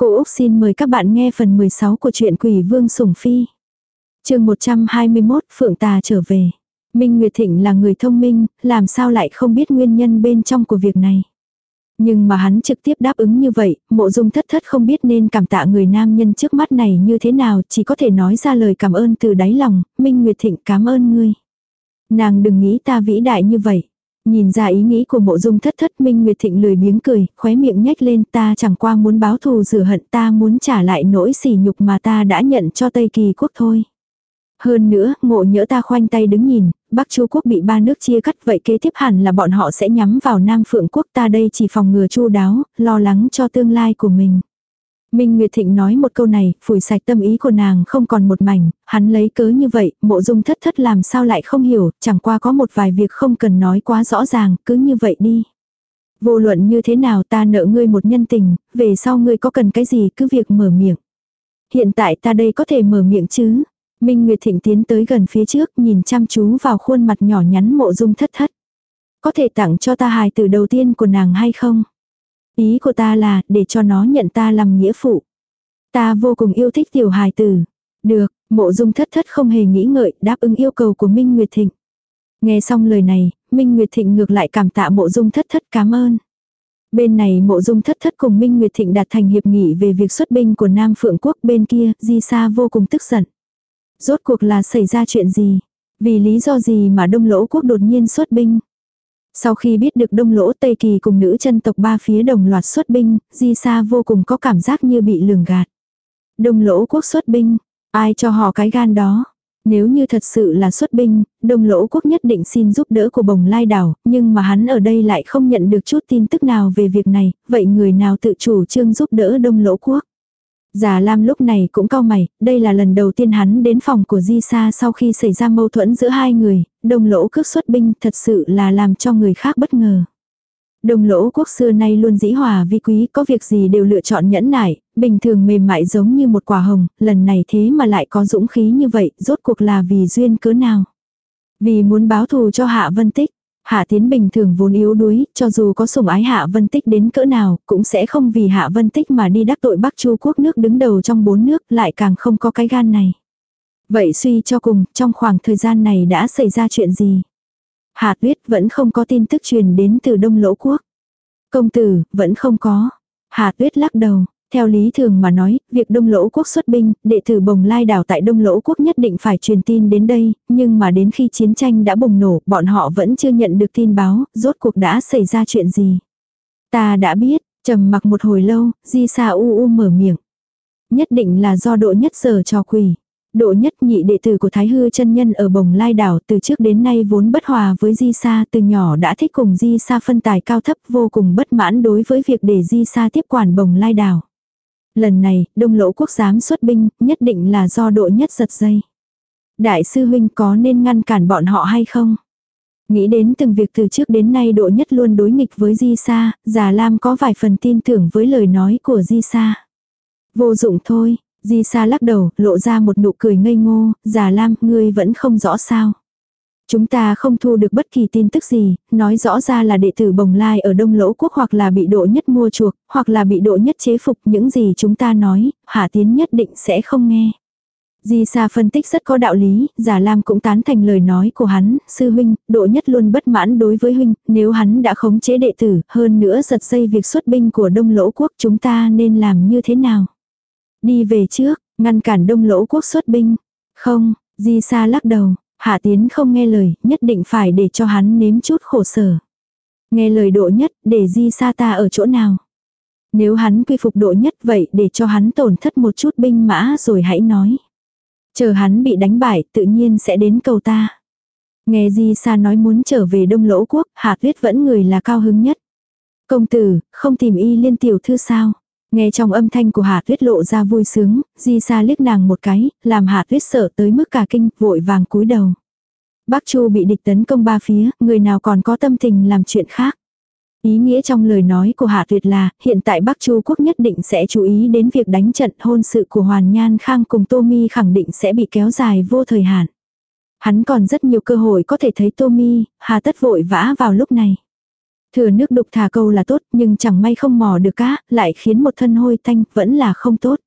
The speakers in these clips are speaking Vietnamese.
Cô Úc xin mời các bạn nghe phần 16 của truyện Quỷ Vương Sủng Phi. chương 121 Phượng Tà trở về. Minh Nguyệt Thịnh là người thông minh, làm sao lại không biết nguyên nhân bên trong của việc này. Nhưng mà hắn trực tiếp đáp ứng như vậy, mộ dung thất thất không biết nên cảm tạ người nam nhân trước mắt này như thế nào, chỉ có thể nói ra lời cảm ơn từ đáy lòng, Minh Nguyệt Thịnh cảm ơn ngươi. Nàng đừng nghĩ ta vĩ đại như vậy. Nhìn ra ý nghĩ của mộ dung thất thất Minh Nguyệt Thịnh lười biếng cười, khóe miệng nhếch lên ta chẳng qua muốn báo thù rửa hận ta muốn trả lại nỗi sỉ nhục mà ta đã nhận cho Tây Kỳ quốc thôi. Hơn nữa, ngộ nhỡ ta khoanh tay đứng nhìn, Bắc Chu quốc bị ba nước chia cắt vậy kế tiếp hẳn là bọn họ sẽ nhắm vào Nam Phượng quốc ta đây chỉ phòng ngừa chu đáo, lo lắng cho tương lai của mình. Minh Nguyệt Thịnh nói một câu này, phủi sạch tâm ý của nàng không còn một mảnh, hắn lấy cớ như vậy, mộ dung thất thất làm sao lại không hiểu, chẳng qua có một vài việc không cần nói quá rõ ràng, cứ như vậy đi. Vô luận như thế nào ta nợ ngươi một nhân tình, về sau ngươi có cần cái gì cứ việc mở miệng. Hiện tại ta đây có thể mở miệng chứ. Minh Nguyệt Thịnh tiến tới gần phía trước nhìn chăm chú vào khuôn mặt nhỏ nhắn mộ dung thất thất. Có thể tặng cho ta hài từ đầu tiên của nàng hay không? Ý của ta là, để cho nó nhận ta làm nghĩa phụ. Ta vô cùng yêu thích tiểu hài tử. Được, mộ dung thất thất không hề nghĩ ngợi, đáp ứng yêu cầu của Minh Nguyệt Thịnh. Nghe xong lời này, Minh Nguyệt Thịnh ngược lại cảm tạ mộ dung thất thất cảm ơn. Bên này mộ dung thất thất cùng Minh Nguyệt Thịnh đạt thành hiệp nghị về việc xuất binh của Nam Phượng Quốc bên kia, Di Sa vô cùng tức giận. Rốt cuộc là xảy ra chuyện gì? Vì lý do gì mà Đông Lỗ Quốc đột nhiên xuất binh? Sau khi biết được đông lỗ Tây Kỳ cùng nữ chân tộc ba phía đồng loạt xuất binh, Di Sa vô cùng có cảm giác như bị lường gạt. Đông lỗ quốc xuất binh, ai cho họ cái gan đó? Nếu như thật sự là xuất binh, đông lỗ quốc nhất định xin giúp đỡ của bồng lai đảo, nhưng mà hắn ở đây lại không nhận được chút tin tức nào về việc này, vậy người nào tự chủ trương giúp đỡ đông lỗ quốc? Già Lam lúc này cũng cau mày, đây là lần đầu tiên hắn đến phòng của Di Sa sau khi xảy ra mâu thuẫn giữa hai người, Đồng lỗ cước xuất binh thật sự là làm cho người khác bất ngờ. Đồng lỗ quốc xưa nay luôn dĩ hòa vi quý, có việc gì đều lựa chọn nhẫn nại, bình thường mềm mại giống như một quả hồng, lần này thế mà lại có dũng khí như vậy, rốt cuộc là vì duyên cớ nào. Vì muốn báo thù cho Hạ Vân Tích, Hạ Tiến bình thường vốn yếu đuối, cho dù có sủng ái Hạ Vân Tích đến cỡ nào, cũng sẽ không vì Hạ Vân Tích mà đi đắc tội Bắc Chu quốc nước đứng đầu trong bốn nước, lại càng không có cái gan này. Vậy suy cho cùng, trong khoảng thời gian này đã xảy ra chuyện gì? Hạ Tuyết vẫn không có tin tức truyền đến từ Đông Lỗ quốc. Công tử, vẫn không có. Hạ Tuyết lắc đầu, theo lý thường mà nói, việc Đông Lỗ Quốc xuất binh, đệ tử Bồng Lai đảo tại Đông Lỗ Quốc nhất định phải truyền tin đến đây, nhưng mà đến khi chiến tranh đã bùng nổ, bọn họ vẫn chưa nhận được tin báo, rốt cuộc đã xảy ra chuyện gì. Ta đã biết, trầm mặc một hồi lâu, Di Sa U U mở miệng. Nhất định là do độ nhất giờ cho quỷ. Độ nhất nhị đệ tử của Thái Hư chân nhân ở Bồng Lai đảo từ trước đến nay vốn bất hòa với Di Sa từ nhỏ đã thích cùng Di Sa phân tài cao thấp vô cùng bất mãn đối với việc để Di Sa tiếp quản Bồng Lai đảo. Lần này, đông lỗ quốc giám xuất binh, nhất định là do độ nhất giật dây. Đại sư huynh có nên ngăn cản bọn họ hay không? Nghĩ đến từng việc từ trước đến nay độ nhất luôn đối nghịch với Di Sa, già Lam có vài phần tin tưởng với lời nói của Di Sa. Vô dụng thôi, Di Sa lắc đầu, lộ ra một nụ cười ngây ngô, già Lam, ngươi vẫn không rõ sao. Chúng ta không thu được bất kỳ tin tức gì, nói rõ ra là đệ tử bồng lai ở Đông Lỗ Quốc hoặc là bị độ nhất mua chuộc, hoặc là bị độ nhất chế phục những gì chúng ta nói, Hạ Tiến nhất định sẽ không nghe. Di Sa phân tích rất có đạo lý, Giả Lam cũng tán thành lời nói của hắn, sư huynh, độ nhất luôn bất mãn đối với huynh, nếu hắn đã khống chế đệ tử, hơn nữa giật dây việc xuất binh của Đông Lỗ Quốc chúng ta nên làm như thế nào? Đi về trước, ngăn cản Đông Lỗ Quốc xuất binh. Không, Di Sa lắc đầu, Hạ Tiến không nghe lời, nhất định phải để cho hắn nếm chút khổ sở. Nghe lời độ nhất, để di xa ta ở chỗ nào. Nếu hắn quy phục độ nhất vậy để cho hắn tổn thất một chút binh mã rồi hãy nói. Chờ hắn bị đánh bại tự nhiên sẽ đến cầu ta. Nghe Di Sa nói muốn trở về Đông Lỗ Quốc, Hạ Tuyết vẫn người là cao hứng nhất. Công tử, không tìm y liên tiểu thư sao? Nghe trong âm thanh của Hạ Tuyết lộ ra vui sướng, Di Sa liếc nàng một cái, làm Hạ Tuyết sợ tới mức cả kinh, vội vàng cúi đầu. Bắc Chu bị địch tấn công ba phía, người nào còn có tâm tình làm chuyện khác. Ý nghĩa trong lời nói của Hạ Tuyệt là, hiện tại Bắc Chu quốc nhất định sẽ chú ý đến việc đánh trận hôn sự của Hoàn Nhan Khang cùng Tô Mi khẳng định sẽ bị kéo dài vô thời hạn. Hắn còn rất nhiều cơ hội có thể thấy Tô Mi, hà tất vội vã vào lúc này. Thừa nước đục thả câu là tốt nhưng chẳng may không mò được cá, lại khiến một thân hôi thanh vẫn là không tốt.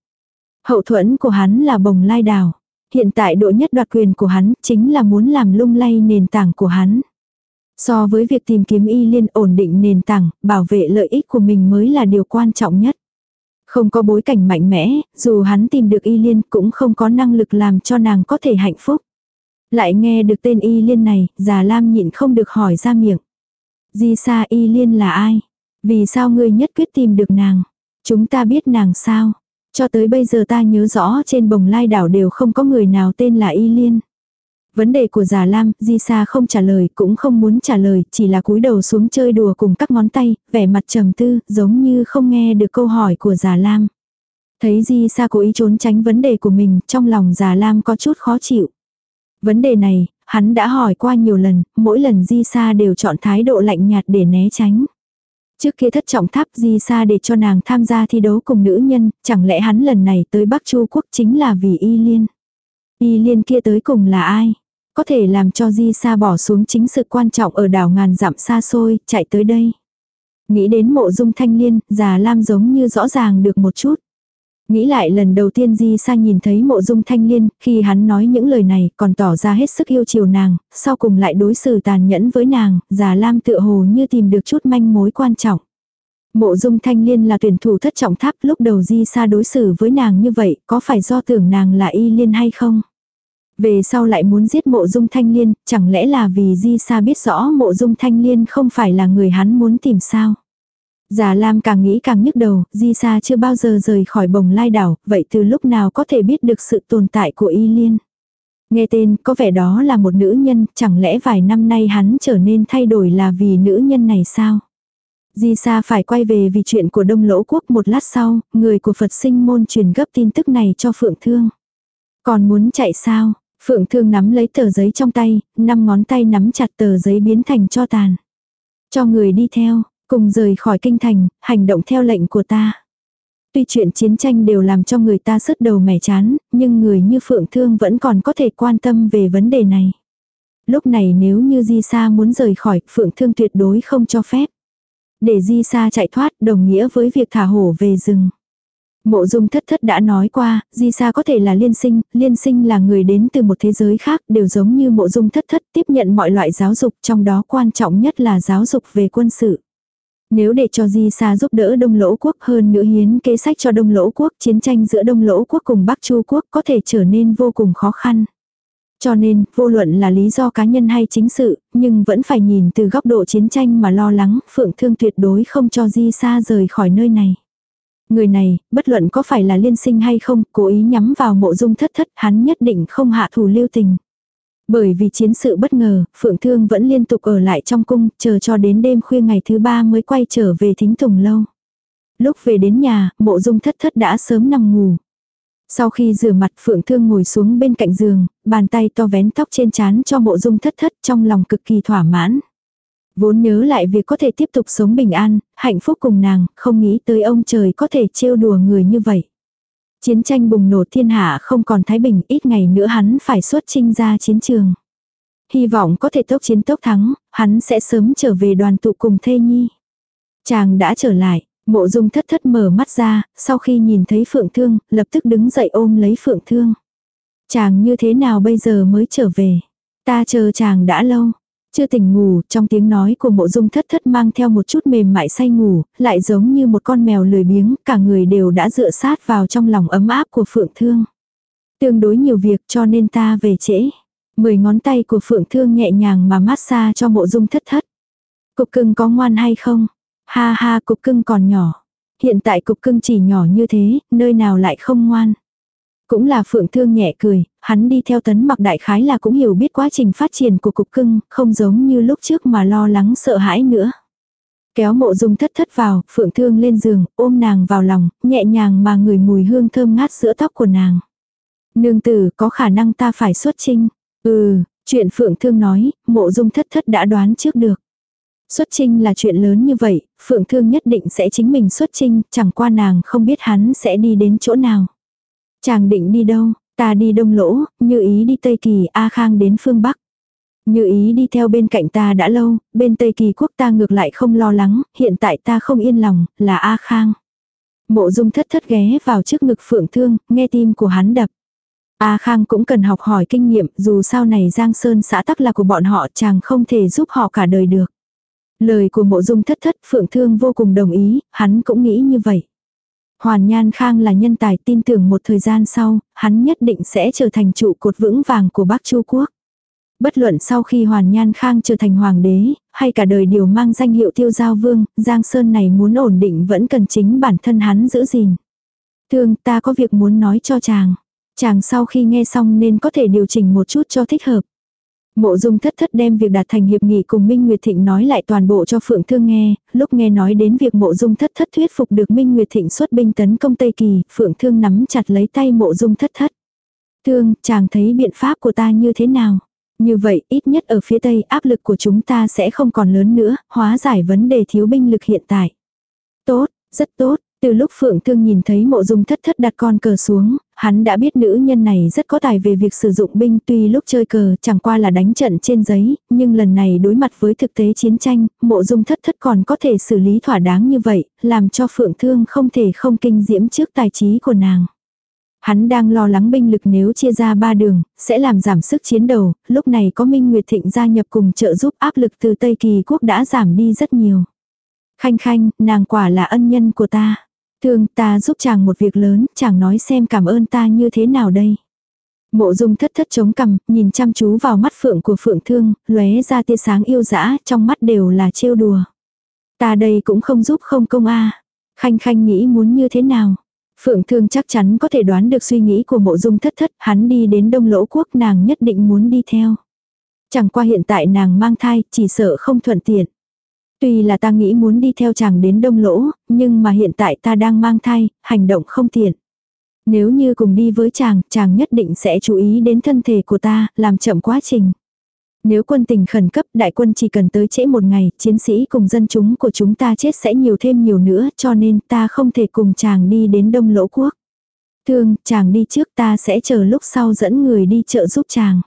Hậu thuẫn của hắn là bồng lai đào. Hiện tại độ nhất đoạt quyền của hắn chính là muốn làm lung lay nền tảng của hắn. So với việc tìm kiếm y liên ổn định nền tảng, bảo vệ lợi ích của mình mới là điều quan trọng nhất. Không có bối cảnh mạnh mẽ, dù hắn tìm được y liên cũng không có năng lực làm cho nàng có thể hạnh phúc. Lại nghe được tên y liên này, già lam nhịn không được hỏi ra miệng. Di sa y liên là ai? Vì sao ngươi nhất quyết tìm được nàng? Chúng ta biết nàng sao? Cho tới bây giờ ta nhớ rõ trên bồng lai đảo đều không có người nào tên là y liên. Vấn đề của già Lam, Di Sa không trả lời, cũng không muốn trả lời, chỉ là cúi đầu xuống chơi đùa cùng các ngón tay, vẻ mặt trầm tư, giống như không nghe được câu hỏi của già Lam. Thấy Di Sa cố ý trốn tránh vấn đề của mình, trong lòng già Lam có chút khó chịu. Vấn đề này, hắn đã hỏi qua nhiều lần, mỗi lần Di Sa đều chọn thái độ lạnh nhạt để né tránh. Trước kia thất trọng tháp Di Sa để cho nàng tham gia thi đấu cùng nữ nhân, chẳng lẽ hắn lần này tới Bắc Chu Quốc chính là vì Y Liên. Y Liên kia tới cùng là ai? Có thể làm cho Di Sa bỏ xuống chính sự quan trọng ở đảo ngàn dặm xa xôi, chạy tới đây. Nghĩ đến mộ dung thanh liên, già Lam giống như rõ ràng được một chút. Nghĩ lại lần đầu tiên Di Sa nhìn thấy mộ dung thanh liên, khi hắn nói những lời này còn tỏ ra hết sức yêu chiều nàng, sau cùng lại đối xử tàn nhẫn với nàng, già Lam tựa hồ như tìm được chút manh mối quan trọng. Mộ dung thanh liên là tuyển thủ thất trọng tháp lúc đầu Di Sa đối xử với nàng như vậy, có phải do tưởng nàng là y liên hay không? Về sau lại muốn giết mộ dung thanh liên, chẳng lẽ là vì Di Sa biết rõ mộ dung thanh liên không phải là người hắn muốn tìm sao? Già Lam càng nghĩ càng nhức đầu, Di Sa chưa bao giờ rời khỏi bồng lai đảo, vậy từ lúc nào có thể biết được sự tồn tại của Y Liên? Nghe tên, có vẻ đó là một nữ nhân, chẳng lẽ vài năm nay hắn trở nên thay đổi là vì nữ nhân này sao? Di Sa phải quay về vì chuyện của Đông Lỗ Quốc một lát sau, người của Phật sinh môn truyền gấp tin tức này cho Phượng Thương. Còn muốn chạy sao? Phượng Thương nắm lấy tờ giấy trong tay, năm ngón tay nắm chặt tờ giấy biến thành cho tàn. Cho người đi theo, cùng rời khỏi kinh thành, hành động theo lệnh của ta. Tuy chuyện chiến tranh đều làm cho người ta sứt đầu mẻ chán, nhưng người như Phượng Thương vẫn còn có thể quan tâm về vấn đề này. Lúc này nếu như Di Sa muốn rời khỏi, Phượng Thương tuyệt đối không cho phép. Để Di Sa chạy thoát đồng nghĩa với việc thả hổ về rừng. Mộ dung thất thất đã nói qua, Di Sa có thể là liên sinh, liên sinh là người đến từ một thế giới khác, đều giống như mộ dung thất thất tiếp nhận mọi loại giáo dục, trong đó quan trọng nhất là giáo dục về quân sự. Nếu để cho Di Sa giúp đỡ Đông Lỗ Quốc hơn nữa hiến kế sách cho Đông Lỗ Quốc, chiến tranh giữa Đông Lỗ Quốc cùng Bắc Chu Quốc có thể trở nên vô cùng khó khăn. Cho nên, vô luận là lý do cá nhân hay chính sự, nhưng vẫn phải nhìn từ góc độ chiến tranh mà lo lắng, Phượng Thương tuyệt đối không cho Di Sa rời khỏi nơi này. Người này, bất luận có phải là liên sinh hay không, cố ý nhắm vào mộ dung thất thất, hắn nhất định không hạ thủ lưu tình. Bởi vì chiến sự bất ngờ, Phượng Thương vẫn liên tục ở lại trong cung, chờ cho đến đêm khuya ngày thứ ba mới quay trở về thính tùng lâu. Lúc về đến nhà, mộ dung thất thất đã sớm nằm ngủ. Sau khi rửa mặt Phượng Thương ngồi xuống bên cạnh giường, bàn tay to vén tóc trên trán cho mộ dung thất thất trong lòng cực kỳ thỏa mãn. Vốn nhớ lại việc có thể tiếp tục sống bình an, hạnh phúc cùng nàng, không nghĩ tới ông trời có thể trêu đùa người như vậy. Chiến tranh bùng nổ thiên hạ không còn thái bình, ít ngày nữa hắn phải xuất chinh ra chiến trường. Hy vọng có thể tốc chiến tốc thắng, hắn sẽ sớm trở về đoàn tụ cùng thê nhi. Chàng đã trở lại, mộ dung thất thất mở mắt ra, sau khi nhìn thấy phượng thương, lập tức đứng dậy ôm lấy phượng thương. Chàng như thế nào bây giờ mới trở về? Ta chờ chàng đã lâu. Chưa tỉnh ngủ, trong tiếng nói của mộ dung thất thất mang theo một chút mềm mại say ngủ, lại giống như một con mèo lười biếng, cả người đều đã dựa sát vào trong lòng ấm áp của Phượng Thương. Tương đối nhiều việc cho nên ta về trễ. Mười ngón tay của Phượng Thương nhẹ nhàng mà massage cho mộ dung thất thất. Cục cưng có ngoan hay không? Ha ha cục cưng còn nhỏ. Hiện tại cục cưng chỉ nhỏ như thế, nơi nào lại không ngoan. Cũng là phượng thương nhẹ cười, hắn đi theo tấn mặc đại khái là cũng hiểu biết quá trình phát triển của cục cưng, không giống như lúc trước mà lo lắng sợ hãi nữa. Kéo mộ dung thất thất vào, phượng thương lên giường, ôm nàng vào lòng, nhẹ nhàng mà ngửi mùi hương thơm ngát giữa tóc của nàng. Nương tử có khả năng ta phải xuất trinh. Ừ, chuyện phượng thương nói, mộ dung thất thất đã đoán trước được. Xuất trinh là chuyện lớn như vậy, phượng thương nhất định sẽ chính mình xuất trinh, chẳng qua nàng không biết hắn sẽ đi đến chỗ nào. Chàng định đi đâu, ta đi đông lỗ, như ý đi Tây Kỳ, A Khang đến phương Bắc. Như ý đi theo bên cạnh ta đã lâu, bên Tây Kỳ quốc ta ngược lại không lo lắng, hiện tại ta không yên lòng, là A Khang. Mộ dung thất thất ghé vào trước ngực phượng thương, nghe tim của hắn đập. A Khang cũng cần học hỏi kinh nghiệm, dù sau này Giang Sơn xã tắc là của bọn họ chàng không thể giúp họ cả đời được. Lời của mộ dung thất thất phượng thương vô cùng đồng ý, hắn cũng nghĩ như vậy. Hoàn Nhan Khang là nhân tài tin tưởng một thời gian sau, hắn nhất định sẽ trở thành trụ cột vững vàng của Bắc Chu Quốc. Bất luận sau khi Hoàn Nhan Khang trở thành hoàng đế, hay cả đời điều mang danh hiệu tiêu giao vương, Giang Sơn này muốn ổn định vẫn cần chính bản thân hắn giữ gìn. Thương ta có việc muốn nói cho chàng. Chàng sau khi nghe xong nên có thể điều chỉnh một chút cho thích hợp. Mộ dung thất thất đem việc đạt thành hiệp nghị cùng Minh Nguyệt Thịnh nói lại toàn bộ cho Phượng Thương nghe, lúc nghe nói đến việc mộ dung thất thất thuyết phục được Minh Nguyệt Thịnh xuất binh tấn công Tây Kỳ, Phượng Thương nắm chặt lấy tay mộ dung thất thất. Thương, chàng thấy biện pháp của ta như thế nào? Như vậy, ít nhất ở phía Tây áp lực của chúng ta sẽ không còn lớn nữa, hóa giải vấn đề thiếu binh lực hiện tại. Tốt, rất tốt, từ lúc Phượng Thương nhìn thấy mộ dung thất thất đặt con cờ xuống, hắn đã biết nữ nhân này rất có tài về việc sử dụng binh tuy lúc chơi cờ chẳng qua là đánh trận trên giấy, nhưng lần này đối mặt với thực tế chiến tranh, mộ dung thất thất còn có thể xử lý thỏa đáng như vậy, làm cho Phượng Thương không thể không kinh diễm trước tài trí của nàng. Hắn đang lo lắng binh lực nếu chia ra ba đường, sẽ làm giảm sức chiến đấu, lúc này có Minh Nguyệt Thịnh gia nhập cùng trợ giúp áp lực từ Tây Kỳ quốc đã giảm đi rất nhiều. Khanh khanh, nàng quả là ân nhân của ta. Thương ta giúp chàng một việc lớn, chàng nói xem cảm ơn ta như thế nào đây. Mộ dung thất thất chống cằm, nhìn chăm chú vào mắt phượng của phượng thương, lóe ra tia sáng yêu dã, trong mắt đều là trêu đùa. Ta đây cũng không giúp không công a Khanh khanh nghĩ muốn như thế nào. Phượng thương chắc chắn có thể đoán được suy nghĩ của mộ dung thất thất, hắn đi đến đông lỗ quốc nàng nhất định muốn đi theo. Chẳng qua hiện tại nàng mang thai, chỉ sợ không thuận tiện. Tuy là ta nghĩ muốn đi theo chàng đến đông lỗ, nhưng mà hiện tại ta đang mang thai, hành động không tiện. Nếu như cùng đi với chàng, chàng nhất định sẽ chú ý đến thân thể của ta, làm chậm quá trình. Nếu quân tình khẩn cấp đại quân chỉ cần tới trễ một ngày, chiến sĩ cùng dân chúng của chúng ta chết sẽ nhiều thêm nhiều nữa cho nên ta không thể cùng chàng đi đến đông lỗ quốc. Thương, chàng đi trước ta sẽ chờ lúc sau dẫn người đi chợ giúp chàng.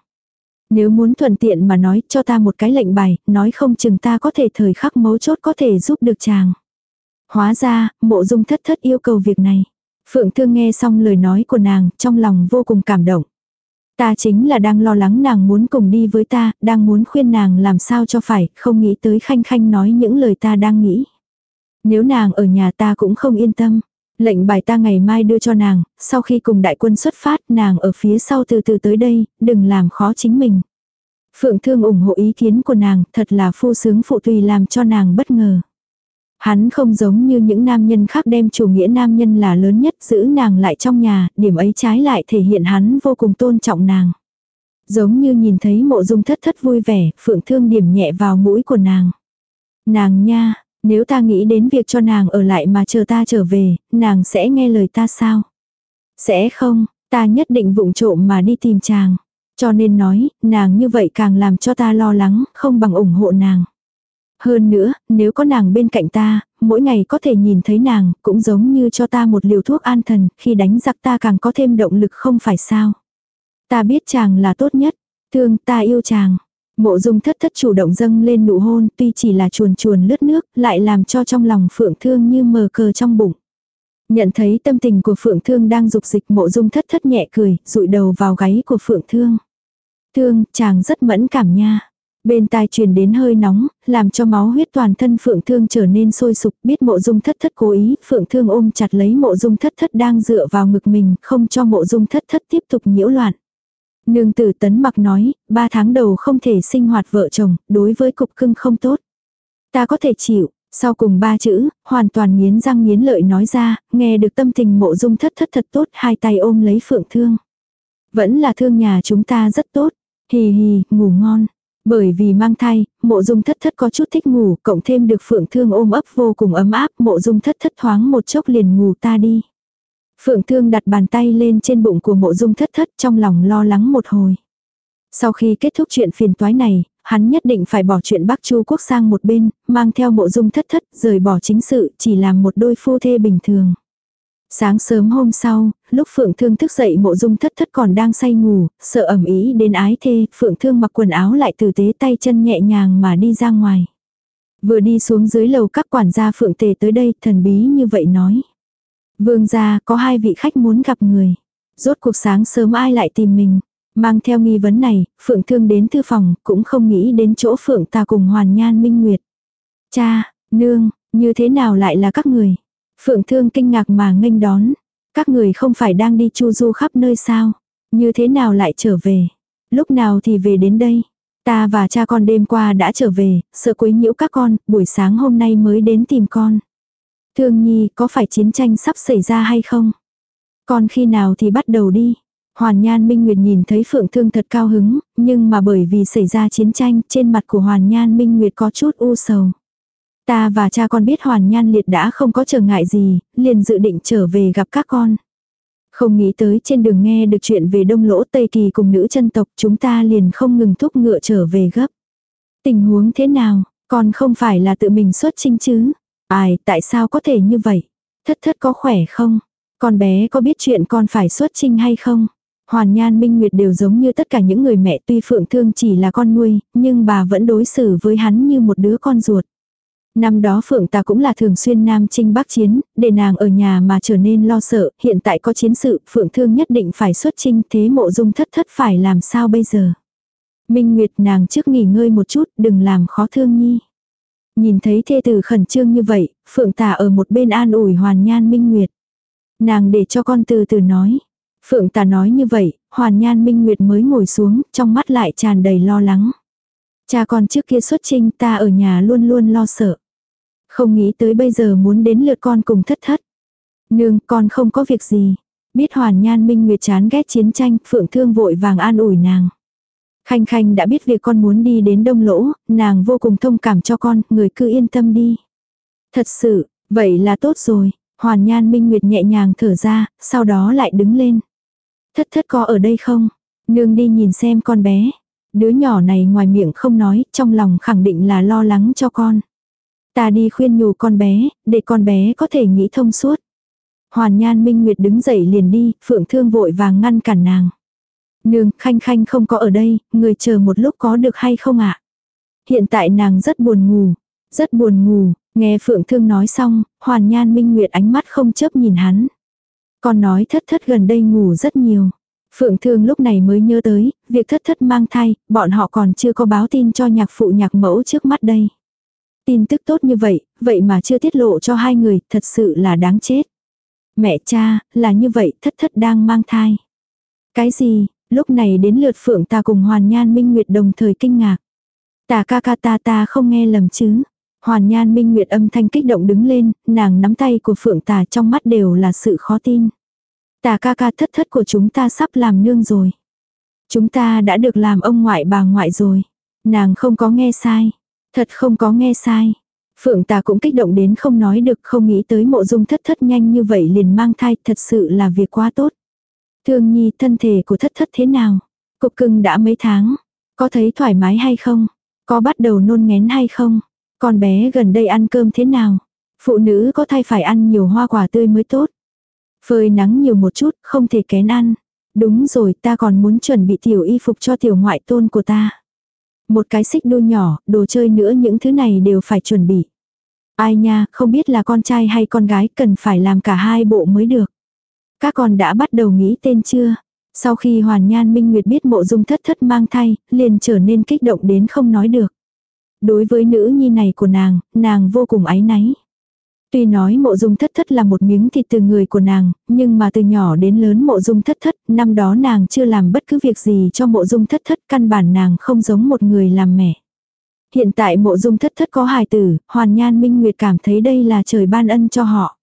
Nếu muốn thuận tiện mà nói cho ta một cái lệnh bài, nói không chừng ta có thể thời khắc mấu chốt có thể giúp được chàng. Hóa ra, mộ dung thất thất yêu cầu việc này. Phượng Thương nghe xong lời nói của nàng, trong lòng vô cùng cảm động. Ta chính là đang lo lắng nàng muốn cùng đi với ta, đang muốn khuyên nàng làm sao cho phải, không nghĩ tới khanh khanh nói những lời ta đang nghĩ. Nếu nàng ở nhà ta cũng không yên tâm. Lệnh bài ta ngày mai đưa cho nàng, sau khi cùng đại quân xuất phát nàng ở phía sau từ từ tới đây, đừng làm khó chính mình. Phượng Thương ủng hộ ý kiến của nàng, thật là phu sướng phụ tùy làm cho nàng bất ngờ. Hắn không giống như những nam nhân khác đem chủ nghĩa nam nhân là lớn nhất giữ nàng lại trong nhà, điểm ấy trái lại thể hiện hắn vô cùng tôn trọng nàng. Giống như nhìn thấy mộ dung thất thất vui vẻ, phượng thương điểm nhẹ vào mũi của nàng. Nàng nha, nếu ta nghĩ đến việc cho nàng ở lại mà chờ ta trở về, nàng sẽ nghe lời ta sao? Sẽ không, ta nhất định vụng trộm mà đi tìm chàng. Cho nên nói, nàng như vậy càng làm cho ta lo lắng, không bằng ủng hộ nàng. Hơn nữa, nếu có nàng bên cạnh ta, mỗi ngày có thể nhìn thấy nàng, cũng giống như cho ta một liều thuốc an thần, khi đánh giặc ta càng có thêm động lực không phải sao. Ta biết chàng là tốt nhất, thương ta yêu chàng. Mộ dung thất thất chủ động dâng lên nụ hôn tuy chỉ là chuồn chuồn lướt nước lại làm cho trong lòng phượng thương như mờ cờ trong bụng. Nhận thấy tâm tình của phượng thương đang dục dịch mộ dung thất thất nhẹ cười, rụi đầu vào gáy của phượng thương. Thương, chàng rất mẫn cảm nha. Bên tai truyền đến hơi nóng, làm cho máu huyết toàn thân phượng thương trở nên sôi sục, biết mộ dung thất thất cố ý, phượng thương ôm chặt lấy mộ dung thất thất đang dựa vào ngực mình, không cho mộ dung thất thất tiếp tục nhiễu loạn. Nương tử tấn mặc nói, ba tháng đầu không thể sinh hoạt vợ chồng, đối với cục cưng không tốt. Ta có thể chịu, sau cùng ba chữ, hoàn toàn nghiến răng nghiến lợi nói ra, nghe được tâm tình mộ dung thất thất thật tốt, hai tay ôm lấy phượng thương. Vẫn là thương nhà chúng ta rất tốt, hì hì, ngủ ngon. Bởi vì mang thai, mộ dung thất thất có chút thích ngủ, cộng thêm được phượng thương ôm ấp vô cùng ấm áp, mộ dung thất thất thoáng một chốc liền ngủ ta đi. Phượng thương đặt bàn tay lên trên bụng của mộ dung thất thất trong lòng lo lắng một hồi. Sau khi kết thúc chuyện phiền toái này, hắn nhất định phải bỏ chuyện Bắc Chu quốc sang một bên, mang theo mộ dung thất thất, rời bỏ chính sự, chỉ làm một đôi phu thê bình thường. Sáng sớm hôm sau, lúc Phượng Thương thức dậy mộ dung thất thất còn đang say ngủ, sợ ẩm ý đến ái thê, Phượng Thương mặc quần áo lại tử tế tay chân nhẹ nhàng mà đi ra ngoài. Vừa đi xuống dưới lầu các quản gia Phượng Tề tới đây, thần bí như vậy nói. Vương gia, có hai vị khách muốn gặp người. Rốt cuộc sáng sớm ai lại tìm mình. Mang theo nghi vấn này, Phượng Thương đến thư phòng, cũng không nghĩ đến chỗ Phượng ta cùng Hoàn Nhan Minh Nguyệt. Cha, nương, như thế nào lại là các người? Phượng Thương kinh ngạc mà nghênh đón. Các người không phải đang đi chu du khắp nơi sao? Như thế nào lại trở về? Lúc nào thì về đến đây? Ta và cha con đêm qua đã trở về, sợ quấy nhiễu các con, buổi sáng hôm nay mới đến tìm con. Thương Nhi, có phải chiến tranh sắp xảy ra hay không? còn khi nào thì bắt đầu đi? Hoàn Nhan Minh Nguyệt nhìn thấy Phượng Thương thật cao hứng, nhưng mà bởi vì xảy ra chiến tranh, trên mặt của Hoàn Nhan Minh Nguyệt có chút u sầu. Ta và cha con biết Hoàn Nhan Liệt đã không có trở ngại gì, liền dự định trở về gặp các con. Không nghĩ tới trên đường nghe được chuyện về đông lỗ Tây Kỳ cùng nữ chân tộc chúng ta liền không ngừng thúc ngựa trở về gấp. Tình huống thế nào, con không phải là tự mình xuất chinh chứ? Ai, tại sao có thể như vậy? Thất thất có khỏe không? Con bé có biết chuyện con phải xuất trinh hay không? Hoàn Nhan Minh Nguyệt đều giống như tất cả những người mẹ tuy Phượng Thương chỉ là con nuôi, nhưng bà vẫn đối xử với hắn như một đứa con ruột. Năm đó Phượng ta cũng là thường xuyên nam chinh bắc chiến, để nàng ở nhà mà trở nên lo sợ, hiện tại có chiến sự, Phượng Thương nhất định phải xuất chinh, thế mộ dung thất thất phải làm sao bây giờ. Minh Nguyệt nàng trước nghỉ ngơi một chút, đừng làm khó thương nhi. Nhìn thấy thê tử khẩn trương như vậy, Phượng tà ở một bên an ủi hoàn nhan Minh Nguyệt. Nàng để cho con từ từ nói. Phượng tà nói như vậy, hoàn nhan Minh Nguyệt mới ngồi xuống, trong mắt lại tràn đầy lo lắng. Cha con trước kia xuất trinh ta ở nhà luôn luôn lo sợ. Không nghĩ tới bây giờ muốn đến lượt con cùng thất thất. Nương, con không có việc gì. Biết hoàn nhan minh nguyệt chán ghét chiến tranh, phượng thương vội vàng an ủi nàng. Khanh Khanh đã biết việc con muốn đi đến đông lỗ, nàng vô cùng thông cảm cho con, người cứ yên tâm đi. Thật sự, vậy là tốt rồi. Hoàn Nhan Minh Nguyệt nhẹ nhàng thở ra, sau đó lại đứng lên. Thất thất có ở đây không? Nương đi nhìn xem con bé. Đứa nhỏ này ngoài miệng không nói, trong lòng khẳng định là lo lắng cho con. Ta đi khuyên nhủ con bé, để con bé có thể nghĩ thông suốt. Hoàn Nhan Minh Nguyệt đứng dậy liền đi, Phượng Thương vội vàng ngăn cản nàng. Nương, Khanh Khanh không có ở đây, người chờ một lúc có được hay không ạ? Hiện tại nàng rất buồn ngủ, rất buồn ngủ, nghe Phượng Thương nói xong, Hoàn Nhan Minh Nguyệt ánh mắt không chớp nhìn hắn. còn nói thất thất gần đây ngủ rất nhiều. Phượng Thương lúc này mới nhớ tới, việc thất thất mang thai, bọn họ còn chưa có báo tin cho nhạc phụ nhạc mẫu trước mắt đây. Tin tức tốt như vậy, vậy mà chưa tiết lộ cho hai người, thật sự là đáng chết. Mẹ cha, là như vậy, thất thất đang mang thai. Cái gì, lúc này đến lượt phượng ta cùng Hoàn Nhan Minh Nguyệt đồng thời kinh ngạc. Tà ca ca ta ta không nghe lầm chứ. Hoàn Nhan Minh Nguyệt âm thanh kích động đứng lên, nàng nắm tay của phượng tà trong mắt đều là sự khó tin. Tà ca ca thất thất của chúng ta sắp làm nương rồi. Chúng ta đã được làm ông ngoại bà ngoại rồi. Nàng không có nghe sai. Thật không có nghe sai. Phượng tà cũng kích động đến không nói được không nghĩ tới mộ dung thất thất nhanh như vậy liền mang thai thật sự là việc quá tốt. Thương nhi thân thể của thất thất thế nào? Cục cưng đã mấy tháng. Có thấy thoải mái hay không? Có bắt đầu nôn ngén hay không? Con bé gần đây ăn cơm thế nào? Phụ nữ có thai phải ăn nhiều hoa quả tươi mới tốt. Phơi nắng nhiều một chút, không thể kén ăn. Đúng rồi, ta còn muốn chuẩn bị tiểu y phục cho tiểu ngoại tôn của ta. Một cái xích đu nhỏ, đồ chơi nữa những thứ này đều phải chuẩn bị. Ai nha, không biết là con trai hay con gái cần phải làm cả hai bộ mới được. Các con đã bắt đầu nghĩ tên chưa? Sau khi Hoàn Nhan Minh Nguyệt biết mộ dung thất thất mang thai, liền trở nên kích động đến không nói được. Đối với nữ nhi này của nàng, nàng vô cùng áy náy. Tuy nói mộ dung thất thất là một miếng thịt từ người của nàng, nhưng mà từ nhỏ đến lớn mộ dung thất thất, năm đó nàng chưa làm bất cứ việc gì cho mộ dung thất thất, căn bản nàng không giống một người làm mẹ. Hiện tại mộ dung thất thất có hài tử, hoàn nhan minh nguyệt cảm thấy đây là trời ban ân cho họ.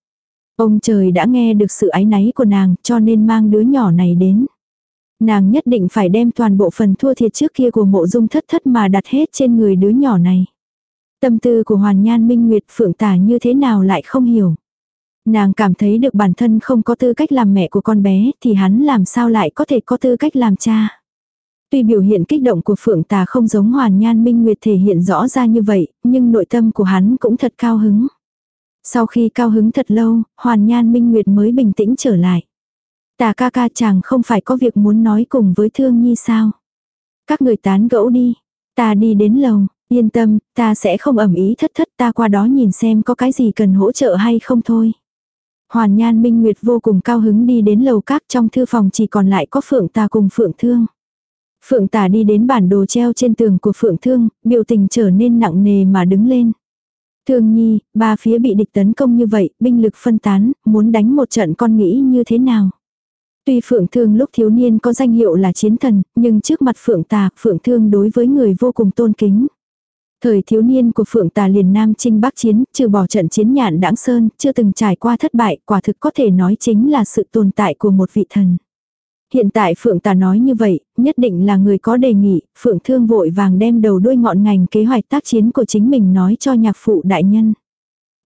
Ông trời đã nghe được sự ái náy của nàng cho nên mang đứa nhỏ này đến. Nàng nhất định phải đem toàn bộ phần thua thiệt trước kia của mộ dung thất thất mà đặt hết trên người đứa nhỏ này. Tâm tư của Hoàn Nhan Minh Nguyệt Phượng Tả như thế nào lại không hiểu. Nàng cảm thấy được bản thân không có tư cách làm mẹ của con bé thì hắn làm sao lại có thể có tư cách làm cha. Tuy biểu hiện kích động của Phượng Tà không giống Hoàn Nhan Minh Nguyệt thể hiện rõ ra như vậy, nhưng nội tâm của hắn cũng thật cao hứng. Sau khi cao hứng thật lâu, Hoàn Nhan Minh Nguyệt mới bình tĩnh trở lại. Tà ca ca chàng không phải có việc muốn nói cùng với Thương Nhi sao? Các người tán gẫu đi. Ta đi đến lầu, yên tâm, ta sẽ không ẩm ý thất thất ta qua đó nhìn xem có cái gì cần hỗ trợ hay không thôi. Hoàn Nhan Minh Nguyệt vô cùng cao hứng đi đến lầu các trong thư phòng chỉ còn lại có Phượng Tà cùng Phượng Thương. Phượng Tà đi đến bản đồ treo trên tường của Phượng Thương, biểu tình trở nên nặng nề mà đứng lên. Thương Nhi, ba phía bị địch tấn công như vậy, binh lực phân tán, muốn đánh một trận con nghĩ như thế nào? Tuy Phượng Thương lúc thiếu niên có danh hiệu là chiến thần, nhưng trước mặt Phượng Tà, Phượng Thương đối với người vô cùng tôn kính. Thời thiếu niên của Phượng Tà liền Nam Trinh Bắc Chiến, trừ bỏ trận chiến nhạn đãng sơn, chưa từng trải qua thất bại, quả thực có thể nói chính là sự tồn tại của một vị thần. Hiện tại Phượng Tà nói như vậy, nhất định là người có đề nghị, Phượng Thương vội vàng đem đầu đuôi ngọn ngành kế hoạch tác chiến của chính mình nói cho nhạc phụ đại nhân.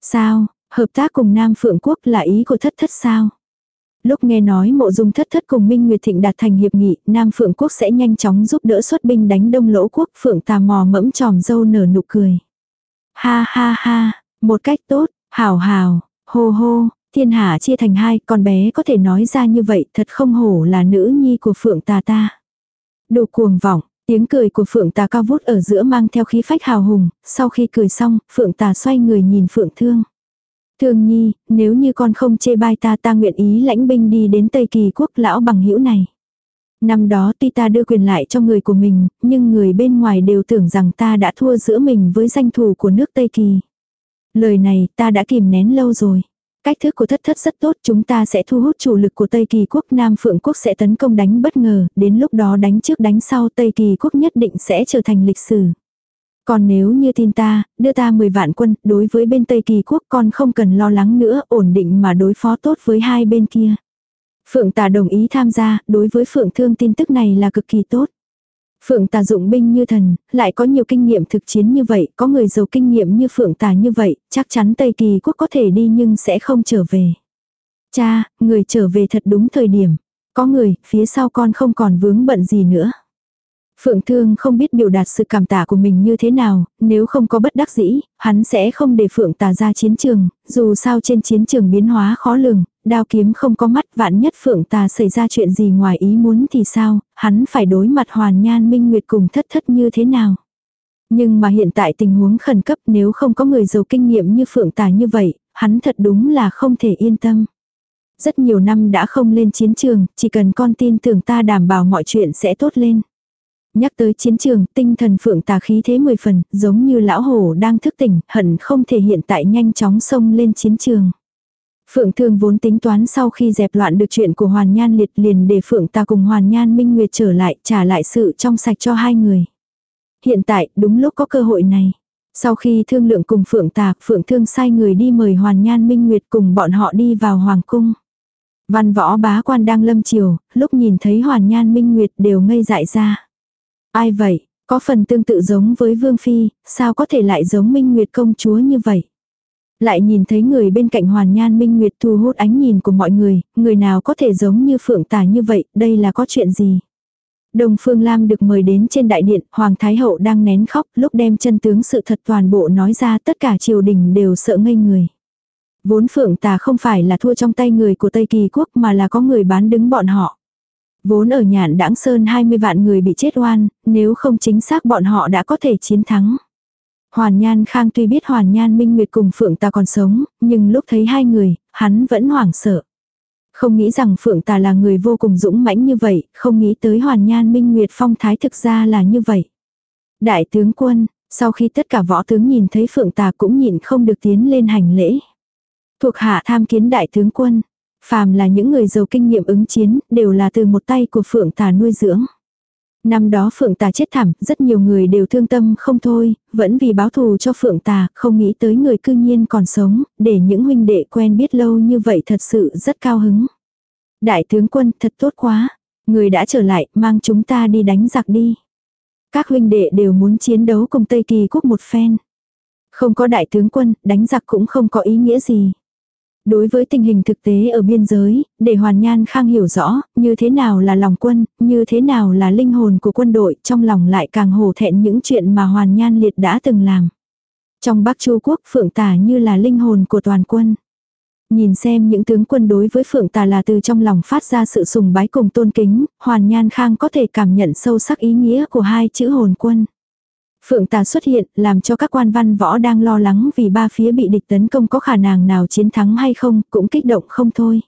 Sao, hợp tác cùng Nam Phượng Quốc là ý của thất thất sao? Lúc nghe nói mộ dung thất thất cùng Minh Nguyệt Thịnh đạt thành hiệp nghị, Nam Phượng Quốc sẽ nhanh chóng giúp đỡ xuất binh đánh đông lỗ quốc, Phượng tà mò mẫm tròm dâu nở nụ cười. Ha ha ha, một cách tốt, hào hào, hô hô, thiên hạ chia thành hai, con bé có thể nói ra như vậy, thật không hổ là nữ nhi của Phượng tà ta. Đồ cuồng vọng, tiếng cười của Phượng tà cao vút ở giữa mang theo khí phách hào hùng, sau khi cười xong, Phượng tà xoay người nhìn Phượng thương. Thương nhi, nếu như con không chê bai ta ta nguyện ý lãnh binh đi đến Tây Kỳ quốc lão bằng hữu này. Năm đó tuy ta đưa quyền lại cho người của mình, nhưng người bên ngoài đều tưởng rằng ta đã thua giữa mình với danh thủ của nước Tây Kỳ. Lời này ta đã kìm nén lâu rồi. Cách thức của thất thất rất tốt chúng ta sẽ thu hút chủ lực của Tây Kỳ quốc Nam Phượng quốc sẽ tấn công đánh bất ngờ, đến lúc đó đánh trước đánh sau Tây Kỳ quốc nhất định sẽ trở thành lịch sử. Còn nếu như tin ta, đưa ta 10 vạn quân, đối với bên Tây Kỳ quốc con không cần lo lắng nữa, ổn định mà đối phó tốt với hai bên kia. Phượng tà đồng ý tham gia, đối với Phượng thương tin tức này là cực kỳ tốt. Phượng tà dụng binh như thần, lại có nhiều kinh nghiệm thực chiến như vậy, có người giàu kinh nghiệm như Phượng tà như vậy, chắc chắn Tây Kỳ quốc có thể đi nhưng sẽ không trở về. Cha, người trở về thật đúng thời điểm. Có người, phía sau con không còn vướng bận gì nữa. Phượng Thương không biết biểu đạt sự cảm tạ của mình như thế nào, nếu không có bất đắc dĩ, hắn sẽ không để Phượng tà ra chiến trường, dù sao trên chiến trường biến hóa khó lường, đao kiếm không có mắt vạn nhất Phượng tà xảy ra chuyện gì ngoài ý muốn thì sao, hắn phải đối mặt hoàn nhan minh nguyệt cùng thất thất như thế nào. Nhưng mà hiện tại tình huống khẩn cấp nếu không có người giàu kinh nghiệm như Phượng tà như vậy, hắn thật đúng là không thể yên tâm. Rất nhiều năm đã không lên chiến trường, chỉ cần con tin tưởng ta đảm bảo mọi chuyện sẽ tốt lên. Nhắc tới chiến trường, tinh thần phượng tà khí thế mười phần, giống như lão hổ đang thức tỉnh, hận không thể hiện tại nhanh chóng xông lên chiến trường. Phượng Thương vốn tính toán sau khi dẹp loạn được chuyện của Hoàn Nhan liệt liền để Phượng ta cùng Hoàn Nhan Minh Nguyệt trở lại, trả lại sự trong sạch cho hai người. Hiện tại, đúng lúc có cơ hội này. Sau khi thương lượng cùng Phượng Tà, Phượng Thương sai người đi mời Hoàn Nhan Minh Nguyệt cùng bọn họ đi vào Hoàng Cung. Văn võ bá quan đang lâm chiều, lúc nhìn thấy Hoàn Nhan Minh Nguyệt đều ngây dại ra. Ai vậy, có phần tương tự giống với Vương Phi, sao có thể lại giống Minh Nguyệt công chúa như vậy? Lại nhìn thấy người bên cạnh Hoàn Nhan Minh Nguyệt thu hút ánh nhìn của mọi người, người nào có thể giống như Phượng Tà như vậy, đây là có chuyện gì? Đồng Phương Lam được mời đến trên đại điện, Hoàng Thái Hậu đang nén khóc, lúc đem chân tướng sự thật toàn bộ nói ra tất cả triều đình đều sợ ngây người. Vốn Phượng Tà không phải là thua trong tay người của Tây Kỳ Quốc mà là có người bán đứng bọn họ. Vốn ở nhạn đãng sơn 20 vạn người bị chết oan, nếu không chính xác bọn họ đã có thể chiến thắng. Hoàn Nhan Khang tuy biết Hoàn Nhan Minh Nguyệt cùng Phượng Tà còn sống, nhưng lúc thấy hai người, hắn vẫn hoảng sợ. Không nghĩ rằng Phượng Tà là người vô cùng dũng mãnh như vậy, không nghĩ tới Hoàn Nhan Minh Nguyệt phong thái thực ra là như vậy. Đại tướng quân, sau khi tất cả võ tướng nhìn thấy Phượng Tà cũng nhìn không được tiến lên hành lễ. Thuộc hạ tham kiến đại tướng quân, Phàm là những người giàu kinh nghiệm ứng chiến, đều là từ một tay của Phượng Tà nuôi dưỡng. Năm đó Phượng Tà chết thảm, rất nhiều người đều thương tâm không thôi, vẫn vì báo thù cho Phượng Tà, không nghĩ tới người cư nhiên còn sống, để những huynh đệ quen biết lâu như vậy thật sự rất cao hứng. Đại tướng quân thật tốt quá, người đã trở lại, mang chúng ta đi đánh giặc đi. Các huynh đệ đều muốn chiến đấu cùng Tây Kỳ quốc một phen. Không có đại tướng quân, đánh giặc cũng không có ý nghĩa gì. Đối với tình hình thực tế ở biên giới, để Hoàn Nhan Khang hiểu rõ, như thế nào là lòng quân, như thế nào là linh hồn của quân đội, trong lòng lại càng hổ thẹn những chuyện mà Hoàn Nhan Liệt đã từng làm. Trong Bắc Chu quốc Phượng Tà như là linh hồn của toàn quân. Nhìn xem những tướng quân đối với Phượng Tà là từ trong lòng phát ra sự sùng bái cùng tôn kính, Hoàn Nhan Khang có thể cảm nhận sâu sắc ý nghĩa của hai chữ hồn quân. Phượng Tà xuất hiện làm cho các quan văn võ đang lo lắng vì ba phía bị địch tấn công có khả năng nào chiến thắng hay không, cũng kích động không thôi.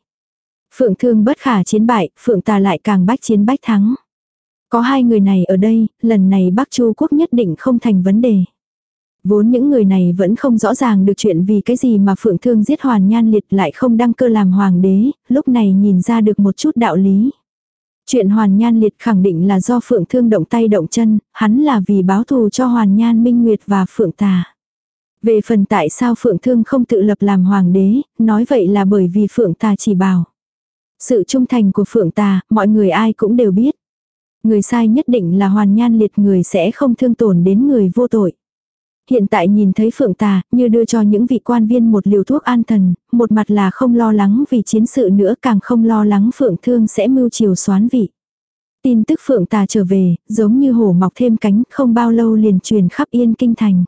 Phượng Thương bất khả chiến bại, Phượng Tà lại càng bách chiến bách thắng. Có hai người này ở đây, lần này Bắc Chu quốc nhất định không thành vấn đề. Vốn những người này vẫn không rõ ràng được chuyện vì cái gì mà Phượng Thương giết Hoàn Nhan Liệt lại không đăng cơ làm hoàng đế, lúc này nhìn ra được một chút đạo lý. Chuyện Hoàn Nhan Liệt khẳng định là do Phượng Thương động tay động chân, hắn là vì báo thù cho Hoàn Nhan Minh Nguyệt và Phượng Tà. Về phần tại sao Phượng Thương không tự lập làm hoàng đế, nói vậy là bởi vì Phượng Tà chỉ bảo. Sự trung thành của Phượng Tà, mọi người ai cũng đều biết. Người sai nhất định là Hoàn Nhan Liệt người sẽ không thương tổn đến người vô tội hiện tại nhìn thấy phượng tà, như đưa cho những vị quan viên một liều thuốc an thần, một mặt là không lo lắng vì chiến sự nữa càng không lo lắng phượng thương sẽ mưu chiều xoán vị. Tin tức phượng tà trở về, giống như hổ mọc thêm cánh, không bao lâu liền truyền khắp yên kinh thành.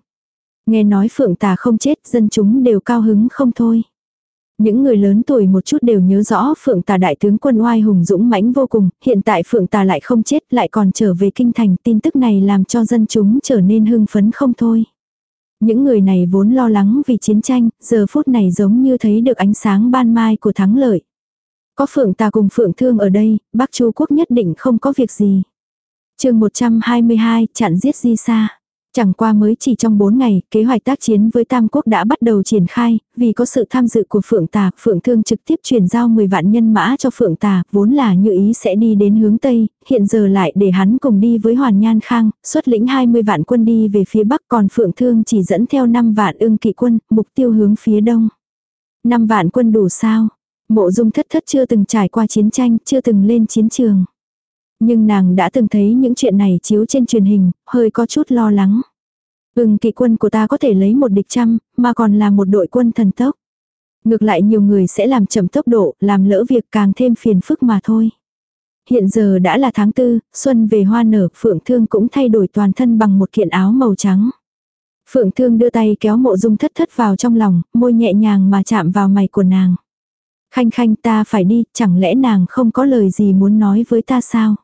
Nghe nói phượng tà không chết, dân chúng đều cao hứng không thôi. Những người lớn tuổi một chút đều nhớ rõ Phượng Tà đại tướng quân oai hùng dũng mãnh vô cùng, hiện tại Phượng Tà lại không chết lại còn trở về kinh thành, tin tức này làm cho dân chúng trở nên hưng phấn không thôi. Những người này vốn lo lắng vì chiến tranh, giờ phút này giống như thấy được ánh sáng ban mai của thắng lợi. Có phượng ta cùng phượng thương ở đây, Bắc Chu quốc nhất định không có việc gì. chương 122, chặn giết di xa Chẳng qua mới chỉ trong 4 ngày, kế hoạch tác chiến với Tam Quốc đã bắt đầu triển khai, vì có sự tham dự của Phượng Tà, Phượng Thương trực tiếp chuyển giao 10 vạn nhân mã cho Phượng Tà, vốn là như ý sẽ đi đến hướng Tây, hiện giờ lại để hắn cùng đi với Hoàn Nhan Khang, xuất lĩnh 20 vạn quân đi về phía Bắc còn Phượng Thương chỉ dẫn theo 5 vạn ưng kỵ quân, mục tiêu hướng phía Đông. 5 vạn quân đủ sao? Mộ dung thất thất chưa từng trải qua chiến tranh, chưa từng lên chiến trường. Nhưng nàng đã từng thấy những chuyện này chiếu trên truyền hình, hơi có chút lo lắng. Ưng kỵ quân của ta có thể lấy một địch trăm, mà còn là một đội quân thần tốc. Ngược lại nhiều người sẽ làm chậm tốc độ, làm lỡ việc càng thêm phiền phức mà thôi. Hiện giờ đã là tháng tư, xuân về hoa nở, Phượng Thương cũng thay đổi toàn thân bằng một kiện áo màu trắng. Phượng Thương đưa tay kéo mộ dung thất thất vào trong lòng, môi nhẹ nhàng mà chạm vào mày của nàng. Khanh khanh ta phải đi, chẳng lẽ nàng không có lời gì muốn nói với ta sao?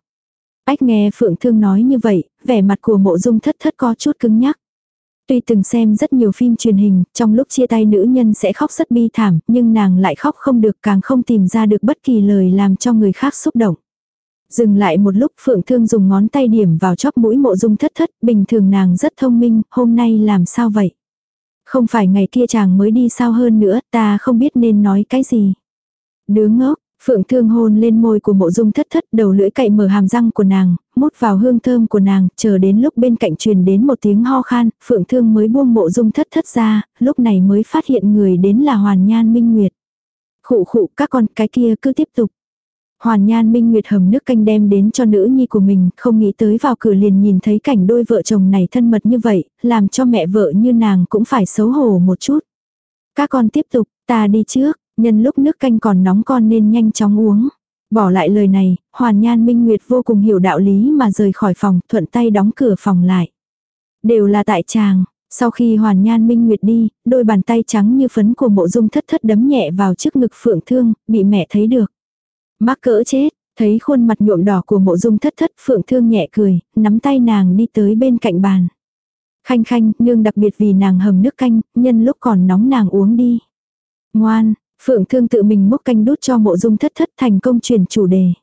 Ách nghe Phượng Thương nói như vậy, vẻ mặt của mộ dung thất thất có chút cứng nhắc. Tuy từng xem rất nhiều phim truyền hình, trong lúc chia tay nữ nhân sẽ khóc rất bi thảm, nhưng nàng lại khóc không được càng không tìm ra được bất kỳ lời làm cho người khác xúc động. Dừng lại một lúc Phượng Thương dùng ngón tay điểm vào chóp mũi mộ dung thất thất, bình thường nàng rất thông minh, hôm nay làm sao vậy? Không phải ngày kia chàng mới đi sao hơn nữa, ta không biết nên nói cái gì. Đứa ngốc, Phượng thương hôn lên môi của mộ dung thất thất đầu lưỡi cậy mở hàm răng của nàng, mút vào hương thơm của nàng, chờ đến lúc bên cạnh truyền đến một tiếng ho khan, phượng thương mới buông mộ dung thất thất ra, lúc này mới phát hiện người đến là Hoàn Nhan Minh Nguyệt. Khụ khụ các con cái kia cứ tiếp tục. Hoàn Nhan Minh Nguyệt hầm nước canh đem đến cho nữ nhi của mình, không nghĩ tới vào cửa liền nhìn thấy cảnh đôi vợ chồng này thân mật như vậy, làm cho mẹ vợ như nàng cũng phải xấu hổ một chút. Các con tiếp tục, ta đi trước, Nhân lúc nước canh còn nóng con nên nhanh chóng uống. Bỏ lại lời này, Hoàn Nhan Minh Nguyệt vô cùng hiểu đạo lý mà rời khỏi phòng, thuận tay đóng cửa phòng lại. Đều là tại chàng. Sau khi Hoàn Nhan Minh Nguyệt đi, đôi bàn tay trắng như phấn của mộ dung thất thất đấm nhẹ vào trước ngực phượng thương, bị mẹ thấy được. Mắc cỡ chết, thấy khuôn mặt nhuộm đỏ của mộ dung thất thất phượng thương nhẹ cười, nắm tay nàng đi tới bên cạnh bàn. Khanh khanh, nương đặc biệt vì nàng hầm nước canh, nhân lúc còn nóng nàng uống đi. Ngoan, Phượng Thương tự mình múc canh đút cho mộ dung thất thất thành công truyền chủ đề.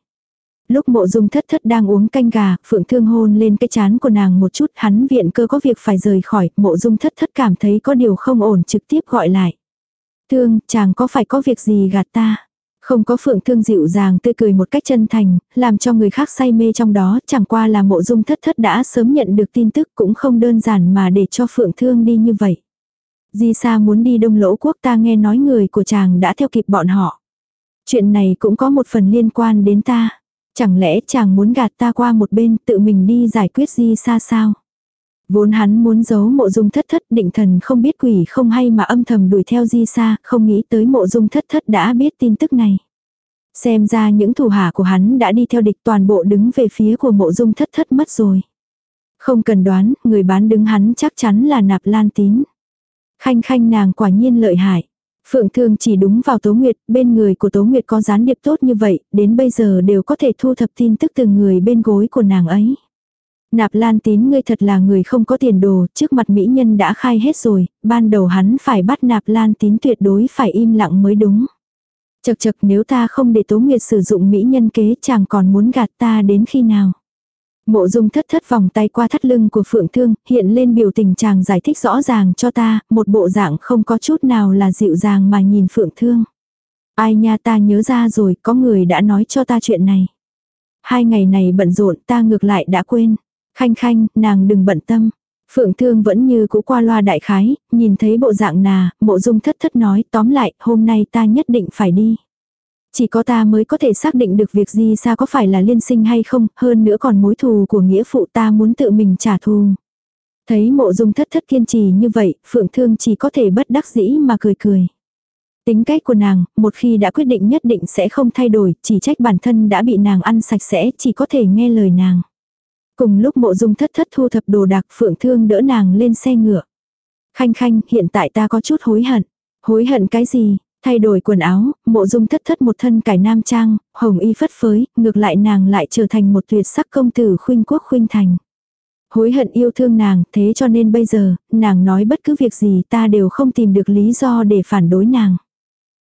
Lúc mộ dung thất thất đang uống canh gà, Phượng Thương hôn lên cái chán của nàng một chút, hắn viện cơ có việc phải rời khỏi, mộ dung thất thất cảm thấy có điều không ổn trực tiếp gọi lại. Thương, chàng có phải có việc gì gạt ta? Không có Phượng Thương dịu dàng tươi cười một cách chân thành, làm cho người khác say mê trong đó, chẳng qua là mộ dung thất thất đã sớm nhận được tin tức cũng không đơn giản mà để cho Phượng Thương đi như vậy. Di Sa muốn đi đông lỗ quốc ta nghe nói người của chàng đã theo kịp bọn họ. Chuyện này cũng có một phần liên quan đến ta. Chẳng lẽ chàng muốn gạt ta qua một bên tự mình đi giải quyết Di Sa sao? Vốn hắn muốn giấu mộ dung thất thất định thần không biết quỷ không hay mà âm thầm đuổi theo Di Sa, không nghĩ tới mộ dung thất thất đã biết tin tức này. Xem ra những thủ hạ của hắn đã đi theo địch toàn bộ đứng về phía của mộ dung thất thất mất rồi. Không cần đoán, người bán đứng hắn chắc chắn là nạp lan tín. Khanh khanh nàng quả nhiên lợi hại. Phượng Thương chỉ đúng vào Tố Nguyệt, bên người của Tố Nguyệt có gián điệp tốt như vậy, đến bây giờ đều có thể thu thập tin tức từ người bên gối của nàng ấy. Nạp Lan Tín ngươi thật là người không có tiền đồ, trước mặt mỹ nhân đã khai hết rồi, ban đầu hắn phải bắt Nạp Lan Tín tuyệt đối phải im lặng mới đúng. Chật chật nếu ta không để Tố Nguyệt sử dụng mỹ nhân kế chàng còn muốn gạt ta đến khi nào. Mộ dung thất thất vòng tay qua thắt lưng của Phượng Thương, hiện lên biểu tình chàng giải thích rõ ràng cho ta, một bộ dạng không có chút nào là dịu dàng mà nhìn Phượng Thương. Ai nha ta nhớ ra rồi, có người đã nói cho ta chuyện này. Hai ngày này bận rộn ta ngược lại đã quên. Khanh khanh, nàng đừng bận tâm. Phượng Thương vẫn như cũ qua loa đại khái, nhìn thấy bộ dạng nà, mộ dung thất thất nói tóm lại, hôm nay ta nhất định phải đi. Chỉ có ta mới có thể xác định được việc gì xa có phải là liên sinh hay không, hơn nữa còn mối thù của nghĩa phụ ta muốn tự mình trả thù. Thấy mộ dung thất thất kiên trì như vậy, Phượng Thương chỉ có thể bất đắc dĩ mà cười cười. Tính cách của nàng, một khi đã quyết định nhất định sẽ không thay đổi, chỉ trách bản thân đã bị nàng ăn sạch sẽ, chỉ có thể nghe lời nàng. Cùng lúc mộ dung thất thất thu thập đồ đạc Phượng Thương đỡ nàng lên xe ngựa. Khanh khanh, hiện tại ta có chút hối hận. Hối hận cái gì? Thay đổi quần áo, mộ dung thất thất một thân cải nam trang, hồng y phất phới, ngược lại nàng lại trở thành một tuyệt sắc công tử khuynh quốc khuynh thành. Hối hận yêu thương nàng, thế cho nên bây giờ, nàng nói bất cứ việc gì ta đều không tìm được lý do để phản đối nàng.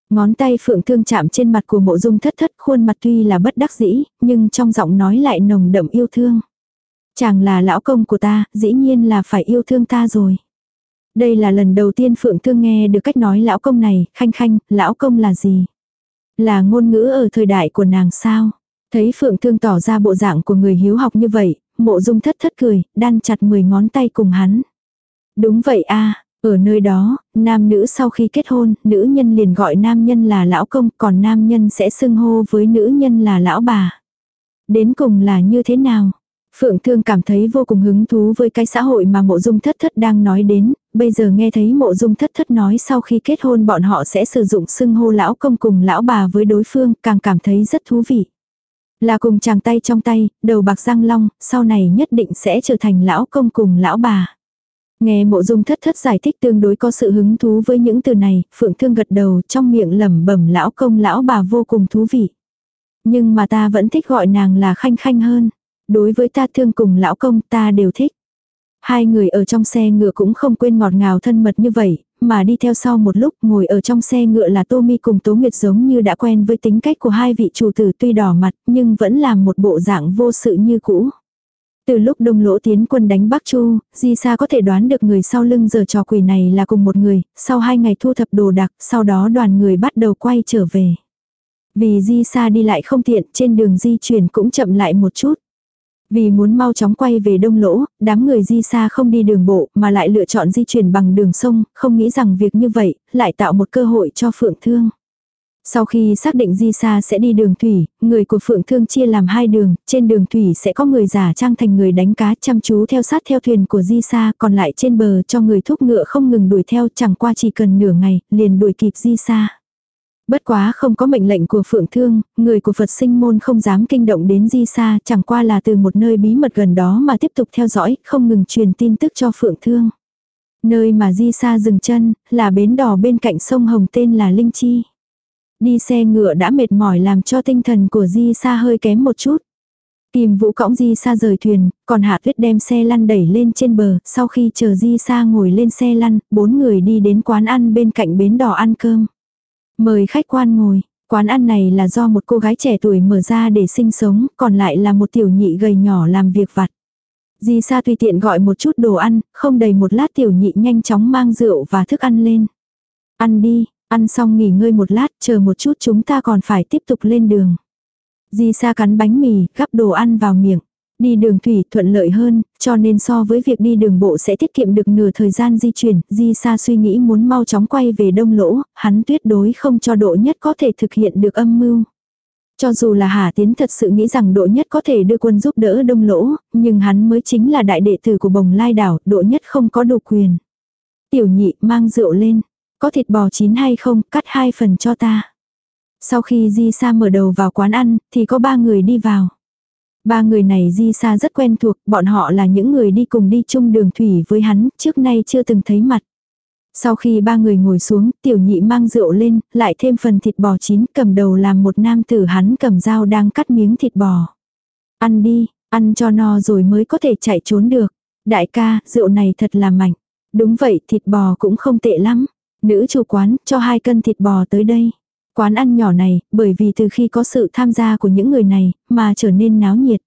Ngón tay phượng thương chạm trên mặt của mộ dung thất thất khuôn mặt tuy là bất đắc dĩ, nhưng trong giọng nói lại nồng đậm yêu thương. Chàng là lão công của ta, dĩ nhiên là phải yêu thương ta rồi. Đây là lần đầu tiên Phượng Thương nghe được cách nói lão công này, khanh khanh, lão công là gì? Là ngôn ngữ ở thời đại của nàng sao? Thấy Phượng Thương tỏ ra bộ dạng của người hiếu học như vậy, mộ dung thất thất cười, đan chặt 10 ngón tay cùng hắn. Đúng vậy a ở nơi đó, nam nữ sau khi kết hôn, nữ nhân liền gọi nam nhân là lão công, còn nam nhân sẽ xưng hô với nữ nhân là lão bà. Đến cùng là như thế nào? Phượng Thương cảm thấy vô cùng hứng thú với cái xã hội mà mộ dung thất thất đang nói đến, bây giờ nghe thấy mộ dung thất thất nói sau khi kết hôn bọn họ sẽ sử dụng xưng hô lão công cùng lão bà với đối phương, càng cảm thấy rất thú vị. Là cùng chàng tay trong tay, đầu bạc răng long, sau này nhất định sẽ trở thành lão công cùng lão bà. Nghe mộ dung thất thất giải thích tương đối có sự hứng thú với những từ này, Phượng Thương gật đầu trong miệng lẩm bẩm lão công lão bà vô cùng thú vị. Nhưng mà ta vẫn thích gọi nàng là khanh khanh hơn. Đối với ta thương cùng lão công ta đều thích. Hai người ở trong xe ngựa cũng không quên ngọt ngào thân mật như vậy, mà đi theo sau một lúc ngồi ở trong xe ngựa là Tô Mi cùng Tố Nguyệt giống như đã quen với tính cách của hai vị chủ tử tuy đỏ mặt nhưng vẫn làm một bộ dạng vô sự như cũ. Từ lúc đông lỗ tiến quân đánh Bắc Chu, Di Sa có thể đoán được người sau lưng giờ trò quỷ này là cùng một người, sau hai ngày thu thập đồ đạc, sau đó đoàn người bắt đầu quay trở về. Vì Di Sa đi lại không tiện, trên đường di chuyển cũng chậm lại một chút. Vì muốn mau chóng quay về đông lỗ, đám người di xa không đi đường bộ mà lại lựa chọn di chuyển bằng đường sông, không nghĩ rằng việc như vậy lại tạo một cơ hội cho Phượng Thương. Sau khi xác định Di Sa sẽ đi đường thủy, người của Phượng Thương chia làm hai đường, trên đường thủy sẽ có người giả trang thành người đánh cá chăm chú theo sát theo thuyền của Di Sa, còn lại trên bờ cho người thúc ngựa không ngừng đuổi theo chẳng qua chỉ cần nửa ngày, liền đuổi kịp Di Sa. Bất quá không có mệnh lệnh của Phượng Thương, người của Phật sinh môn không dám kinh động đến Di Sa, chẳng qua là từ một nơi bí mật gần đó mà tiếp tục theo dõi, không ngừng truyền tin tức cho Phượng Thương. Nơi mà Di Sa dừng chân, là bến đỏ bên cạnh sông Hồng tên là Linh Chi. Đi xe ngựa đã mệt mỏi làm cho tinh thần của Di Sa hơi kém một chút. Kim Vũ cõng Di Sa rời thuyền, còn Hạ Tuyết đem xe lăn đẩy lên trên bờ, sau khi chờ Di Sa ngồi lên xe lăn, bốn người đi đến quán ăn bên cạnh bến đỏ ăn cơm. Mời khách quan ngồi, quán ăn này là do một cô gái trẻ tuổi mở ra để sinh sống, còn lại là một tiểu nhị gầy nhỏ làm việc vặt. Di Sa tùy tiện gọi một chút đồ ăn, không đầy một lát tiểu nhị nhanh chóng mang rượu và thức ăn lên. Ăn đi, ăn xong nghỉ ngơi một lát, chờ một chút chúng ta còn phải tiếp tục lên đường. Di Sa cắn bánh mì, gắp đồ ăn vào miệng. Đi đường thủy thuận lợi hơn, cho nên so với việc đi đường bộ sẽ tiết kiệm được nửa thời gian di chuyển, Di Sa suy nghĩ muốn mau chóng quay về đông lỗ, hắn tuyệt đối không cho độ nhất có thể thực hiện được âm mưu. Cho dù là Hà Tiến thật sự nghĩ rằng độ nhất có thể đưa quân giúp đỡ đông lỗ, nhưng hắn mới chính là đại đệ tử của bồng lai đảo, độ nhất không có đủ quyền. Tiểu nhị mang rượu lên, có thịt bò chín hay không, cắt hai phần cho ta. Sau khi Di Sa mở đầu vào quán ăn, thì có ba người đi vào. Ba người này Di xa rất quen thuộc, bọn họ là những người đi cùng đi chung đường thủy với hắn, trước nay chưa từng thấy mặt. Sau khi ba người ngồi xuống, tiểu nhị mang rượu lên, lại thêm phần thịt bò chín cầm đầu làm một nam tử hắn cầm dao đang cắt miếng thịt bò. Ăn đi, ăn cho no rồi mới có thể chạy trốn được. Đại ca, rượu này thật là mạnh. Đúng vậy, thịt bò cũng không tệ lắm. Nữ chủ quán, cho hai cân thịt bò tới đây. Quán ăn nhỏ này, bởi vì từ khi có sự tham gia của những người này, mà trở nên náo nhiệt.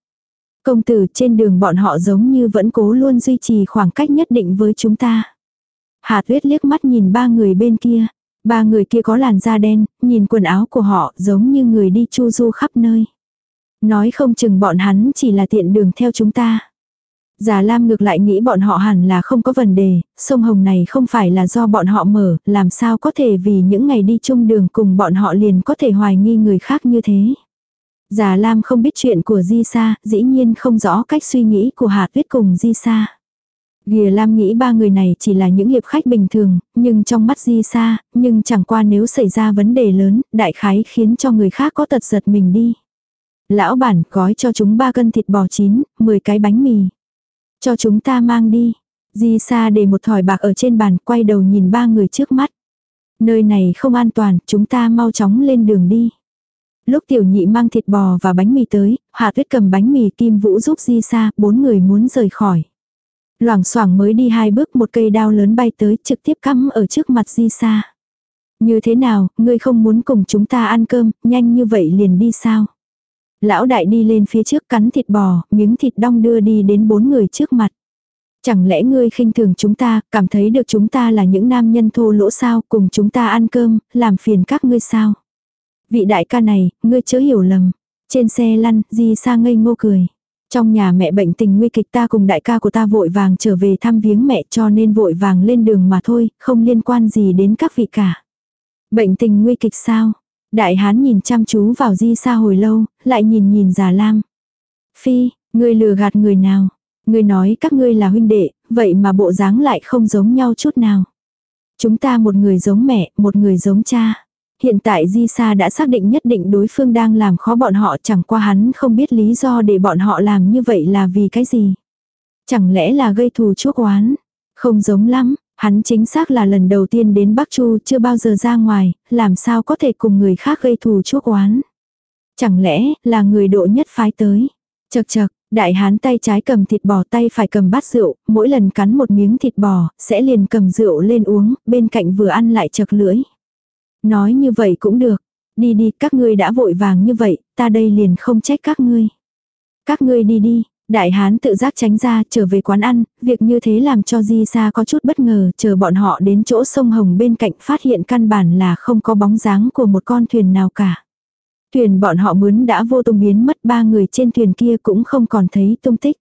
Công tử trên đường bọn họ giống như vẫn cố luôn duy trì khoảng cách nhất định với chúng ta. Hà tuyết liếc mắt nhìn ba người bên kia. Ba người kia có làn da đen, nhìn quần áo của họ giống như người đi chu du khắp nơi. Nói không chừng bọn hắn chỉ là tiện đường theo chúng ta. Già Lam ngược lại nghĩ bọn họ hẳn là không có vấn đề, sông Hồng này không phải là do bọn họ mở, làm sao có thể vì những ngày đi chung đường cùng bọn họ liền có thể hoài nghi người khác như thế. Già Lam không biết chuyện của Di Sa, dĩ nhiên không rõ cách suy nghĩ của Hà Tuyết cùng Di Sa. Gìa Lam nghĩ ba người này chỉ là những hiệp khách bình thường, nhưng trong mắt Di Sa, nhưng chẳng qua nếu xảy ra vấn đề lớn, đại khái khiến cho người khác có tật giật mình đi. Lão bản gói cho chúng ba cân thịt bò chín, 10 cái bánh mì. Cho chúng ta mang đi. Di Sa để một thỏi bạc ở trên bàn quay đầu nhìn ba người trước mắt. Nơi này không an toàn, chúng ta mau chóng lên đường đi. Lúc tiểu nhị mang thịt bò và bánh mì tới, Hạ Tuyết cầm bánh mì Kim Vũ giúp Di Sa, bốn người muốn rời khỏi. Loảng xoảng mới đi hai bước một cây đao lớn bay tới trực tiếp cắm ở trước mặt Di Sa. Như thế nào, ngươi không muốn cùng chúng ta ăn cơm, nhanh như vậy liền đi sao? Lão đại đi lên phía trước cắn thịt bò, miếng thịt đong đưa đi đến bốn người trước mặt. Chẳng lẽ ngươi khinh thường chúng ta, cảm thấy được chúng ta là những nam nhân thô lỗ sao, cùng chúng ta ăn cơm, làm phiền các ngươi sao? Vị đại ca này, ngươi chớ hiểu lầm. Trên xe lăn, di sa ngây ngô cười. Trong nhà mẹ bệnh tình nguy kịch ta cùng đại ca của ta vội vàng trở về thăm viếng mẹ cho nên vội vàng lên đường mà thôi, không liên quan gì đến các vị cả. Bệnh tình nguy kịch sao? Đại hán nhìn chăm chú vào di sa hồi lâu, lại nhìn nhìn già lam. Phi, ngươi lừa gạt người nào? Ngươi nói các ngươi là huynh đệ, vậy mà bộ dáng lại không giống nhau chút nào. Chúng ta một người giống mẹ, một người giống cha. Hiện tại Di Sa đã xác định nhất định đối phương đang làm khó bọn họ chẳng qua hắn không biết lý do để bọn họ làm như vậy là vì cái gì. Chẳng lẽ là gây thù chuốc oán? Không giống lắm, hắn chính xác là lần đầu tiên đến Bắc Chu chưa bao giờ ra ngoài, làm sao có thể cùng người khác gây thù chuốc oán. Chẳng lẽ là người độ nhất phái tới. Chật chật, đại hán tay trái cầm thịt bò tay phải cầm bát rượu, mỗi lần cắn một miếng thịt bò, sẽ liền cầm rượu lên uống, bên cạnh vừa ăn lại chật lưỡi. Nói như vậy cũng được. Đi đi, các ngươi đã vội vàng như vậy, ta đây liền không trách các ngươi. Các ngươi đi đi, đại hán tự giác tránh ra trở về quán ăn, việc như thế làm cho Di Sa có chút bất ngờ, chờ bọn họ đến chỗ sông Hồng bên cạnh phát hiện căn bản là không có bóng dáng của một con thuyền nào cả. Thuyền bọn họ mướn đã vô tung biến mất ba người trên thuyền kia cũng không còn thấy tung tích.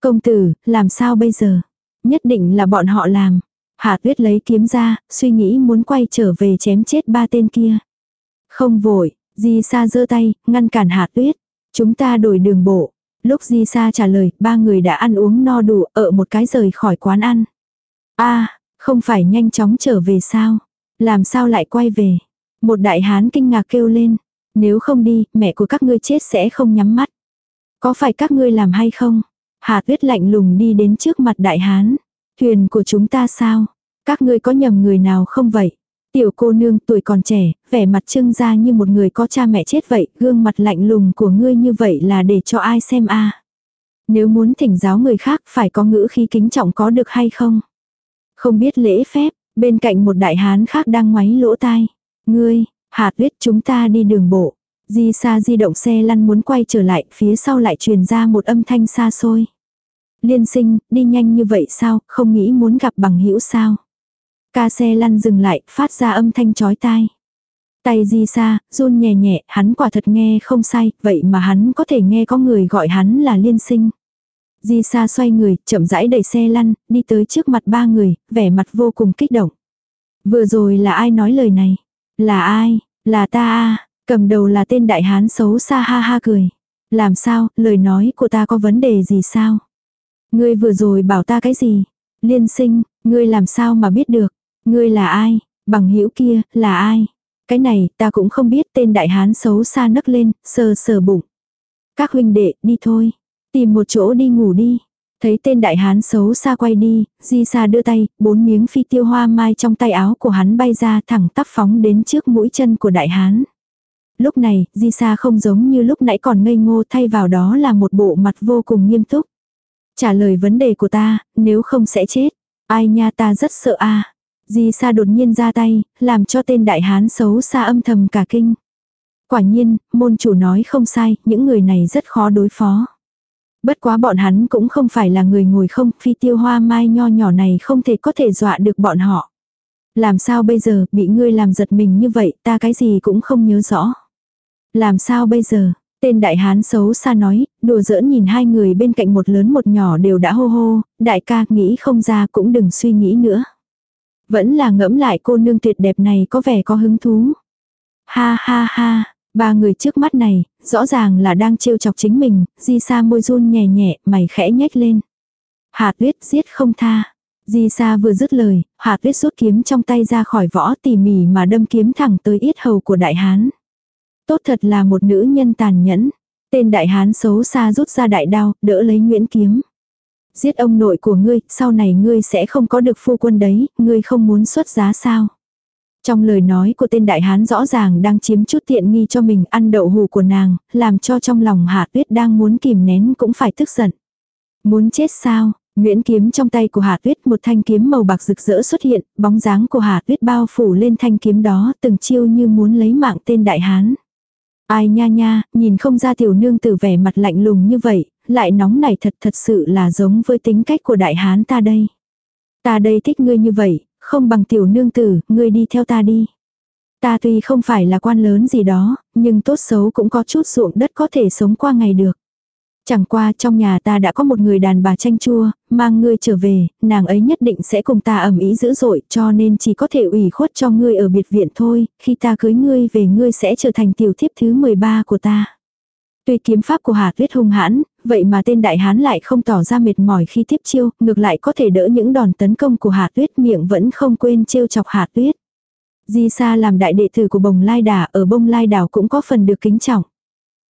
Công tử, làm sao bây giờ? Nhất định là bọn họ làm. Hạ tuyết lấy kiếm ra, suy nghĩ muốn quay trở về chém chết ba tên kia. Không vội, Di Sa giơ tay, ngăn cản Hạ tuyết. Chúng ta đổi đường bộ. Lúc Di Sa trả lời, ba người đã ăn uống no đủ, ở một cái rời khỏi quán ăn. a không phải nhanh chóng trở về sao? Làm sao lại quay về? Một đại hán kinh ngạc kêu lên. Nếu không đi, mẹ của các ngươi chết sẽ không nhắm mắt. Có phải các ngươi làm hay không? Hà tuyết lạnh lùng đi đến trước mặt đại hán. Thuyền của chúng ta sao? Các ngươi có nhầm người nào không vậy? Tiểu cô nương tuổi còn trẻ, vẻ mặt trưng ra như một người có cha mẹ chết vậy, gương mặt lạnh lùng của ngươi như vậy là để cho ai xem a Nếu muốn thỉnh giáo người khác phải có ngữ khí kính trọng có được hay không? Không biết lễ phép, bên cạnh một đại hán khác đang ngoáy lỗ tai. Ngươi, hạt tuyết chúng ta đi đường bộ. Di xa di động xe lăn muốn quay trở lại, phía sau lại truyền ra một âm thanh xa xôi. Liên sinh, đi nhanh như vậy sao, không nghĩ muốn gặp bằng hữu sao. Ca xe lăn dừng lại, phát ra âm thanh chói tai. Tay di xa, run nhẹ nhẹ, hắn quả thật nghe không sai, vậy mà hắn có thể nghe có người gọi hắn là liên sinh. Di xa xoay người, chậm rãi đẩy xe lăn, đi tới trước mặt ba người, vẻ mặt vô cùng kích động. Vừa rồi là ai nói lời này? Là ai? Là ta à? Cầm đầu là tên đại hán xấu xa ha ha cười. Làm sao, lời nói của ta có vấn đề gì sao? Ngươi vừa rồi bảo ta cái gì? Liên sinh, ngươi làm sao mà biết được? Ngươi là ai? Bằng hữu kia, là ai? Cái này, ta cũng không biết tên đại hán xấu xa nấc lên, sờ sờ bụng. Các huynh đệ, đi thôi. Tìm một chỗ đi ngủ đi. Thấy tên đại hán xấu xa quay đi, di xa đưa tay, bốn miếng phi tiêu hoa mai trong tay áo của hắn bay ra thẳng tắp phóng đến trước mũi chân của đại hán. Lúc này, di xa không giống như lúc nãy còn ngây ngô thay vào đó là một bộ mặt vô cùng nghiêm túc. Trả lời vấn đề của ta, nếu không sẽ chết. Ai nha ta rất sợ a Di Sa đột nhiên ra tay, làm cho tên đại hán xấu xa âm thầm cả kinh. Quả nhiên, môn chủ nói không sai, những người này rất khó đối phó. Bất quá bọn hắn cũng không phải là người ngồi không, phi tiêu hoa mai nho nhỏ này không thể có thể dọa được bọn họ. Làm sao bây giờ, bị ngươi làm giật mình như vậy, ta cái gì cũng không nhớ rõ. Làm sao bây giờ, tên đại hán xấu xa nói, đùa giỡn nhìn hai người bên cạnh một lớn một nhỏ đều đã hô hô, đại ca nghĩ không ra cũng đừng suy nghĩ nữa. Vẫn là ngẫm lại cô nương tuyệt đẹp này có vẻ có hứng thú. Ha ha ha, ba người trước mắt này, rõ ràng là đang trêu chọc chính mình, di sa môi run nhẹ nhẹ, mày khẽ nhếch lên. hà tuyết giết không tha. Di sa vừa dứt lời, hà tuyết rút kiếm trong tay ra khỏi võ tỉ mỉ mà đâm kiếm thẳng tới yết hầu của đại hán. Tốt thật là một nữ nhân tàn nhẫn. Tên đại hán xấu xa rút ra đại đao, đỡ lấy nguyễn kiếm. Giết ông nội của ngươi, sau này ngươi sẽ không có được phu quân đấy, ngươi không muốn xuất giá sao? Trong lời nói của tên đại hán rõ ràng đang chiếm chút tiện nghi cho mình ăn đậu hù của nàng, làm cho trong lòng Hạ Tuyết đang muốn kìm nén cũng phải tức giận. Muốn chết sao? Nguyễn kiếm trong tay của Hạ Tuyết một thanh kiếm màu bạc rực rỡ xuất hiện, bóng dáng của Hạ Tuyết bao phủ lên thanh kiếm đó từng chiêu như muốn lấy mạng tên đại hán. Ai nha nha, nhìn không ra tiểu nương tử vẻ mặt lạnh lùng như vậy, lại nóng này thật thật sự là giống với tính cách của đại hán ta đây. Ta đây thích ngươi như vậy, không bằng tiểu nương tử, ngươi đi theo ta đi. Ta tuy không phải là quan lớn gì đó, nhưng tốt xấu cũng có chút ruộng đất có thể sống qua ngày được. Chẳng qua trong nhà ta đã có một người đàn bà chanh chua, mang ngươi trở về, nàng ấy nhất định sẽ cùng ta ẩm ý dữ dội cho nên chỉ có thể ủy khuất cho ngươi ở biệt viện thôi, khi ta cưới ngươi về ngươi sẽ trở thành tiểu thiếp thứ 13 của ta. Tuy kiếm pháp của Hà Tuyết hung hãn, vậy mà tên đại hán lại không tỏ ra mệt mỏi khi tiếp chiêu, ngược lại có thể đỡ những đòn tấn công của Hà Tuyết miệng vẫn không quên trêu chọc Hà Tuyết. Di Sa làm đại đệ tử của bồng lai đà ở bông lai đảo cũng có phần được kính trọng.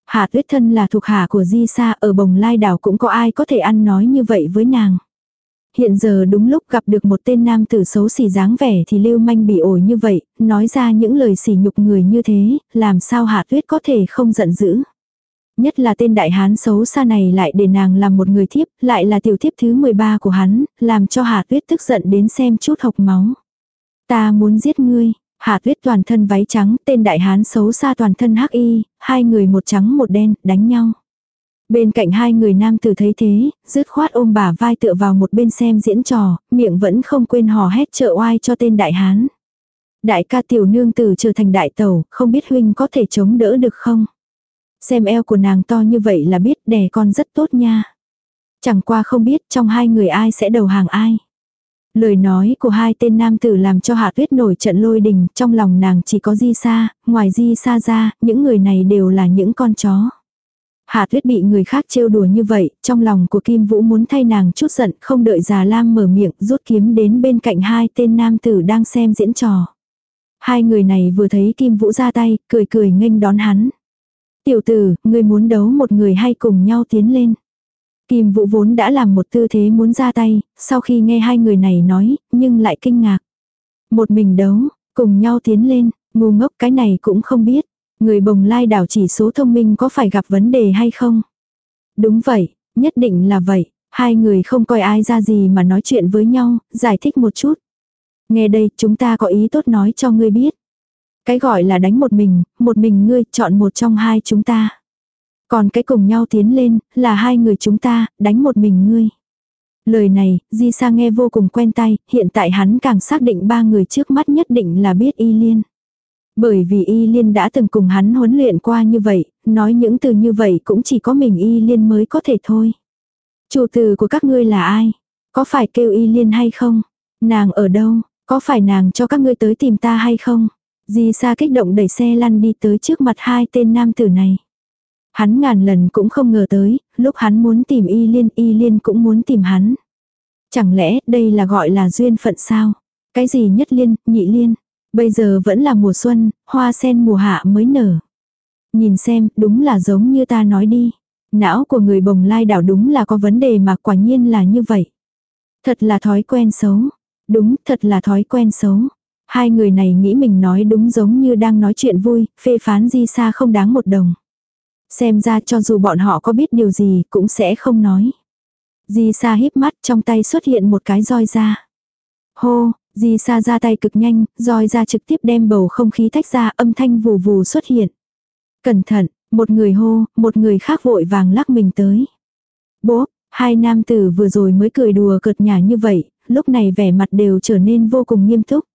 Hà Tuyết thân là thuộc hạ của Di Sa ở bồng lai đảo cũng có ai có thể ăn nói như vậy với nàng. Hiện giờ đúng lúc gặp được một tên nam tử xấu xỉ dáng vẻ thì lưu manh bị ổi như vậy, nói ra những lời xỉ nhục người như thế, làm sao hà Tuyết có thể không giận dữ. Nhất là tên đại hán xấu xa này lại để nàng làm một người thiếp, lại là tiểu thiếp thứ 13 của hắn, làm cho Hạ Tuyết tức giận đến xem chút hộc máu. Ta muốn giết ngươi. Hạ Tuyết toàn thân váy trắng, tên đại hán xấu xa toàn thân hắc y, hai người một trắng một đen, đánh nhau. Bên cạnh hai người nam tử thấy thế, dứt khoát ôm bà vai tựa vào một bên xem diễn trò, miệng vẫn không quên hò hét trợ oai cho tên đại hán. Đại ca tiểu nương tử trở thành đại tẩu, không biết huynh có thể chống đỡ được không? Xem eo của nàng to như vậy là biết đẻ con rất tốt nha. Chẳng qua không biết trong hai người ai sẽ đầu hàng ai. Lời nói của hai tên nam tử làm cho Hạ Tuyết nổi trận lôi đình, trong lòng nàng chỉ có Di Sa, ngoài Di Sa ra, những người này đều là những con chó. Hạ Tuyết bị người khác trêu đùa như vậy, trong lòng của Kim Vũ muốn thay nàng chút giận, không đợi Già Lam mở miệng, rút kiếm đến bên cạnh hai tên nam tử đang xem diễn trò. Hai người này vừa thấy Kim Vũ ra tay, cười cười nghênh đón hắn. Tiểu tử, ngươi muốn đấu một người hay cùng nhau tiến lên. Kim Vũ vốn đã làm một tư thế muốn ra tay, sau khi nghe hai người này nói, nhưng lại kinh ngạc. Một mình đấu, cùng nhau tiến lên, ngu ngốc cái này cũng không biết. Người bồng lai đảo chỉ số thông minh có phải gặp vấn đề hay không? Đúng vậy, nhất định là vậy. Hai người không coi ai ra gì mà nói chuyện với nhau, giải thích một chút. Nghe đây, chúng ta có ý tốt nói cho ngươi biết. Cái gọi là đánh một mình, một mình ngươi chọn một trong hai chúng ta. Còn cái cùng nhau tiến lên, là hai người chúng ta, đánh một mình ngươi. Lời này, Di Sa nghe vô cùng quen tay, hiện tại hắn càng xác định ba người trước mắt nhất định là biết Y Liên. Bởi vì Y Liên đã từng cùng hắn huấn luyện qua như vậy, nói những từ như vậy cũng chỉ có mình Y Liên mới có thể thôi. Chủ từ của các ngươi là ai? Có phải kêu Y Liên hay không? Nàng ở đâu? Có phải nàng cho các ngươi tới tìm ta hay không? Di Sa kích động đẩy xe lăn đi tới trước mặt hai tên nam tử này. Hắn ngàn lần cũng không ngờ tới, lúc hắn muốn tìm Y Liên, Y Liên cũng muốn tìm hắn. Chẳng lẽ đây là gọi là duyên phận sao? Cái gì nhất liên, nhị liên? Bây giờ vẫn là mùa xuân, hoa sen mùa hạ mới nở. Nhìn xem, đúng là giống như ta nói đi. Não của người bồng lai đảo đúng là có vấn đề mà quả nhiên là như vậy. Thật là thói quen xấu. Đúng, thật là thói quen xấu. Hai người này nghĩ mình nói đúng giống như đang nói chuyện vui, phê phán di xa không đáng một đồng. Xem ra cho dù bọn họ có biết điều gì cũng sẽ không nói. Di xa híp mắt trong tay xuất hiện một cái roi ra. Hô, Di xa ra tay cực nhanh, roi ra trực tiếp đem bầu không khí tách ra âm thanh vù vù xuất hiện. Cẩn thận, một người hô, một người khác vội vàng lắc mình tới. Bố, hai nam tử vừa rồi mới cười đùa cợt nhả như vậy, lúc này vẻ mặt đều trở nên vô cùng nghiêm túc.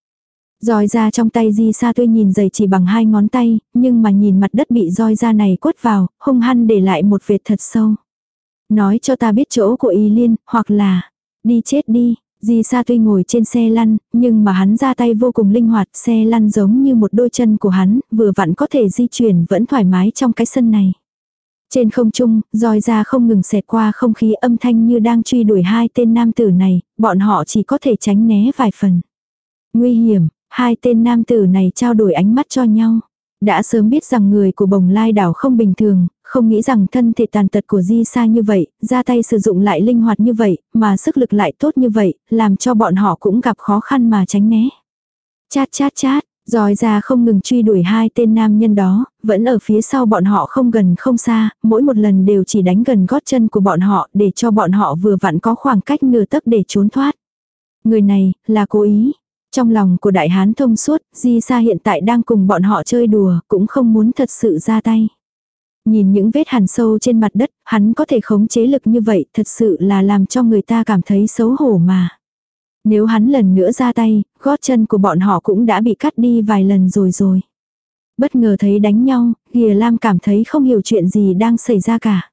Roi ra trong tay Di Sa tuy nhìn dày chỉ bằng hai ngón tay, nhưng mà nhìn mặt đất bị roi ra này quất vào, hung hăng để lại một vệt thật sâu. Nói cho ta biết chỗ của Y Liên, hoặc là, đi chết đi. Di Sa tuy ngồi trên xe lăn, nhưng mà hắn ra tay vô cùng linh hoạt, xe lăn giống như một đôi chân của hắn, vừa vặn có thể di chuyển vẫn thoải mái trong cái sân này. Trên không trung, roi ra không ngừng xẹt qua không khí âm thanh như đang truy đuổi hai tên nam tử này, bọn họ chỉ có thể tránh né vài phần. Nguy hiểm, hai tên nam tử này trao đổi ánh mắt cho nhau. Đã sớm biết rằng người của bồng lai đảo không bình thường, không nghĩ rằng thân thể tàn tật của Di Sa như vậy, ra tay sử dụng lại linh hoạt như vậy, mà sức lực lại tốt như vậy, làm cho bọn họ cũng gặp khó khăn mà tránh né. Chát chát chát, Rồi ra không ngừng truy đuổi hai tên nam nhân đó, vẫn ở phía sau bọn họ không gần không xa, mỗi một lần đều chỉ đánh gần gót chân của bọn họ để cho bọn họ vừa vặn có khoảng cách nửa tấc để trốn thoát. Người này, là cố ý, trong lòng của đại hán thông suốt, Di Sa hiện tại đang cùng bọn họ chơi đùa, cũng không muốn thật sự ra tay. Nhìn những vết hàn sâu trên mặt đất, hắn có thể khống chế lực như vậy, thật sự là làm cho người ta cảm thấy xấu hổ mà. Nếu hắn lần nữa ra tay, gót chân của bọn họ cũng đã bị cắt đi vài lần rồi rồi. Bất ngờ thấy đánh nhau, Gìa Lam cảm thấy không hiểu chuyện gì đang xảy ra cả.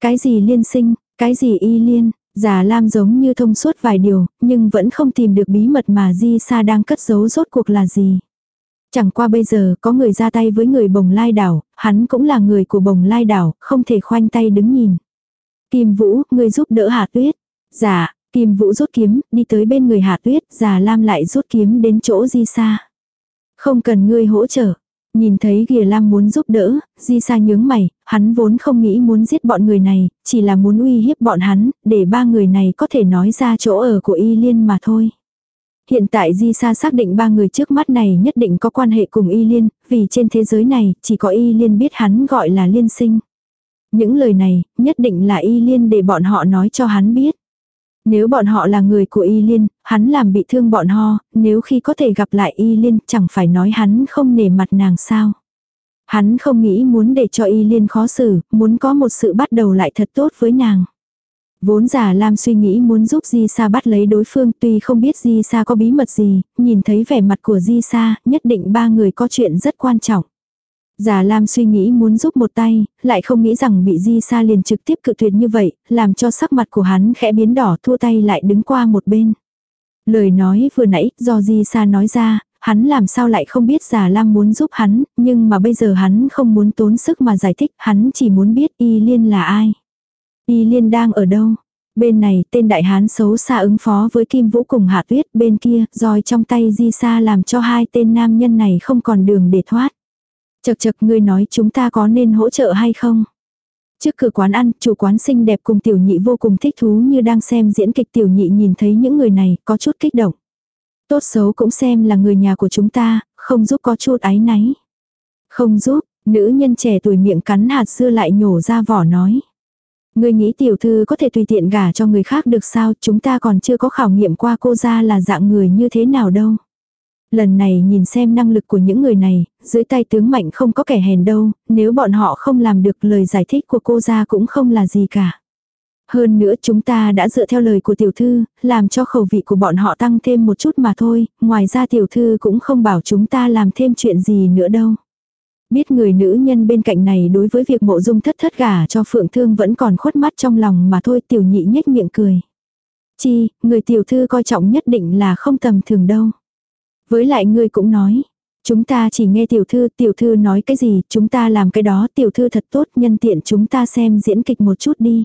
Cái gì liên sinh, cái gì y liên, Già Lam giống như thông suốt vài điều, nhưng vẫn không tìm được bí mật mà Di Sa đang cất giấu rốt cuộc là gì. Chẳng qua bây giờ có người ra tay với người bồng lai đảo, hắn cũng là người của bồng lai đảo, không thể khoanh tay đứng nhìn. Kim Vũ, người giúp đỡ Hà Tuyết. Dạ, Kim Vũ rút kiếm, đi tới bên người Hà Tuyết, già Lam lại rút kiếm đến chỗ Di Sa. Không cần ngươi hỗ trợ. Nhìn thấy Gìa Lam muốn giúp đỡ, Di Sa nhướng mày, hắn vốn không nghĩ muốn giết bọn người này, chỉ là muốn uy hiếp bọn hắn, để ba người này có thể nói ra chỗ ở của Y Liên mà thôi. Hiện tại Di Sa xác định ba người trước mắt này nhất định có quan hệ cùng Y Liên, vì trên thế giới này chỉ có Y Liên biết hắn gọi là Liên sinh. Những lời này, nhất định là Y Liên để bọn họ nói cho hắn biết. Nếu bọn họ là người của Y Liên, hắn làm bị thương bọn họ, nếu khi có thể gặp lại Y Liên chẳng phải nói hắn không nể mặt nàng sao. Hắn không nghĩ muốn để cho Y Liên khó xử, muốn có một sự bắt đầu lại thật tốt với nàng. Vốn giả Lam suy nghĩ muốn giúp Di Sa bắt lấy đối phương tuy không biết Di Sa có bí mật gì, nhìn thấy vẻ mặt của Di Sa, nhất định ba người có chuyện rất quan trọng. Già Lam suy nghĩ muốn giúp một tay, lại không nghĩ rằng bị Di Sa liền trực tiếp cự tuyệt như vậy, làm cho sắc mặt của hắn khẽ biến đỏ thua tay lại đứng qua một bên. Lời nói vừa nãy do Di Sa nói ra, hắn làm sao lại không biết Già Lam muốn giúp hắn, nhưng mà bây giờ hắn không muốn tốn sức mà giải thích, hắn chỉ muốn biết Y Liên là ai. Y Liên đang ở đâu? Bên này tên đại hán xấu xa ứng phó với Kim Vũ cùng Hạ Tuyết, bên kia roi trong tay Di Sa làm cho hai tên nam nhân này không còn đường để thoát. Chật chật ngươi nói chúng ta có nên hỗ trợ hay không? Trước cửa quán ăn, chủ quán xinh đẹp cùng tiểu nhị vô cùng thích thú như đang xem diễn kịch tiểu nhị nhìn thấy những người này, có chút kích động. Tốt xấu cũng xem là người nhà của chúng ta, không giúp có chút ái náy. Không giúp, nữ nhân trẻ tuổi miệng cắn hạt dưa lại nhổ ra vỏ nói. người nghĩ tiểu thư có thể tùy tiện gả cho người khác được sao, chúng ta còn chưa có khảo nghiệm qua cô ra là dạng người như thế nào đâu. Lần này nhìn xem năng lực của những người này, dưới tay tướng mạnh không có kẻ hèn đâu, nếu bọn họ không làm được lời giải thích của cô ra cũng không là gì cả. Hơn nữa chúng ta đã dựa theo lời của tiểu thư, làm cho khẩu vị của bọn họ tăng thêm một chút mà thôi, ngoài ra tiểu thư cũng không bảo chúng ta làm thêm chuyện gì nữa đâu. Biết người nữ nhân bên cạnh này đối với việc mộ dung thất thất gả cho phượng thương vẫn còn khuất mắt trong lòng mà thôi tiểu nhị nhếch miệng cười. Chi, người tiểu thư coi trọng nhất định là không tầm thường đâu. Với lại ngươi cũng nói, chúng ta chỉ nghe tiểu thư, tiểu thư nói cái gì, chúng ta làm cái đó, tiểu thư thật tốt, nhân tiện chúng ta xem diễn kịch một chút đi.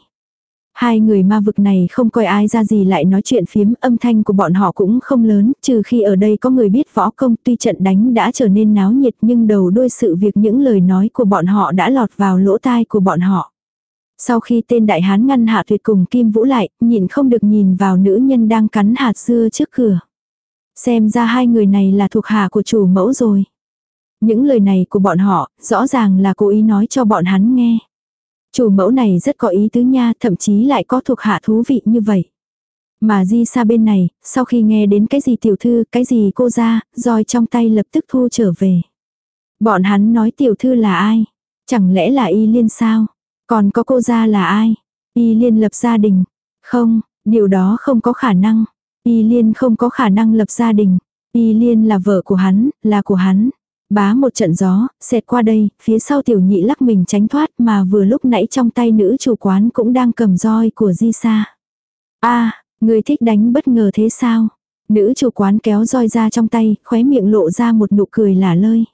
Hai người ma vực này không coi ai ra gì lại nói chuyện phiếm, âm thanh của bọn họ cũng không lớn, trừ khi ở đây có người biết võ công tuy trận đánh đã trở nên náo nhiệt nhưng đầu đuôi sự việc những lời nói của bọn họ đã lọt vào lỗ tai của bọn họ. Sau khi tên đại hán ngăn hạ tuyệt cùng Kim Vũ lại, nhịn không được nhìn vào nữ nhân đang cắn hạt dưa trước cửa. Xem ra hai người này là thuộc hạ của chủ mẫu rồi. Những lời này của bọn họ, rõ ràng là cố ý nói cho bọn hắn nghe. Chủ mẫu này rất có ý tứ nha, thậm chí lại có thuộc hạ thú vị như vậy. Mà di xa bên này, sau khi nghe đến cái gì tiểu thư, cái gì cô ra, roi trong tay lập tức thu trở về. Bọn hắn nói tiểu thư là ai? Chẳng lẽ là y liên sao? Còn có cô ra là ai? Y liên lập gia đình. Không, điều đó không có khả năng. Y liên không có khả năng lập gia đình. Y liên là vợ của hắn, là của hắn. Bá một trận gió, xẹt qua đây, phía sau tiểu nhị lắc mình tránh thoát mà vừa lúc nãy trong tay nữ chủ quán cũng đang cầm roi của di sa. a người thích đánh bất ngờ thế sao? Nữ chủ quán kéo roi ra trong tay, khóe miệng lộ ra một nụ cười lả lơi.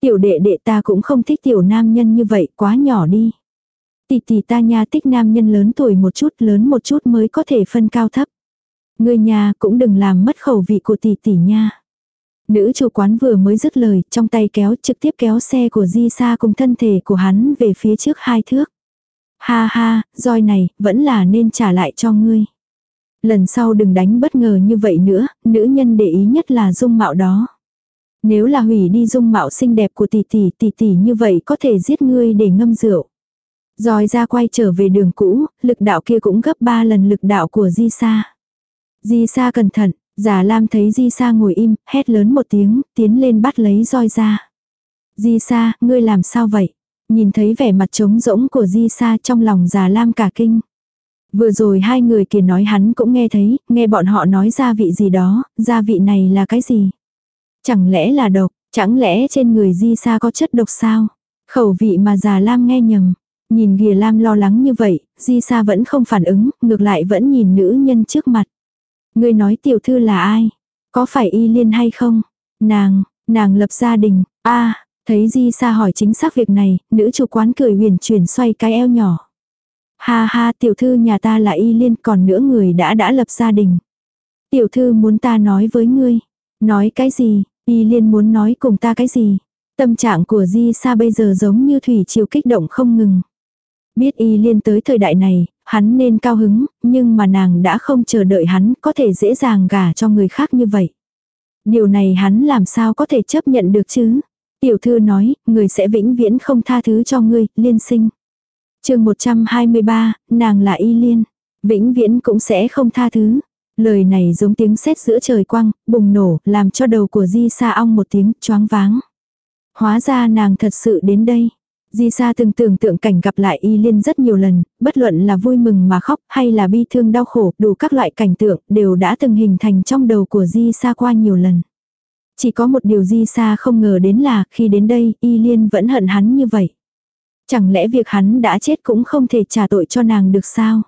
Tiểu đệ đệ ta cũng không thích tiểu nam nhân như vậy, quá nhỏ đi. Tỷ tỷ ta nha thích nam nhân lớn tuổi một chút lớn một chút mới có thể phân cao thấp. Người nhà cũng đừng làm mất khẩu vị của tỷ tỷ nha. Nữ chủ quán vừa mới dứt lời, trong tay kéo trực tiếp kéo xe của Di Sa cùng thân thể của hắn về phía trước hai thước. Ha ha, roi này, vẫn là nên trả lại cho ngươi. Lần sau đừng đánh bất ngờ như vậy nữa, nữ nhân để ý nhất là dung mạo đó. Nếu là hủy đi dung mạo xinh đẹp của tỷ tỷ, tỷ tỷ như vậy có thể giết ngươi để ngâm rượu. Rồi ra quay trở về đường cũ, lực đạo kia cũng gấp ba lần lực đạo của Di Sa. Di Sa cẩn thận, Già Lam thấy Di Sa ngồi im, hét lớn một tiếng, tiến lên bắt lấy roi ra. Di Sa, ngươi làm sao vậy? Nhìn thấy vẻ mặt trống rỗng của Di Sa trong lòng Già Lam cả kinh. Vừa rồi hai người kia nói hắn cũng nghe thấy, nghe bọn họ nói gia vị gì đó, gia vị này là cái gì? Chẳng lẽ là độc, chẳng lẽ trên người Di Sa có chất độc sao? Khẩu vị mà Già Lam nghe nhầm. Nhìn Gìa Lam lo lắng như vậy, Di Sa vẫn không phản ứng, ngược lại vẫn nhìn nữ nhân trước mặt ngươi nói tiểu thư là ai? Có phải y liên hay không? Nàng, nàng lập gia đình. a thấy Di Sa hỏi chính xác việc này, nữ chủ quán cười huyền chuyển xoay cái eo nhỏ. Ha ha tiểu thư nhà ta là y liên còn nữa người đã đã lập gia đình. Tiểu thư muốn ta nói với ngươi. Nói cái gì? Y liên muốn nói cùng ta cái gì? Tâm trạng của Di Sa bây giờ giống như thủy chiều kích động không ngừng. Biết y liên tới thời đại này, hắn nên cao hứng, nhưng mà nàng đã không chờ đợi hắn có thể dễ dàng gả cho người khác như vậy. Điều này hắn làm sao có thể chấp nhận được chứ? Tiểu thư nói, người sẽ vĩnh viễn không tha thứ cho ngươi, liên sinh. chương 123, nàng là y liên. Vĩnh viễn cũng sẽ không tha thứ. Lời này giống tiếng sét giữa trời quang, bùng nổ, làm cho đầu của Di Sa ong một tiếng choáng váng. Hóa ra nàng thật sự đến đây. Di Sa từng tưởng tượng cảnh gặp lại Y Liên rất nhiều lần, bất luận là vui mừng mà khóc hay là bi thương đau khổ, đủ các loại cảnh tượng đều đã từng hình thành trong đầu của Di Sa qua nhiều lần. Chỉ có một điều Di Sa không ngờ đến là khi đến đây Y Liên vẫn hận hắn như vậy. Chẳng lẽ việc hắn đã chết cũng không thể trả tội cho nàng được sao?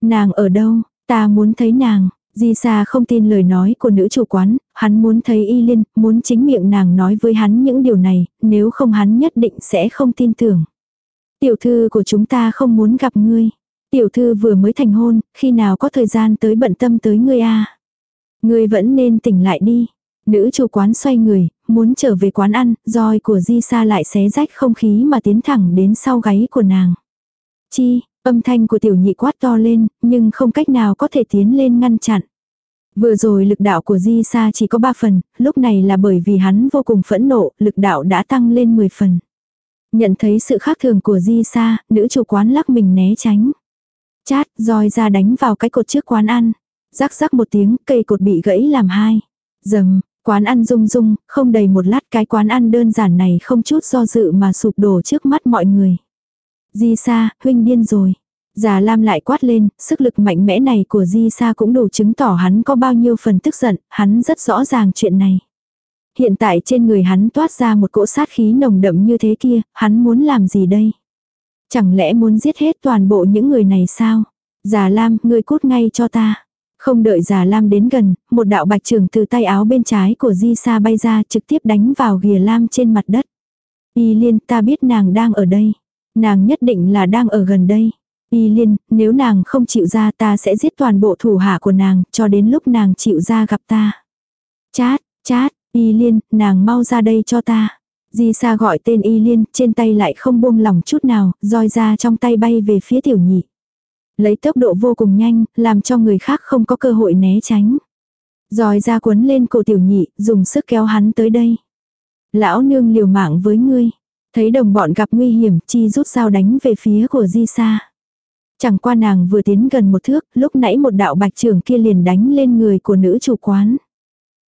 Nàng ở đâu? Ta muốn thấy nàng. Di Sa không tin lời nói của nữ chủ quán, hắn muốn thấy Y Liên, muốn chính miệng nàng nói với hắn những điều này, nếu không hắn nhất định sẽ không tin tưởng. Tiểu thư của chúng ta không muốn gặp ngươi. Tiểu thư vừa mới thành hôn, khi nào có thời gian tới bận tâm tới ngươi a à? Ngươi vẫn nên tỉnh lại đi. Nữ chủ quán xoay người, muốn trở về quán ăn, roi của Di Sa lại xé rách không khí mà tiến thẳng đến sau gáy của nàng. Chi, Âm thanh của tiểu nhị quát to lên, nhưng không cách nào có thể tiến lên ngăn chặn. Vừa rồi lực đạo của Di Sa chỉ có 3 phần, lúc này là bởi vì hắn vô cùng phẫn nộ, lực đạo đã tăng lên 10 phần. Nhận thấy sự khác thường của Di Sa, nữ chủ quán lắc mình né tránh. Chát, roi ra đánh vào cái cột trước quán ăn. Rắc rắc một tiếng, cây cột bị gãy làm hai. Dầm, quán ăn rung rung, không đầy một lát cái quán ăn đơn giản này không chút do dự mà sụp đổ trước mắt mọi người. Di Sa, huynh điên rồi. Già Lam lại quát lên, sức lực mạnh mẽ này của Di Sa cũng đủ chứng tỏ hắn có bao nhiêu phần tức giận, hắn rất rõ ràng chuyện này. Hiện tại trên người hắn toát ra một cỗ sát khí nồng đậm như thế kia, hắn muốn làm gì đây? Chẳng lẽ muốn giết hết toàn bộ những người này sao? Già Lam, ngươi cút ngay cho ta. Không đợi Già Lam đến gần, một đạo bạch trường từ tay áo bên trái của Di Sa bay ra trực tiếp đánh vào ghìa Lam trên mặt đất. Y liên ta biết nàng đang ở đây. Nàng nhất định là đang ở gần đây. Y liên, nếu nàng không chịu ra ta sẽ giết toàn bộ thủ hạ của nàng, cho đến lúc nàng chịu ra gặp ta. Chát, chát, y liên, nàng mau ra đây cho ta. Di Sa gọi tên Y Liên, trên tay lại không buông lỏng chút nào, roi ra trong tay bay về phía tiểu nhị. Lấy tốc độ vô cùng nhanh, làm cho người khác không có cơ hội né tránh. Roi ra quấn lên cổ tiểu nhị, dùng sức kéo hắn tới đây. Lão nương liều mạng với ngươi. Thấy đồng bọn gặp nguy hiểm, chi rút dao đánh về phía của Di Sa. Chẳng qua nàng vừa tiến gần một thước, lúc nãy một đạo bạch trưởng kia liền đánh lên người của nữ chủ quán.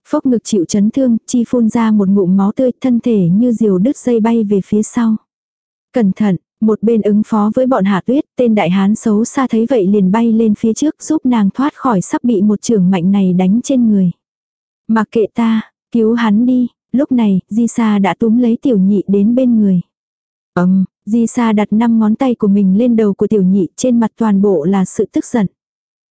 Phốc ngực chịu chấn thương, chi phun ra một ngụm máu tươi, thân thể như diều đứt dây bay về phía sau. Cẩn thận, một bên ứng phó với bọn hạ tuyết, tên đại hán xấu xa thấy vậy liền bay lên phía trước giúp nàng thoát khỏi sắp bị một trưởng mạnh này đánh trên người. Mặc kệ ta, cứu hắn đi, lúc này, Di Sa đã túm lấy tiểu nhị đến bên người. Ấm, Di Sa đặt năm ngón tay của mình lên đầu của tiểu nhị trên mặt toàn bộ là sự tức giận.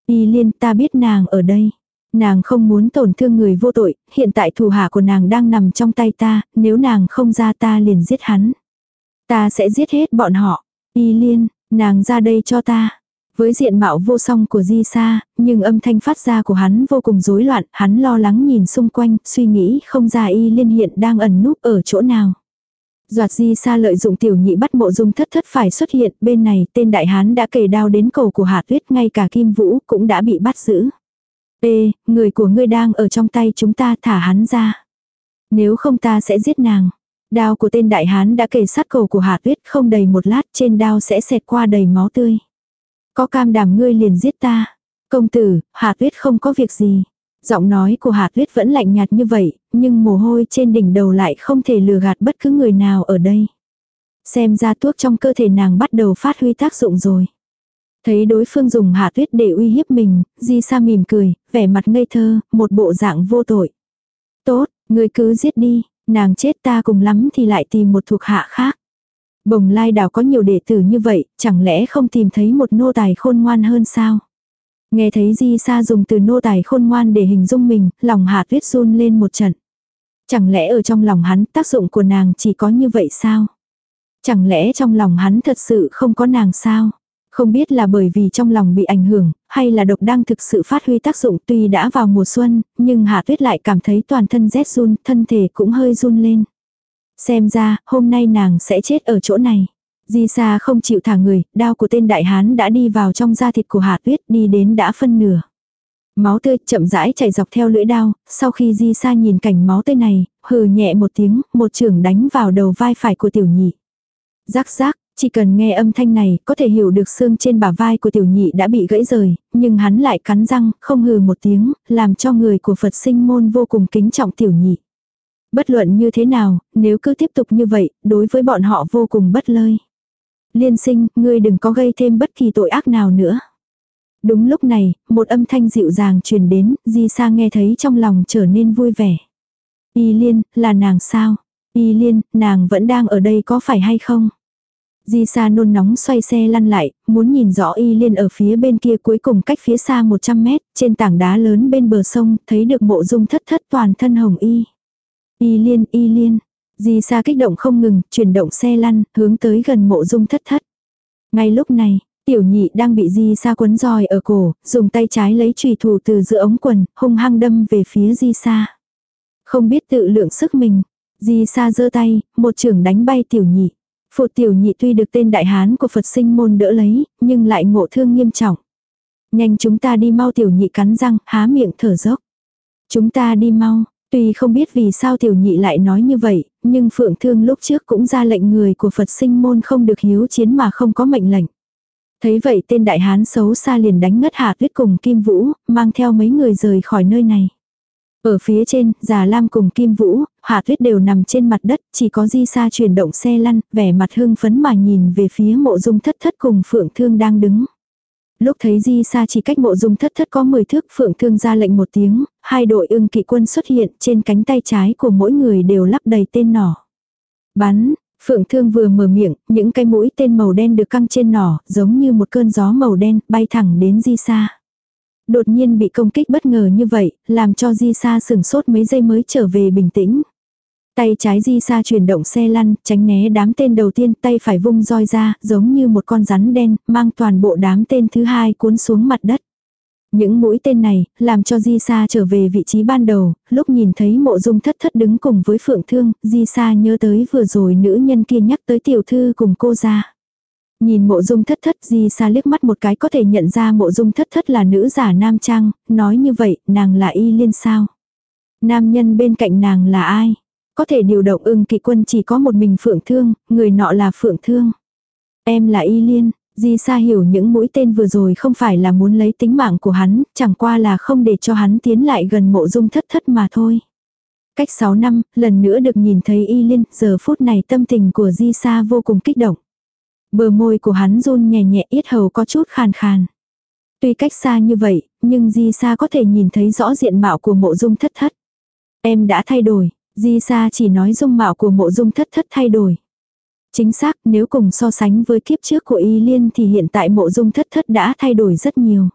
Y liên ta biết nàng ở đây. Nàng không muốn tổn thương người vô tội, hiện tại thủ hạ của nàng đang nằm trong tay ta, nếu nàng không ra ta liền giết hắn. Ta sẽ giết hết bọn họ. Y liên, nàng ra đây cho ta. Với diện mạo vô song của Di Sa, nhưng âm thanh phát ra của hắn vô cùng rối loạn, hắn lo lắng nhìn xung quanh, suy nghĩ không ra Y liên hiện đang ẩn núp ở chỗ nào. Doạt Di Sa lợi dụng tiểu nhị bắt mộ dung thất thất phải xuất hiện, bên này tên đại hán đã kề đao đến cổ của Hạ Tuyết, ngay cả Kim Vũ cũng đã bị bắt giữ. Ê, người của ngươi đang ở trong tay chúng ta thả hắn ra. Nếu không ta sẽ giết nàng. Đao của tên đại hán đã kề sát cổ của Hạ Tuyết không đầy một lát trên đao sẽ xẹt qua đầy máu tươi. Có cam đảm ngươi liền giết ta. Công tử, Hạ Tuyết không có việc gì. Giọng nói của Hạ Tuyết vẫn lạnh nhạt như vậy, nhưng mồ hôi trên đỉnh đầu lại không thể lừa gạt bất cứ người nào ở đây. Xem ra thuốc trong cơ thể nàng bắt đầu phát huy tác dụng rồi. Thấy đối phương dùng hạ tuyết để uy hiếp mình, Di Sa mỉm cười, vẻ mặt ngây thơ, một bộ dạng vô tội. Tốt, người cứ giết đi, nàng chết ta cùng lắm thì lại tìm một thuộc hạ khác. Bồng lai đảo có nhiều đệ tử như vậy, chẳng lẽ không tìm thấy một nô tài khôn ngoan hơn sao? Nghe thấy Di Sa dùng từ nô tài khôn ngoan để hình dung mình, lòng hạ tuyết run lên một trận. Chẳng lẽ ở trong lòng hắn tác dụng của nàng chỉ có như vậy sao? Chẳng lẽ trong lòng hắn thật sự không có nàng sao? Không biết là bởi vì trong lòng bị ảnh hưởng, hay là độc đang thực sự phát huy tác dụng tuy đã vào mùa xuân, nhưng Hạ Tuyết lại cảm thấy toàn thân rét run, thân thể cũng hơi run lên. Xem ra, hôm nay nàng sẽ chết ở chỗ này. Di Sa không chịu thả người, đao của tên đại hán đã đi vào trong da thịt của Hạ Tuyết đi đến đã phân nửa. Máu tươi chậm rãi chảy dọc theo lưỡi đao, sau khi Di Sa nhìn cảnh máu tươi này, hừ nhẹ một tiếng, một trường đánh vào đầu vai phải của tiểu nhị. Rắc rắc. chỉ cần nghe âm thanh này, có thể hiểu được xương trên bả vai của tiểu nhị đã bị gãy rời, nhưng hắn lại cắn răng, không hừ một tiếng, làm cho người của Phật sinh môn vô cùng kính trọng tiểu nhị. Bất luận như thế nào, nếu cứ tiếp tục như vậy, đối với bọn họ vô cùng bất lợi. Liên sinh, ngươi đừng có gây thêm bất kỳ tội ác nào nữa. Đúng lúc này, một âm thanh dịu dàng truyền đến, Di Sa nghe thấy trong lòng trở nên vui vẻ. Y Liên, là nàng sao? Y Liên, nàng vẫn đang ở đây có phải hay không? Di Sa nôn nóng xoay xe lăn lại, muốn nhìn rõ Y Liên ở phía bên kia cuối cùng cách phía xa 100 mét, trên tảng đá lớn bên bờ sông, thấy được mộ dung thất thất toàn thân hồng Y. Y Liên, Y Liên. Di Sa kích động không ngừng, chuyển động xe lăn, hướng tới gần mộ dung thất thất. Ngay lúc này, tiểu nhị đang bị Di Sa quấn roi ở cổ, dùng tay trái lấy chùy thủ từ giữa ống quần, hung hăng đâm về phía Di Sa. Không biết tự lượng sức mình, Di Sa giơ tay, một trưởng đánh bay tiểu nhị. Phụ tiểu nhị tuy được tên đại hán của Phật sinh môn đỡ lấy, nhưng lại ngộ thương nghiêm trọng. Nhanh chúng ta đi mau tiểu nhị cắn răng, há miệng thở dốc. Chúng ta đi mau, tuy không biết vì sao tiểu nhị lại nói như vậy, nhưng phượng thương lúc trước cũng ra lệnh người của Phật sinh môn không được hiếu chiến mà không có mệnh lệnh. Thấy vậy tên đại hán xấu xa liền đánh ngất hạ tuyết cùng Kim Vũ, mang theo mấy người rời khỏi nơi này. Ở phía trên, già Lam cùng Kim Vũ, Hạ Tuyết đều nằm trên mặt đất, chỉ có Di Sa chuyển động xe lăn, vẻ mặt hưng phấn mà nhìn về phía mộ dung thất thất cùng Phượng Thương đang đứng. Lúc thấy Di Sa chỉ cách mộ dung thất thất có 10 thước Phượng Thương ra lệnh một tiếng, hai đội ưng kỵ quân xuất hiện trên cánh tay trái của mỗi người đều lắp đầy tên nỏ. Bắn, Phượng Thương vừa mở miệng, những cái mũi tên màu đen được căng trên nỏ, giống như một cơn gió màu đen, bay thẳng đến Di Sa. Đột nhiên bị công kích bất ngờ như vậy, làm cho Di Sa sừng sốt mấy giây mới trở về bình tĩnh. Tay trái Di Sa chuyển động xe lăn, tránh né đám tên đầu tiên, tay phải vung roi ra, giống như một con rắn đen, mang toàn bộ đám tên thứ hai cuốn xuống mặt đất. Những mũi tên này, làm cho Di Sa trở về vị trí ban đầu, lúc nhìn thấy mộ dung thất thất đứng cùng với Phượng Thương, Di Sa nhớ tới vừa rồi nữ nhân kia nhắc tới tiểu thư cùng cô ra. Nhìn mộ dung thất thất Di Sa liếc mắt một cái có thể nhận ra mộ dung thất thất là nữ giả nam trang, nói như vậy, nàng là y liên sao. Nam nhân bên cạnh nàng là ai? Có thể điều động ưng kỵ quân chỉ có một mình Phượng Thương, người nọ là Phượng Thương. Em là y liên, Di Sa hiểu những mũi tên vừa rồi không phải là muốn lấy tính mạng của hắn, chẳng qua là không để cho hắn tiến lại gần mộ dung thất thất mà thôi. Cách 6 năm, lần nữa được nhìn thấy y liên, giờ phút này tâm tình của Di Sa vô cùng kích động. Bờ môi của hắn run nhẹ nhẹ yết hầu có chút khàn khàn. Tuy cách xa như vậy, nhưng Di Sa có thể nhìn thấy rõ diện mạo của mộ dung thất thất. Em đã thay đổi, Di Sa chỉ nói dung mạo của mộ dung thất thất thay đổi. Chính xác, nếu cùng so sánh với kiếp trước của Y Liên thì hiện tại mộ dung thất thất đã thay đổi rất nhiều.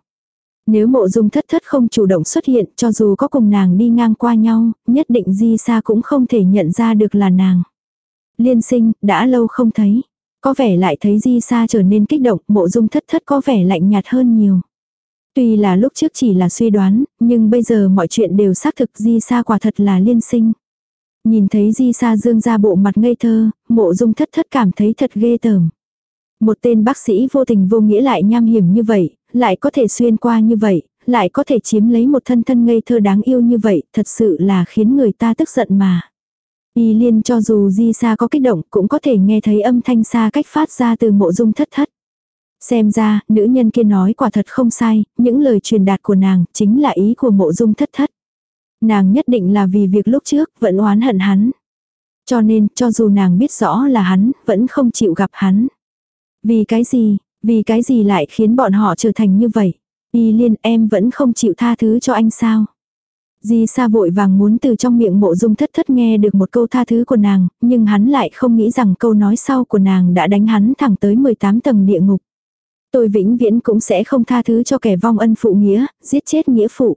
Nếu mộ dung thất thất không chủ động xuất hiện cho dù có cùng nàng đi ngang qua nhau, nhất định Di Sa cũng không thể nhận ra được là nàng. Liên sinh, đã lâu không thấy. Có vẻ lại thấy Di Sa trở nên kích động, mộ dung thất thất có vẻ lạnh nhạt hơn nhiều. Tuy là lúc trước chỉ là suy đoán, nhưng bây giờ mọi chuyện đều xác thực Di Sa quả thật là liên sinh. Nhìn thấy Di Sa dương ra bộ mặt ngây thơ, mộ dung thất thất cảm thấy thật ghê tởm. Một tên bác sĩ vô tình vô nghĩa lại nham hiểm như vậy, lại có thể xuyên qua như vậy, lại có thể chiếm lấy một thân thân ngây thơ đáng yêu như vậy, thật sự là khiến người ta tức giận mà. Y liên cho dù Di Sa có kích động cũng có thể nghe thấy âm thanh xa cách phát ra từ mộ dung thất thất. Xem ra, nữ nhân kia nói quả thật không sai, những lời truyền đạt của nàng chính là ý của mộ dung thất thất. Nàng nhất định là vì việc lúc trước vẫn oán hận hắn. Cho nên, cho dù nàng biết rõ là hắn, vẫn không chịu gặp hắn. Vì cái gì, vì cái gì lại khiến bọn họ trở thành như vậy? Y liên em vẫn không chịu tha thứ cho anh sao? Di Sa vội vàng muốn từ trong miệng mộ dung thất thất nghe được một câu tha thứ của nàng, nhưng hắn lại không nghĩ rằng câu nói sau của nàng đã đánh hắn thẳng tới 18 tầng địa ngục. Tôi vĩnh viễn cũng sẽ không tha thứ cho kẻ vong ân phụ nghĩa, giết chết nghĩa phụ.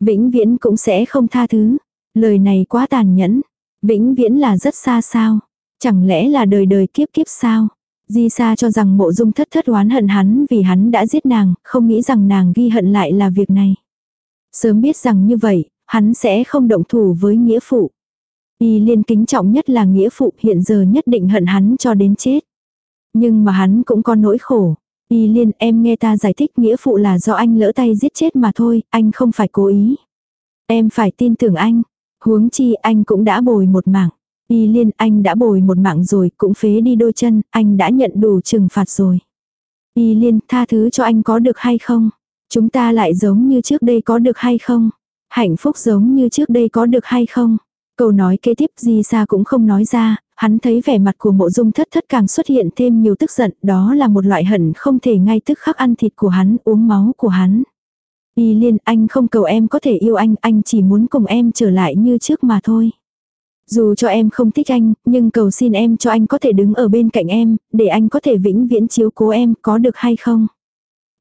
Vĩnh viễn cũng sẽ không tha thứ. Lời này quá tàn nhẫn. Vĩnh viễn là rất xa sao. Chẳng lẽ là đời đời kiếp kiếp sao? Di Sa cho rằng mộ dung thất thất oán hận hắn vì hắn đã giết nàng, không nghĩ rằng nàng ghi hận lại là việc này. Sớm biết rằng như vậy, hắn sẽ không động thủ với nghĩa phụ. Y liên kính trọng nhất là nghĩa phụ hiện giờ nhất định hận hắn cho đến chết. Nhưng mà hắn cũng có nỗi khổ. Y liên em nghe ta giải thích nghĩa phụ là do anh lỡ tay giết chết mà thôi, anh không phải cố ý. Em phải tin tưởng anh. Huống chi anh cũng đã bồi một mạng. Y liên anh đã bồi một mạng rồi, cũng phế đi đôi chân, anh đã nhận đủ trừng phạt rồi. Y liên tha thứ cho anh có được hay không? Chúng ta lại giống như trước đây có được hay không? Hạnh phúc giống như trước đây có được hay không? Câu nói kế tiếp gì Sa cũng không nói ra, hắn thấy vẻ mặt của mộ dung thất thất càng xuất hiện thêm nhiều tức giận, đó là một loại hận không thể ngay tức khắc ăn thịt của hắn, uống máu của hắn. Y liên anh không cầu em có thể yêu anh, anh chỉ muốn cùng em trở lại như trước mà thôi. Dù cho em không thích anh, nhưng cầu xin em cho anh có thể đứng ở bên cạnh em, để anh có thể vĩnh viễn chiếu cố em, có được hay không?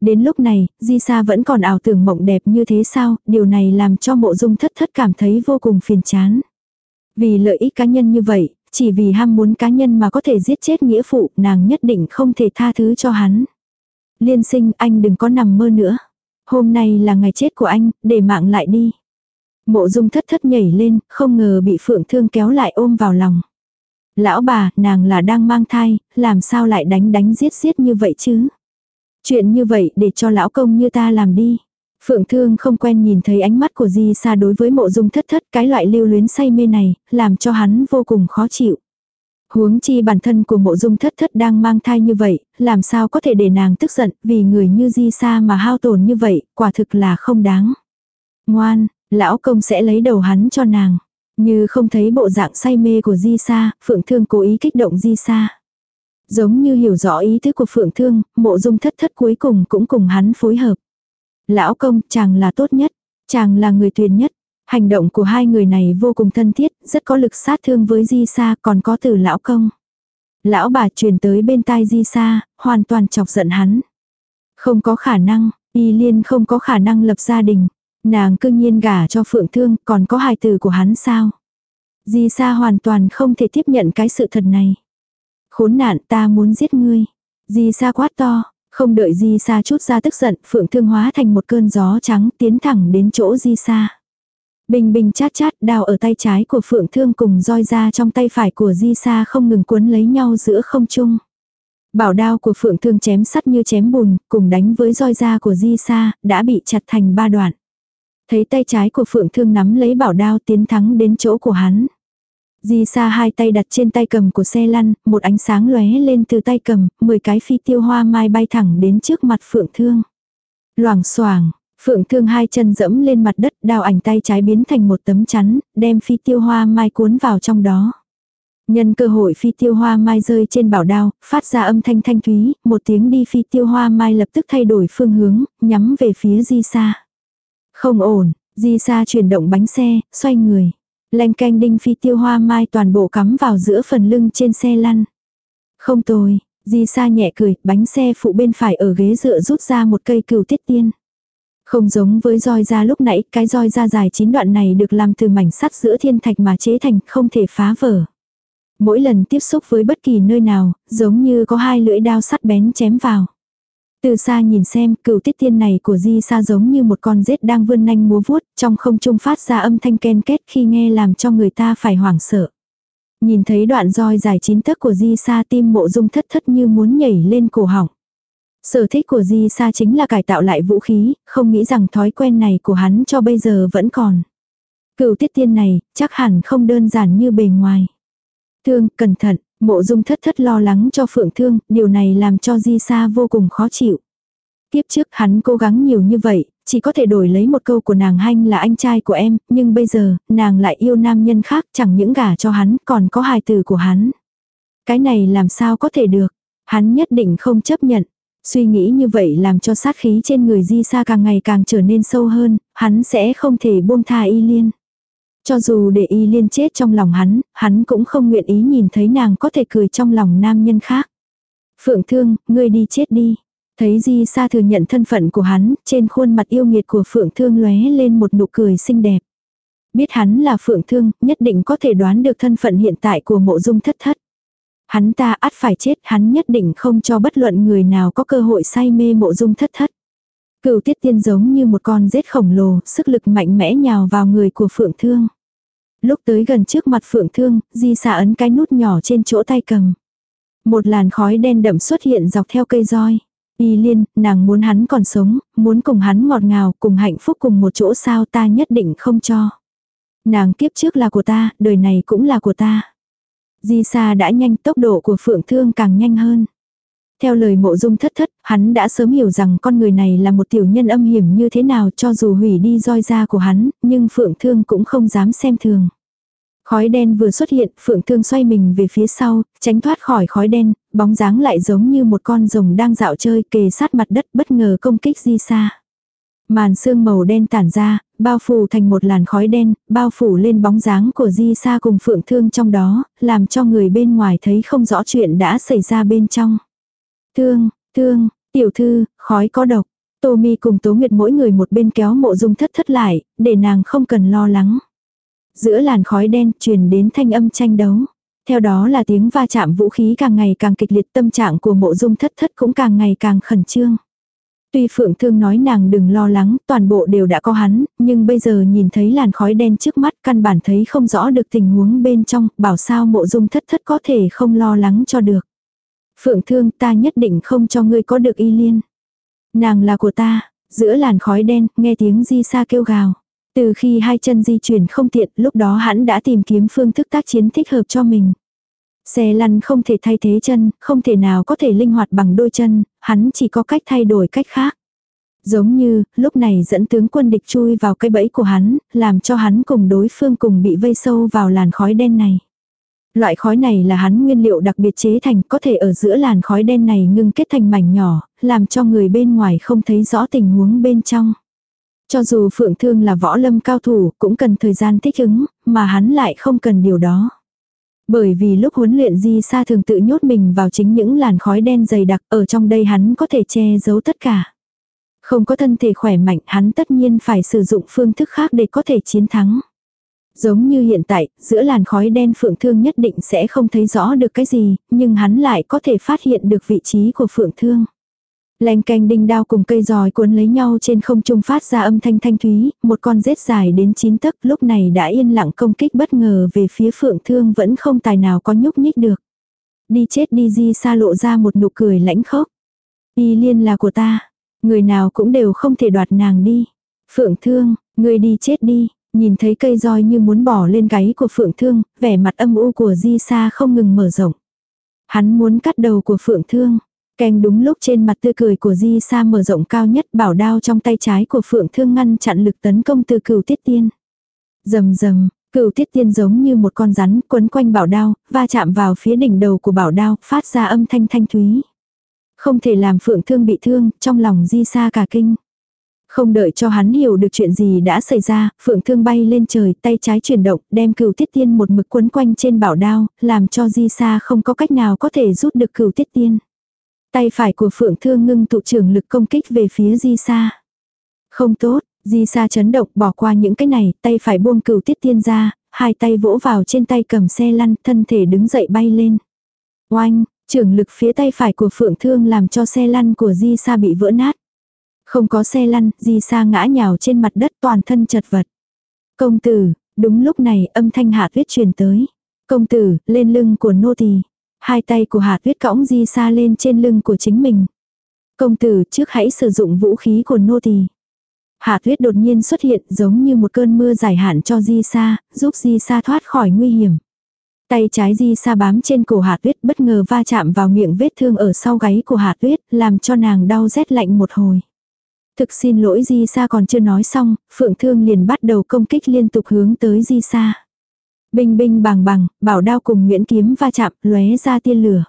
Đến lúc này, Di Sa vẫn còn ảo tưởng mộng đẹp như thế sao, điều này làm cho mộ dung thất thất cảm thấy vô cùng phiền chán. Vì lợi ích cá nhân như vậy, chỉ vì ham muốn cá nhân mà có thể giết chết nghĩa phụ, nàng nhất định không thể tha thứ cho hắn. Liên sinh, anh đừng có nằm mơ nữa. Hôm nay là ngày chết của anh, để mạng lại đi. Mộ dung thất thất nhảy lên, không ngờ bị phượng thương kéo lại ôm vào lòng. Lão bà, nàng là đang mang thai, làm sao lại đánh đánh giết giết như vậy chứ? Chuyện như vậy để cho lão công như ta làm đi. Phượng Thương không quen nhìn thấy ánh mắt của Di Sa đối với mộ dung thất thất cái loại lưu luyến say mê này, làm cho hắn vô cùng khó chịu. Huống chi bản thân của mộ dung thất thất đang mang thai như vậy, làm sao có thể để nàng tức giận vì người như Di Sa mà hao tổn như vậy, quả thực là không đáng. Ngoan, lão công sẽ lấy đầu hắn cho nàng. Như không thấy bộ dạng say mê của Di Sa, Phượng Thương cố ý kích động Di Sa. Giống như hiểu rõ ý thức của Phượng Thương, mộ dung thất thất cuối cùng cũng cùng hắn phối hợp. Lão công, chàng là tốt nhất, chàng là người tuyệt nhất. Hành động của hai người này vô cùng thân thiết, rất có lực sát thương với Di Sa, còn có từ lão công. Lão bà truyền tới bên tai Di Sa, hoàn toàn chọc giận hắn. Không có khả năng, Y Liên không có khả năng lập gia đình. Nàng cương nhiên gả cho Phượng Thương, còn có hài từ của hắn sao? Di Sa hoàn toàn không thể tiếp nhận cái sự thật này. Khốn nạn ta muốn giết ngươi. Di Sa quát to, không đợi Di Sa chút ra tức giận, Phượng Thương hóa thành một cơn gió trắng tiến thẳng đến chỗ Di Sa. Bình bình chát chát đào ở tay trái của Phượng Thương cùng roi ra trong tay phải của Di Sa không ngừng cuốn lấy nhau giữa không trung. Bảo đao của Phượng Thương chém sắt như chém bùn, cùng đánh với roi da của Di Sa, đã bị chặt thành ba đoạn. Thấy tay trái của Phượng Thương nắm lấy bảo đao tiến thắng đến chỗ của hắn. Di Sa hai tay đặt trên tay cầm của xe lăn, một ánh sáng lóe lên từ tay cầm, 10 cái phi tiêu hoa mai bay thẳng đến trước mặt Phượng Thương. Loảng xoảng, Phượng Thương hai chân dẫm lên mặt đất, đao ảnh tay trái biến thành một tấm chắn, đem phi tiêu hoa mai cuốn vào trong đó. Nhân cơ hội phi tiêu hoa mai rơi trên bảo đao, phát ra âm thanh thanh thúy, một tiếng đi phi tiêu hoa mai lập tức thay đổi phương hướng, nhắm về phía Di Sa. Không ổn, Di Sa chuyển động bánh xe, xoay người. Lanh canh đinh phi tiêu hoa mai toàn bộ cắm vào giữa phần lưng trên xe lăn. Không tồi, Di Sa nhẹ cười, bánh xe phụ bên phải ở ghế dựa rút ra một cây cừu tiết tiên. Không giống với roi da lúc nãy, cái roi da dài chín đoạn này được làm từ mảnh sắt giữa thiên thạch mà chế thành, không thể phá vỡ. Mỗi lần tiếp xúc với bất kỳ nơi nào, giống như có hai lưỡi đao sắt bén chém vào. Từ xa nhìn xem, cửu tiết tiên này của Di Sa giống như một con rết đang vươn nanh múa vuốt, trong không trung phát ra âm thanh ken kết khi nghe làm cho người ta phải hoảng sợ. Nhìn thấy đoạn roi dài chín tấc của Di Sa tim mộ dung thất thất như muốn nhảy lên cổ họng. Sở thích của Di Sa chính là cải tạo lại vũ khí, không nghĩ rằng thói quen này của hắn cho bây giờ vẫn còn. Cửu tiết tiên này, chắc hẳn không đơn giản như bề ngoài. Thương, cẩn thận, mộ dung thất thất lo lắng cho phượng thương, điều này làm cho Di Sa vô cùng khó chịu. Tiếp trước hắn cố gắng nhiều như vậy, chỉ có thể đổi lấy một câu của nàng hanh là anh trai của em, nhưng bây giờ, nàng lại yêu nam nhân khác chẳng những gả cho hắn, còn có hài từ của hắn. Cái này làm sao có thể được, hắn nhất định không chấp nhận. Suy nghĩ như vậy làm cho sát khí trên người Di Sa càng ngày càng trở nên sâu hơn, hắn sẽ không thể buông tha y liên. Cho dù để y liên chết trong lòng hắn, hắn cũng không nguyện ý nhìn thấy nàng có thể cười trong lòng nam nhân khác. Phượng thương, ngươi đi chết đi. Thấy Di Sa thừa nhận thân phận của hắn, trên khuôn mặt yêu nghiệt của Phượng Thương lóe lên một nụ cười xinh đẹp. Biết hắn là Phượng Thương, nhất định có thể đoán được thân phận hiện tại của mộ dung thất thất. Hắn ta ắt phải chết, hắn nhất định không cho bất luận người nào có cơ hội say mê mộ dung thất thất. Cựu tiết tiên giống như một con rết khổng lồ, sức lực mạnh mẽ nhào vào người của Phượng Thương. Lúc tới gần trước mặt phượng thương, di xả ấn cái nút nhỏ trên chỗ tay cầm. Một làn khói đen đậm xuất hiện dọc theo cây roi. Y liên, nàng muốn hắn còn sống, muốn cùng hắn ngọt ngào, cùng hạnh phúc cùng một chỗ sao ta nhất định không cho. Nàng kiếp trước là của ta, đời này cũng là của ta. Di xa đã nhanh tốc độ của phượng thương càng nhanh hơn. Theo lời mộ dung thất thất, hắn đã sớm hiểu rằng con người này là một tiểu nhân âm hiểm như thế nào cho dù hủy đi roi da của hắn, nhưng phượng thương cũng không dám xem thường. Khói đen vừa xuất hiện, phượng thương xoay mình về phía sau, tránh thoát khỏi khói đen, bóng dáng lại giống như một con rồng đang dạo chơi kề sát mặt đất bất ngờ công kích di xa. Màn sương màu đen tản ra, bao phủ thành một làn khói đen, bao phủ lên bóng dáng của Di Sa cùng Phượng Thương trong đó, làm cho người bên ngoài thấy không rõ chuyện đã xảy ra bên trong. Thương, thương, tiểu thư, khói có độc. Tô Mi cùng Tố Nguyệt mỗi người một bên kéo mộ dung thất thất lại, để nàng không cần lo lắng. Giữa làn khói đen truyền đến thanh âm tranh đấu. Theo đó là tiếng va chạm vũ khí càng ngày càng kịch liệt tâm trạng của mộ dung thất thất cũng càng ngày càng khẩn trương. Tuy Phượng Thương nói nàng đừng lo lắng, toàn bộ đều đã có hắn, nhưng bây giờ nhìn thấy làn khói đen trước mắt căn bản thấy không rõ được tình huống bên trong, bảo sao mộ dung thất thất có thể không lo lắng cho được. Phượng Thương ta nhất định không cho ngươi có được y liên. Nàng là của ta, giữa làn khói đen, nghe tiếng di sa kêu gào. Từ khi hai chân di chuyển không tiện, lúc đó hắn đã tìm kiếm phương thức tác chiến thích hợp cho mình. Xe lăn không thể thay thế chân, không thể nào có thể linh hoạt bằng đôi chân, hắn chỉ có cách thay đổi cách khác. Giống như, lúc này dẫn tướng quân địch chui vào cái bẫy của hắn, làm cho hắn cùng đối phương cùng bị vây sâu vào làn khói đen này. Loại khói này là hắn nguyên liệu đặc biệt chế thành có thể ở giữa làn khói đen này ngưng kết thành mảnh nhỏ, làm cho người bên ngoài không thấy rõ tình huống bên trong. Cho dù Phượng Thương là võ lâm cao thủ cũng cần thời gian thích ứng, mà hắn lại không cần điều đó. Bởi vì lúc huấn luyện Di Sa thường tự nhốt mình vào chính những làn khói đen dày đặc, ở trong đây hắn có thể che giấu tất cả. Không có thân thể khỏe mạnh, hắn tất nhiên phải sử dụng phương thức khác để có thể chiến thắng. Giống như hiện tại, giữa làn khói đen Phượng Thương nhất định sẽ không thấy rõ được cái gì, nhưng hắn lại có thể phát hiện được vị trí của Phượng Thương. Lanh canh đinh đao cùng cây giòi cuốn lấy nhau trên không trung phát ra âm thanh thanh thúy, một con rết dài đến chín tấc lúc này đã yên lặng công kích bất ngờ về phía phượng thương vẫn không tài nào có nhúc nhích được. Đi chết đi di xa lộ ra một nụ cười lãnh khốc. Y liên là của ta, người nào cũng đều không thể đoạt nàng đi. Phượng thương, người đi chết đi, nhìn thấy cây roi như muốn bỏ lên gáy của phượng thương, vẻ mặt âm u của di sa không ngừng mở rộng. Hắn muốn cắt đầu của phượng thương. Canh đúng lúc trên mặt tươi cười của Di Sa mở rộng cao nhất bảo đao trong tay trái của Phượng Thương ngăn chặn lực tấn công từ cửu tiết tiên. Rầm rầm, cửu tiết tiên giống như một con rắn quấn quanh bảo đao, va chạm vào phía đỉnh đầu của bảo đao, phát ra âm thanh thanh thúy. Không thể làm Phượng Thương bị thương, trong lòng Di Sa cả kinh. Không đợi cho hắn hiểu được chuyện gì đã xảy ra, phượng thương bay lên trời, tay trái chuyển động, đem cửu tiết tiên một mực quấn quanh trên bảo đao, làm cho di sa không có cách nào có thể rút được cửu tiết tiên. Tay phải của phượng thương ngưng tụ trưởng lực công kích về phía di sa. Không tốt, di sa chấn động bỏ qua những cái này, tay phải buông cửu tiết tiên ra, hai tay vỗ vào trên tay cầm xe lăn, thân thể đứng dậy bay lên. Oanh, trưởng lực phía tay phải của phượng thương làm cho xe lăn của di sa bị vỡ nát. Không có xe lăn, di sa ngã nhào trên mặt đất toàn thân chật vật. Công tử, đúng lúc này âm thanh hạ tuyết truyền tới. Công tử, lên lưng của nô tỳ. Hai tay của hạ tuyết cõng di sa lên trên lưng của chính mình. Công tử trước hãy sử dụng vũ khí của nô tỳ. Hạ tuyết đột nhiên xuất hiện giống như một cơn mưa giải hạn cho di sa, giúp di sa thoát khỏi nguy hiểm. Tay trái di sa bám trên cổ hạ tuyết bất ngờ va chạm vào miệng vết thương ở sau gáy của hạ tuyết, làm cho nàng đau rét lạnh một hồi. Thực xin lỗi Di Sa còn chưa nói xong, Phượng Thương liền bắt đầu công kích liên tục hướng tới Di Sa. Binh binh bằng bằng, bảo đao cùng Nguyễn Kiếm va chạm, lóe ra tiên lửa.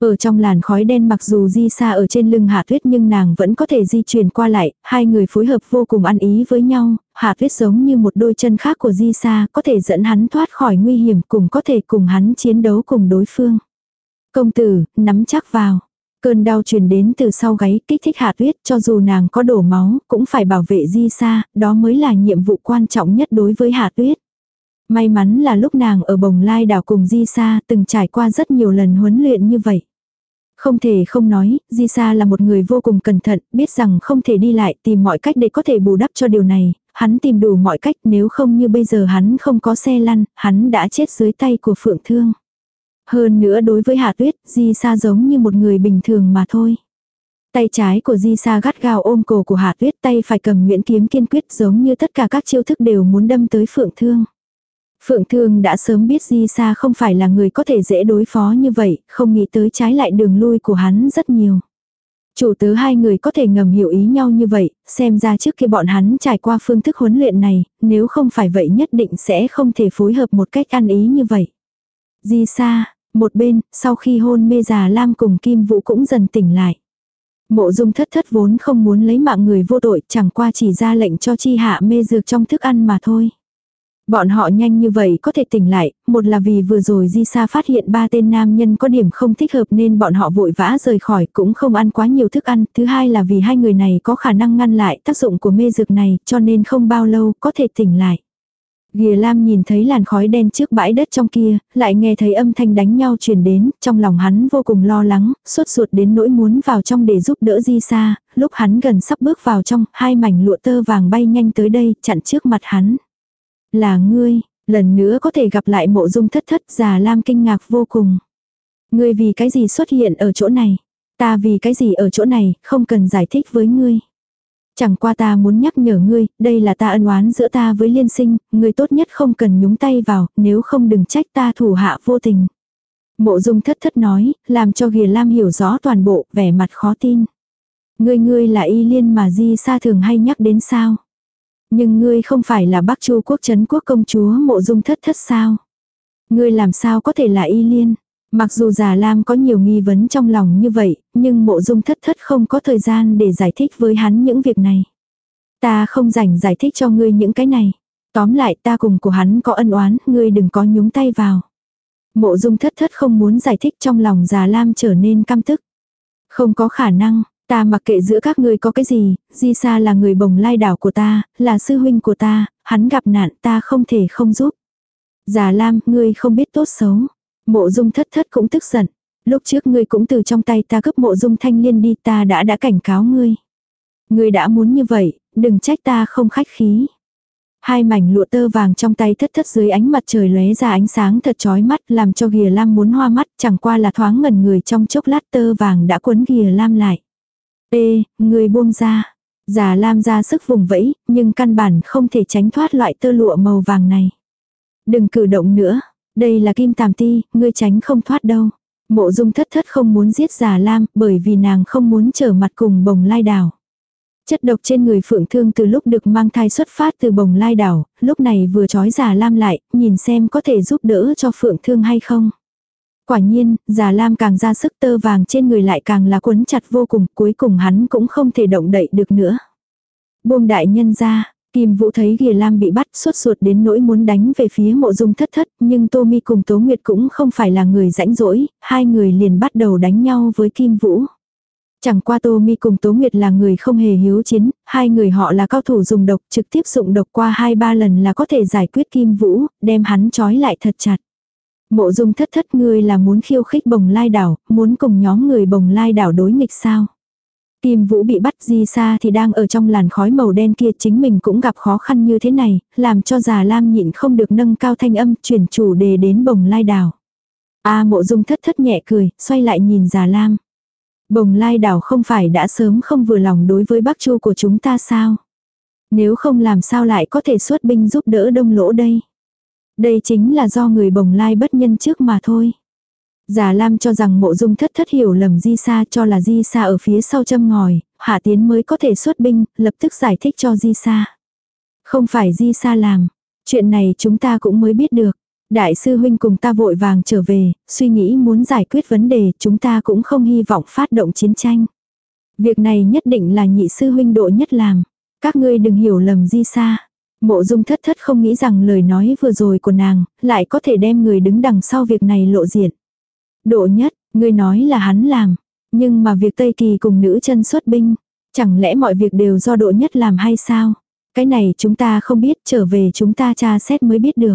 Ở trong làn khói đen mặc dù Di Sa ở trên lưng Hạ Tuyết nhưng nàng vẫn có thể di chuyển qua lại, hai người phối hợp vô cùng ăn ý với nhau, Hạ Tuyết giống như một đôi chân khác của Di Sa có thể dẫn hắn thoát khỏi nguy hiểm cùng có thể cùng hắn chiến đấu cùng đối phương. Công tử, nắm chắc vào. Cơn đau truyền đến từ sau gáy kích thích hạ tuyết cho dù nàng có đổ máu cũng phải bảo vệ di xa, đó mới là nhiệm vụ quan trọng nhất đối với hạ tuyết. May mắn là lúc nàng ở bồng lai đảo cùng di sa từng trải qua rất nhiều lần huấn luyện như vậy. Không thể không nói, Di Sa là một người vô cùng cẩn thận, biết rằng không thể đi lại tìm mọi cách để có thể bù đắp cho điều này, hắn tìm đủ mọi cách nếu không như bây giờ hắn không có xe lăn, hắn đã chết dưới tay của Phượng Thương. Hơn nữa đối với Hạ Tuyết, Di Sa giống như một người bình thường mà thôi. Tay trái của Di Sa gắt gao ôm cổ của Hạ Tuyết, tay phải cầm Nguyễn kiếm kiên quyết giống như tất cả các chiêu thức đều muốn đâm tới Phượng Thương. Phượng Thương đã sớm biết Di Sa không phải là người có thể dễ đối phó như vậy, không nghĩ tới trái lại đường lui của hắn rất nhiều. Chủ tớ hai người có thể ngầm hiểu ý nhau như vậy, xem ra trước khi bọn hắn trải qua phương thức huấn luyện này, nếu không phải vậy nhất định sẽ không thể phối hợp một cách ăn ý như vậy. Di Sa, một bên, sau khi hôn mê già Lam cùng Kim Vũ cũng dần tỉnh lại. Mộ dung thất thất vốn không muốn lấy mạng người vô tội, chẳng qua chỉ ra lệnh cho chi hạ mê dược trong thức ăn mà thôi. Bọn họ nhanh như vậy có thể tỉnh lại, một là vì vừa rồi Di Sa phát hiện ba tên nam nhân có điểm không thích hợp nên bọn họ vội vã rời khỏi cũng không ăn quá nhiều thức ăn. Thứ hai là vì hai người này có khả năng ngăn lại tác dụng của mê dược này cho nên không bao lâu có thể tỉnh lại. Ghìa Lam nhìn thấy làn khói đen trước bãi đất trong kia, lại nghe thấy âm thanh đánh nhau truyền đến, trong lòng hắn vô cùng lo lắng, suốt ruột đến nỗi muốn vào trong để giúp đỡ Di Sa, lúc hắn gần sắp bước vào trong, hai mảnh lụa tơ vàng bay nhanh tới đây, chặn trước mặt hắn. Là ngươi, lần nữa có thể gặp lại mộ dung thất thất già Lam kinh ngạc vô cùng. Ngươi vì cái gì xuất hiện ở chỗ này? Ta vì cái gì ở chỗ này, không cần giải thích với ngươi. Chẳng qua ta muốn nhắc nhở ngươi, đây là ta ân oán giữa ta với liên sinh, ngươi tốt nhất không cần nhúng tay vào, nếu không đừng trách ta thủ hạ vô tình. Mộ dung thất thất nói, làm cho ghìa Lam hiểu rõ toàn bộ, vẻ mặt khó tin. Ngươi ngươi là y liên mà di sa thường hay nhắc đến sao? Nhưng ngươi không phải là Bắc Chu quốc chấn quốc công chúa mộ dung thất thất sao? Ngươi làm sao có thể là y liên? Mặc dù già Lam có nhiều nghi vấn trong lòng như vậy, nhưng mộ dung thất thất không có thời gian để giải thích với hắn những việc này. Ta không rảnh giải thích cho ngươi những cái này. Tóm lại ta cùng của hắn có ân oán, ngươi đừng có nhúng tay vào. Mộ dung thất thất không muốn giải thích trong lòng già Lam trở nên căm tức. Không có khả năng, ta mặc kệ giữa các ngươi có cái gì, Di Sa là người bồng lai đảo của ta, là sư huynh của ta, hắn gặp nạn ta không thể không giúp. Già Lam, ngươi không biết tốt xấu. Mộ dung thất thất cũng tức giận. Lúc trước ngươi cũng từ trong tay ta cướp mộ dung thanh liên đi ta đã đã cảnh cáo ngươi. Ngươi đã muốn như vậy, đừng trách ta không khách khí. Hai mảnh lụa tơ vàng trong tay thất thất dưới ánh mặt trời lóe ra ánh sáng thật chói mắt làm cho ghìa lam muốn hoa mắt chẳng qua là thoáng ngần người trong chốc lát tơ vàng đã cuốn ghìa lam lại. Ê, người buông ra. Già lam ra sức vùng vẫy, nhưng căn bản không thể tránh thoát loại tơ lụa màu vàng này. Đừng cử động nữa, đây là kim tàm ti, ngươi tránh không thoát đâu. Mộ dung thất thất không muốn giết già lam bởi vì nàng không muốn trở mặt cùng bồng lai đảo. Chất độc trên người phượng thương từ lúc được mang thai xuất phát từ bồng lai đảo, lúc này vừa trói già lam lại, nhìn xem có thể giúp đỡ cho phượng thương hay không. Quả nhiên, già lam càng ra sức tơ vàng trên người lại càng là quấn chặt vô cùng, cuối cùng hắn cũng không thể động đậy được nữa. Buông đại nhân ra, Kim Vũ thấy Gìa Lam bị bắt suốt ruột đến nỗi muốn đánh về phía mộ dung thất thất, nhưng Tô Mi cùng Tố Nguyệt cũng không phải là người rãnh rỗi, hai người liền bắt đầu đánh nhau với Kim Vũ. Chẳng qua Tô Mi cùng Tố Nguyệt là người không hề hiếu chiến, hai người họ là cao thủ dùng độc, trực tiếp dụng độc qua hai ba lần là có thể giải quyết Kim Vũ, đem hắn trói lại thật chặt. Mộ dung thất thất người là muốn khiêu khích bồng lai đảo, muốn cùng nhóm người bồng lai đảo đối nghịch sao. Kim Vũ bị bắt di xa thì đang ở trong làn khói màu đen kia chính mình cũng gặp khó khăn như thế này, làm cho già lam nhịn không được nâng cao thanh âm chuyển chủ đề đến bồng lai đảo. A mộ dung thất thất nhẹ cười, xoay lại nhìn già lam. Bồng lai đảo không phải đã sớm không vừa lòng đối với bác chu của chúng ta sao? Nếu không làm sao lại có thể xuất binh giúp đỡ đông lỗ đây? Đây chính là do người bồng lai bất nhân trước mà thôi. Già Lam cho rằng mộ dung thất thất hiểu lầm Di Sa cho là Di Sa ở phía sau châm ngòi, Hạ Tiến mới có thể xuất binh, lập tức giải thích cho Di Sa. Không phải Di Sa làm, chuyện này chúng ta cũng mới biết được. Đại sư huynh cùng ta vội vàng trở về, suy nghĩ muốn giải quyết vấn đề, chúng ta cũng không hy vọng phát động chiến tranh. Việc này nhất định là nhị sư huynh độ nhất làm. Các ngươi đừng hiểu lầm Di Sa. Mộ dung thất thất không nghĩ rằng lời nói vừa rồi của nàng, lại có thể đem người đứng đằng sau việc này lộ diện. Độ nhất, ngươi nói là hắn làm. Nhưng mà việc Tây Kỳ cùng nữ chân xuất binh, chẳng lẽ mọi việc đều do độ nhất làm hay sao? Cái này chúng ta không biết, trở về chúng ta tra xét mới biết được.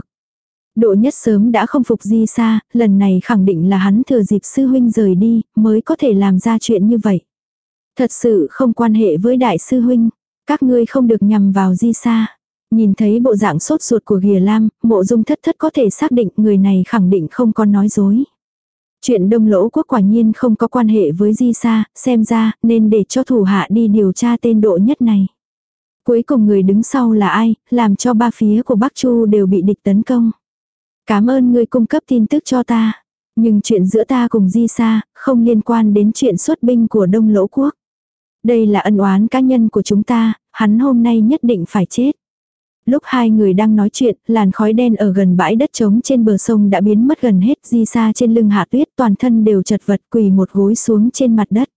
Độ nhất sớm đã không phục di xa, lần này khẳng định là hắn thừa dịp sư huynh rời đi, mới có thể làm ra chuyện như vậy. Thật sự không quan hệ với đại sư huynh, các ngươi không được nhằm vào di xa. Nhìn thấy bộ dạng sốt ruột của Gìa Lam, mộ dung thất thất có thể xác định người này khẳng định không có nói dối. Chuyện đông lỗ quốc quả nhiên không có quan hệ với di xa xem ra nên để cho thủ hạ đi điều tra tên độ nhất này. Cuối cùng người đứng sau là ai, làm cho ba phía của Bắc Chu đều bị địch tấn công. Cảm ơn người cung cấp tin tức cho ta. Nhưng chuyện giữa ta cùng di xa không liên quan đến chuyện xuất binh của đông lỗ quốc. Đây là ân oán cá nhân của chúng ta, hắn hôm nay nhất định phải chết. Lúc hai người đang nói chuyện, làn khói đen ở gần bãi đất trống trên bờ sông đã biến mất gần hết di xa trên lưng hạ tuyết toàn thân đều chật vật quỳ một gối xuống trên mặt đất.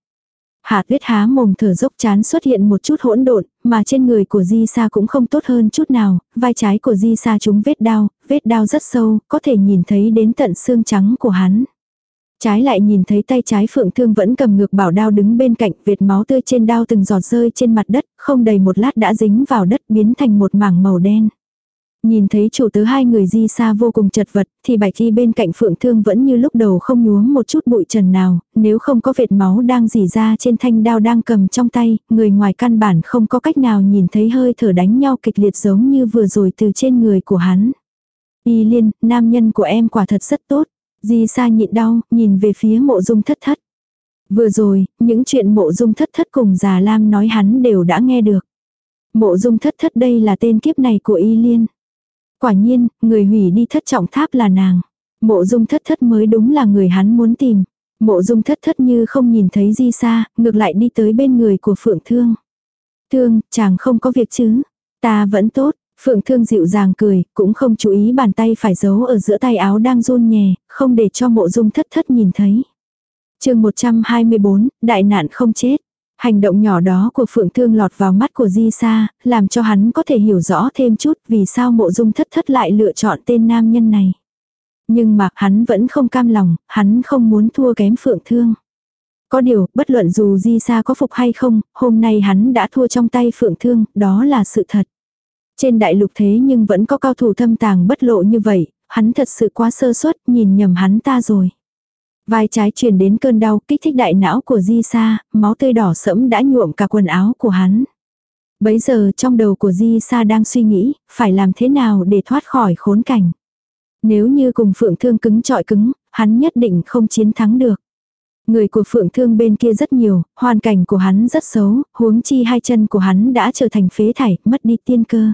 Hạ tuyết há mồm thở dốc chán xuất hiện một chút hỗn độn, mà trên người của Di Sa cũng không tốt hơn chút nào, vai trái của Di Sa trúng vết đau, vết đau rất sâu, có thể nhìn thấy đến tận xương trắng của hắn. Trái lại nhìn thấy tay trái phượng thương vẫn cầm ngược bảo đao đứng bên cạnh vệt máu tươi trên đao từng giọt rơi trên mặt đất, không đầy một lát đã dính vào đất biến thành một mảng màu đen. Nhìn thấy chủ tớ hai người di xa vô cùng chật vật, thì bạch y bên cạnh phượng thương vẫn như lúc đầu không nhuốm một chút bụi trần nào, nếu không có vệt máu đang dì ra trên thanh đao đang cầm trong tay, người ngoài căn bản không có cách nào nhìn thấy hơi thở đánh nhau kịch liệt giống như vừa rồi từ trên người của hắn. Y liên, nam nhân của em quả thật rất tốt. Di sa nhịn đau, nhìn về phía mộ dung thất thất. Vừa rồi, những chuyện mộ dung thất thất cùng già lam nói hắn đều đã nghe được. Mộ dung thất thất đây là tên kiếp này của y liên. Quả nhiên, người hủy đi thất trọng tháp là nàng. Mộ dung thất thất mới đúng là người hắn muốn tìm. Mộ dung thất thất như không nhìn thấy di sa, ngược lại đi tới bên người của phượng thương. Thương, chàng không có việc chứ. Ta vẫn tốt, Phượng Thương dịu dàng cười, cũng không chú ý bàn tay phải giấu ở giữa tay áo đang run nhè, không để cho mộ dung thất thất nhìn thấy. chương 124, đại nạn không chết. Hành động nhỏ đó của Phượng Thương lọt vào mắt của Di Sa, làm cho hắn có thể hiểu rõ thêm chút vì sao mộ dung thất thất lại lựa chọn tên nam nhân này. Nhưng mà hắn vẫn không cam lòng, hắn không muốn thua kém Phượng Thương. Có điều, bất luận dù Di Sa có phục hay không, hôm nay hắn đã thua trong tay Phượng Thương, đó là sự thật. Trên đại lục thế nhưng vẫn có cao thủ thâm tàng bất lộ như vậy, hắn thật sự quá sơ suất, nhìn nhầm hắn ta rồi. Vai trái truyền đến cơn đau kích thích đại não của Di Sa, máu tươi đỏ sẫm đã nhuộm cả quần áo của hắn. Bấy giờ trong đầu của Di Sa đang suy nghĩ, phải làm thế nào để thoát khỏi khốn cảnh. Nếu như cùng Phượng Thương cứng trọi cứng, hắn nhất định không chiến thắng được. Người của Phượng Thương bên kia rất nhiều, hoàn cảnh của hắn rất xấu, huống chi hai chân của hắn đã trở thành phế thải, mất đi tiên cơ.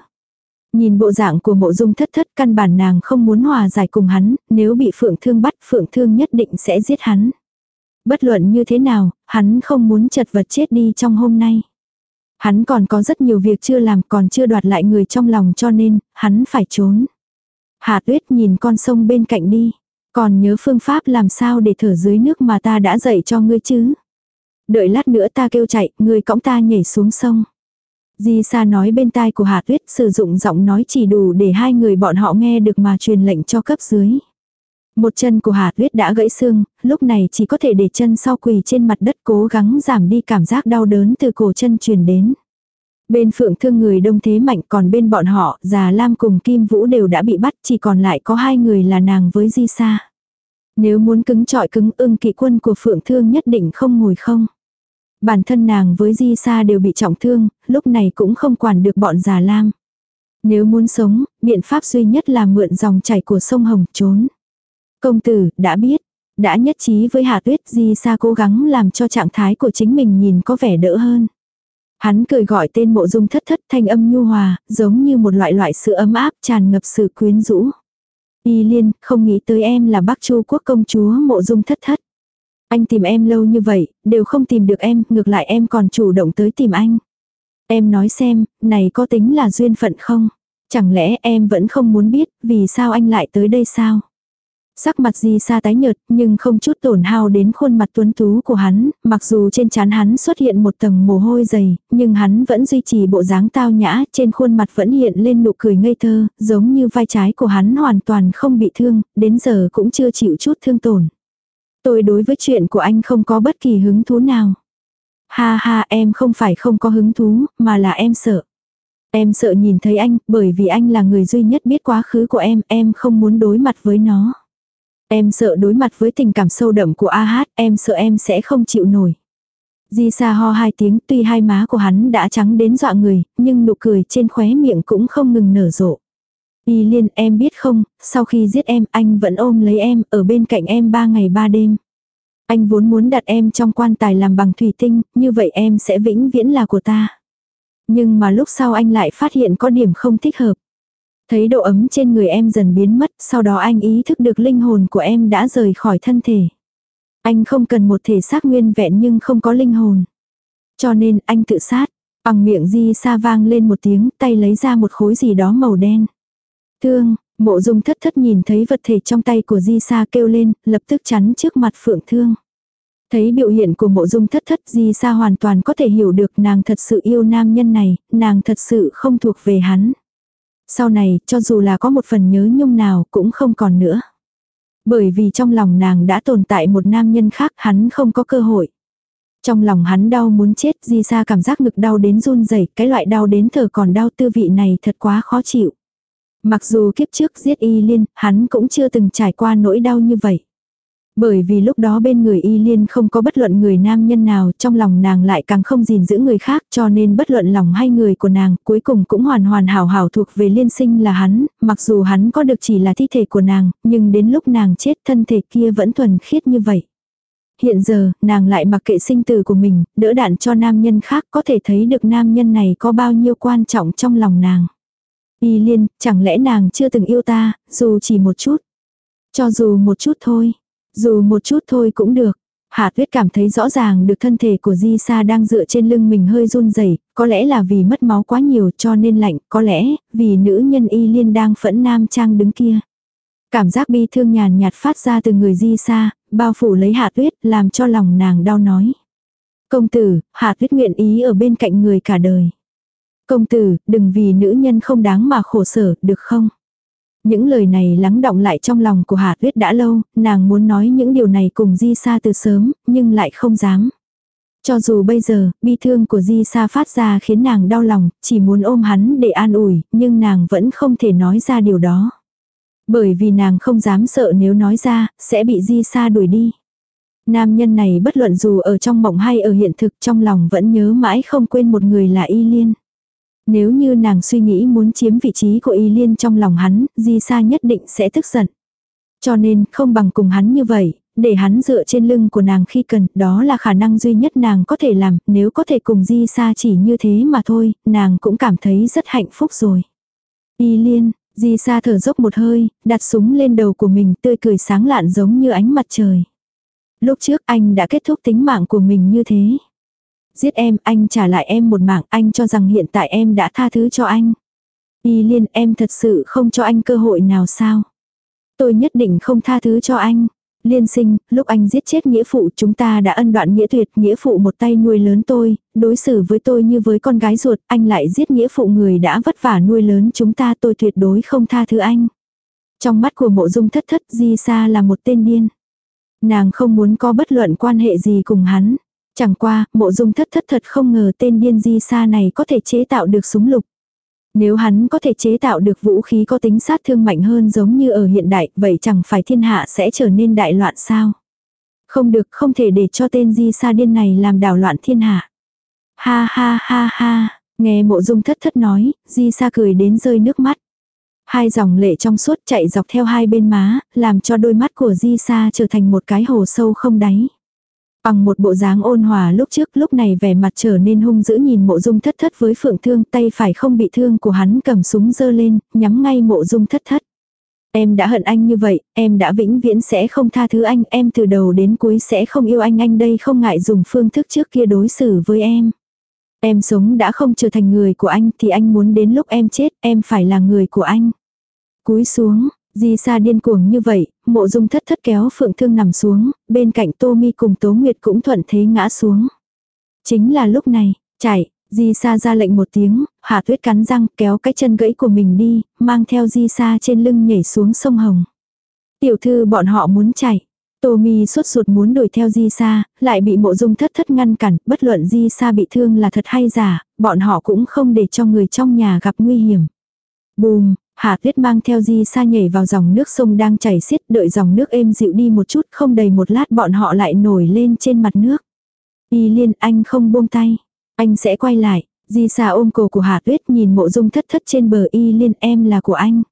Nhìn bộ dạng của mộ dung thất thất căn bản nàng không muốn hòa giải cùng hắn, nếu bị Phượng Thương bắt Phượng Thương nhất định sẽ giết hắn. Bất luận như thế nào, hắn không muốn chật vật chết đi trong hôm nay. Hắn còn có rất nhiều việc chưa làm còn chưa đoạt lại người trong lòng cho nên, hắn phải trốn. Hạ tuyết nhìn con sông bên cạnh đi. Còn nhớ phương pháp làm sao để thở dưới nước mà ta đã dạy cho ngươi chứ. Đợi lát nữa ta kêu chạy, ngươi cõng ta nhảy xuống sông. Di Sa nói bên tai của Hà Tuyết sử dụng giọng nói chỉ đủ để hai người bọn họ nghe được mà truyền lệnh cho cấp dưới. Một chân của Hà Tuyết đã gãy xương, lúc này chỉ có thể để chân sau quỳ trên mặt đất cố gắng giảm đi cảm giác đau đớn từ cổ chân truyền đến. Bên phượng thương người đông thế mạnh còn bên bọn họ, già Lam cùng Kim Vũ đều đã bị bắt chỉ còn lại có hai người là nàng với Di Sa. Nếu muốn cứng trọi cứng ưng kỵ quân của phượng thương nhất định không ngồi không. Bản thân nàng với Di Sa đều bị trọng thương, lúc này cũng không quản được bọn già Lam. Nếu muốn sống, biện pháp duy nhất là mượn dòng chảy của sông Hồng trốn. Công tử, đã biết, đã nhất trí với Hà Tuyết Di Sa cố gắng làm cho trạng thái của chính mình nhìn có vẻ đỡ hơn. Hắn cười gọi tên mộ dung thất thất thanh âm nhu hòa, giống như một loại loại sự ấm áp tràn ngập sự quyến rũ. Y liên, không nghĩ tới em là bác chu quốc công chúa mộ dung thất thất. Anh tìm em lâu như vậy, đều không tìm được em, ngược lại em còn chủ động tới tìm anh. Em nói xem, này có tính là duyên phận không? Chẳng lẽ em vẫn không muốn biết, vì sao anh lại tới đây sao? Sắc mặt gì xa tái nhợt, nhưng không chút tổn hao đến khuôn mặt tuấn tú của hắn, mặc dù trên trán hắn xuất hiện một tầng mồ hôi dày, nhưng hắn vẫn duy trì bộ dáng tao nhã, trên khuôn mặt vẫn hiện lên nụ cười ngây thơ, giống như vai trái của hắn hoàn toàn không bị thương, đến giờ cũng chưa chịu chút thương tổn. Tôi đối với chuyện của anh không có bất kỳ hứng thú nào. Ha ha em không phải không có hứng thú, mà là em sợ. Em sợ nhìn thấy anh, bởi vì anh là người duy nhất biết quá khứ của em, em không muốn đối mặt với nó. Em sợ đối mặt với tình cảm sâu đậm của A Hát, em sợ em sẽ không chịu nổi. Di Sa ho hai tiếng tuy hai má của hắn đã trắng đến dọa người, nhưng nụ cười trên khóe miệng cũng không ngừng nở rộ. Y liên em biết không, sau khi giết em anh vẫn ôm lấy em ở bên cạnh em ba ngày ba đêm. Anh vốn muốn đặt em trong quan tài làm bằng thủy tinh, như vậy em sẽ vĩnh viễn là của ta. Nhưng mà lúc sau anh lại phát hiện có điểm không thích hợp. Thấy độ ấm trên người em dần biến mất, sau đó anh ý thức được linh hồn của em đã rời khỏi thân thể. Anh không cần một thể xác nguyên vẹn nhưng không có linh hồn. Cho nên anh tự sát. Bằng miệng di sa vang lên một tiếng, tay lấy ra một khối gì đó màu đen. Thương, mộ dung thất thất nhìn thấy vật thể trong tay của di sa kêu lên, lập tức chắn trước mặt phượng thương. Thấy biểu hiện của mộ dung thất thất di sa hoàn toàn có thể hiểu được nàng thật sự yêu nam nhân này, nàng thật sự không thuộc về hắn. Sau này, cho dù là có một phần nhớ nhung nào cũng không còn nữa. Bởi vì trong lòng nàng đã tồn tại một nam nhân khác hắn không có cơ hội. Trong lòng hắn đau muốn chết di sa cảm giác ngực đau đến run rẩy cái loại đau đến thở còn đau tư vị này thật quá khó chịu. Mặc dù kiếp trước giết y liên, hắn cũng chưa từng trải qua nỗi đau như vậy. Bởi vì lúc đó bên người y liên không có bất luận người nam nhân nào, trong lòng nàng lại càng không gìn giữ người khác cho nên bất luận lòng hay người của nàng cuối cùng cũng hoàn hoàn hảo hảo thuộc về liên sinh là hắn, mặc dù hắn có được chỉ là thi thể của nàng, nhưng đến lúc nàng chết thân thể kia vẫn thuần khiết như vậy. Hiện giờ, nàng lại mặc kệ sinh tử của mình, đỡ đạn cho nam nhân khác có thể thấy được nam nhân này có bao nhiêu quan trọng trong lòng nàng. Y liên, chẳng lẽ nàng chưa từng yêu ta, dù chỉ một chút. Cho dù một chút thôi. Dù một chút thôi cũng được. Hạ tuyết cảm thấy rõ ràng được thân thể của Di Sa đang dựa trên lưng mình hơi run rẩy có lẽ là vì mất máu quá nhiều cho nên lạnh, có lẽ vì nữ nhân y liên đang phẫn nam trang đứng kia. Cảm giác bi thương nhàn nhạt phát ra từ người Di Sa, bao phủ lấy hạ tuyết làm cho lòng nàng đau nói. Công tử, hạ tuyết nguyện ý ở bên cạnh người cả đời. Công tử, đừng vì nữ nhân không đáng mà khổ sở, được không? Những lời này lắng động lại trong lòng của Hà Tuyết đã lâu, nàng muốn nói những điều này cùng Di Sa từ sớm, nhưng lại không dám. Cho dù bây giờ, bi thương của Di Sa phát ra khiến nàng đau lòng, chỉ muốn ôm hắn để an ủi, nhưng nàng vẫn không thể nói ra điều đó. Bởi vì nàng không dám sợ nếu nói ra, sẽ bị Di Sa đuổi đi. Nam nhân này bất luận dù ở trong mộng hay ở hiện thực trong lòng vẫn nhớ mãi không quên một người là Y Liên. Nếu như nàng suy nghĩ muốn chiếm vị trí của Y Liên trong lòng hắn, Di Sa nhất định sẽ tức giận. Cho nên không bằng cùng hắn như vậy, để hắn dựa trên lưng của nàng khi cần, đó là khả năng duy nhất nàng có thể làm, nếu có thể cùng Di Sa chỉ như thế mà thôi, nàng cũng cảm thấy rất hạnh phúc rồi. Y Liên, Di Sa thở dốc một hơi, đặt súng lên đầu của mình tươi cười sáng lạn giống như ánh mặt trời. Lúc trước anh đã kết thúc tính mạng của mình như thế. Giết em, anh trả lại em một mạng, anh cho rằng hiện tại em đã tha thứ cho anh. Y liên em thật sự không cho anh cơ hội nào sao? Tôi nhất định không tha thứ cho anh. Liên sinh, lúc anh giết chết nghĩa phụ chúng ta đã ân đoạn nghĩa tuyệt, nghĩa phụ một tay nuôi lớn tôi, đối xử với tôi như với con gái ruột, anh lại giết nghĩa phụ người đã vất vả nuôi lớn chúng ta tôi tuyệt đối không tha thứ anh. Trong mắt của mộ dung thất thất Di Sa là một tên điên. Nàng không muốn có bất luận quan hệ gì cùng hắn. Chẳng qua, mộ dung thất thất thật không ngờ tên điên Di Sa này có thể chế tạo được súng lục. Nếu hắn có thể chế tạo được vũ khí có tính sát thương mạnh hơn giống như ở hiện đại, vậy chẳng phải thiên hạ sẽ trở nên đại loạn sao? Không được, không thể để cho tên Di Sa điên này làm đảo loạn thiên hạ. Ha ha ha ha, nghe mộ dung thất thất nói, Di Sa cười đến rơi nước mắt. Hai dòng lệ trong suốt chạy dọc theo hai bên má, làm cho đôi mắt của Di Sa trở thành một cái hồ sâu không đáy. Bằng một bộ dáng ôn hòa lúc trước lúc này vẻ mặt trở nên hung dữ nhìn mộ dung thất thất với phượng thương tay phải không bị thương của hắn cầm súng dơ lên, nhắm ngay mộ dung thất thất. Em đã hận anh như vậy, em đã vĩnh viễn sẽ không tha thứ anh, em từ đầu đến cuối sẽ không yêu anh anh đây không ngại dùng phương thức trước kia đối xử với em. Em sống đã không trở thành người của anh thì anh muốn đến lúc em chết em phải là người của anh. Cúi xuống, Di Sa điên cuồng như vậy, mộ dung thất thất kéo phượng thương nằm xuống, bên cạnh Tô Mi cùng Tố Nguyệt cũng thuận thế ngã xuống. Chính là lúc này, chạy, Di Sa ra lệnh một tiếng, Hạ Tuyết cắn răng kéo cái chân gãy của mình đi, mang theo Di Sa trên lưng nhảy xuống sông Hồng. Tiểu thư bọn họ muốn chạy. Tô Mi suốt ruột muốn đuổi theo Di Sa, lại bị mộ dung thất thất ngăn cản, bất luận Di Sa bị thương là thật hay giả, bọn họ cũng không để cho người trong nhà gặp nguy hiểm. Bùm, Hạ tuyết mang theo di sa nhảy vào dòng nước sông đang chảy xiết đợi dòng nước êm dịu đi một chút không đầy một lát bọn họ lại nổi lên trên mặt nước. Y liên anh không buông tay. Anh sẽ quay lại. Di sa ôm cổ của Hạ tuyết nhìn mộ dung thất thất trên bờ y liên em là của anh.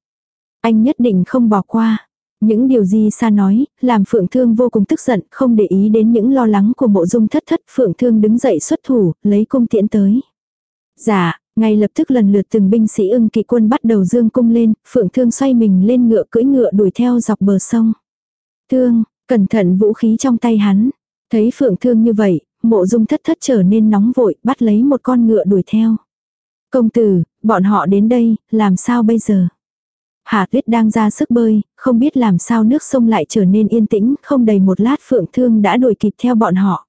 Anh nhất định không bỏ qua. Những điều Di Sa nói, làm Phượng Thương vô cùng tức giận, không để ý đến những lo lắng của mộ dung thất thất. Phượng Thương đứng dậy xuất thủ, lấy cung tiễn tới. Dạ, ngay lập tức lần lượt từng binh sĩ ưng kỵ quân bắt đầu dương cung lên, phượng thương xoay mình lên ngựa cưỡi ngựa đuổi theo dọc bờ sông. Thương, cẩn thận vũ khí trong tay hắn. Thấy phượng thương như vậy, mộ dung thất thất trở nên nóng vội, bắt lấy một con ngựa đuổi theo. Công tử, bọn họ đến đây, làm sao bây giờ? Hà tuyết đang ra sức bơi, không biết làm sao nước sông lại trở nên yên tĩnh, không đầy một lát phượng thương đã đuổi kịp theo bọn họ.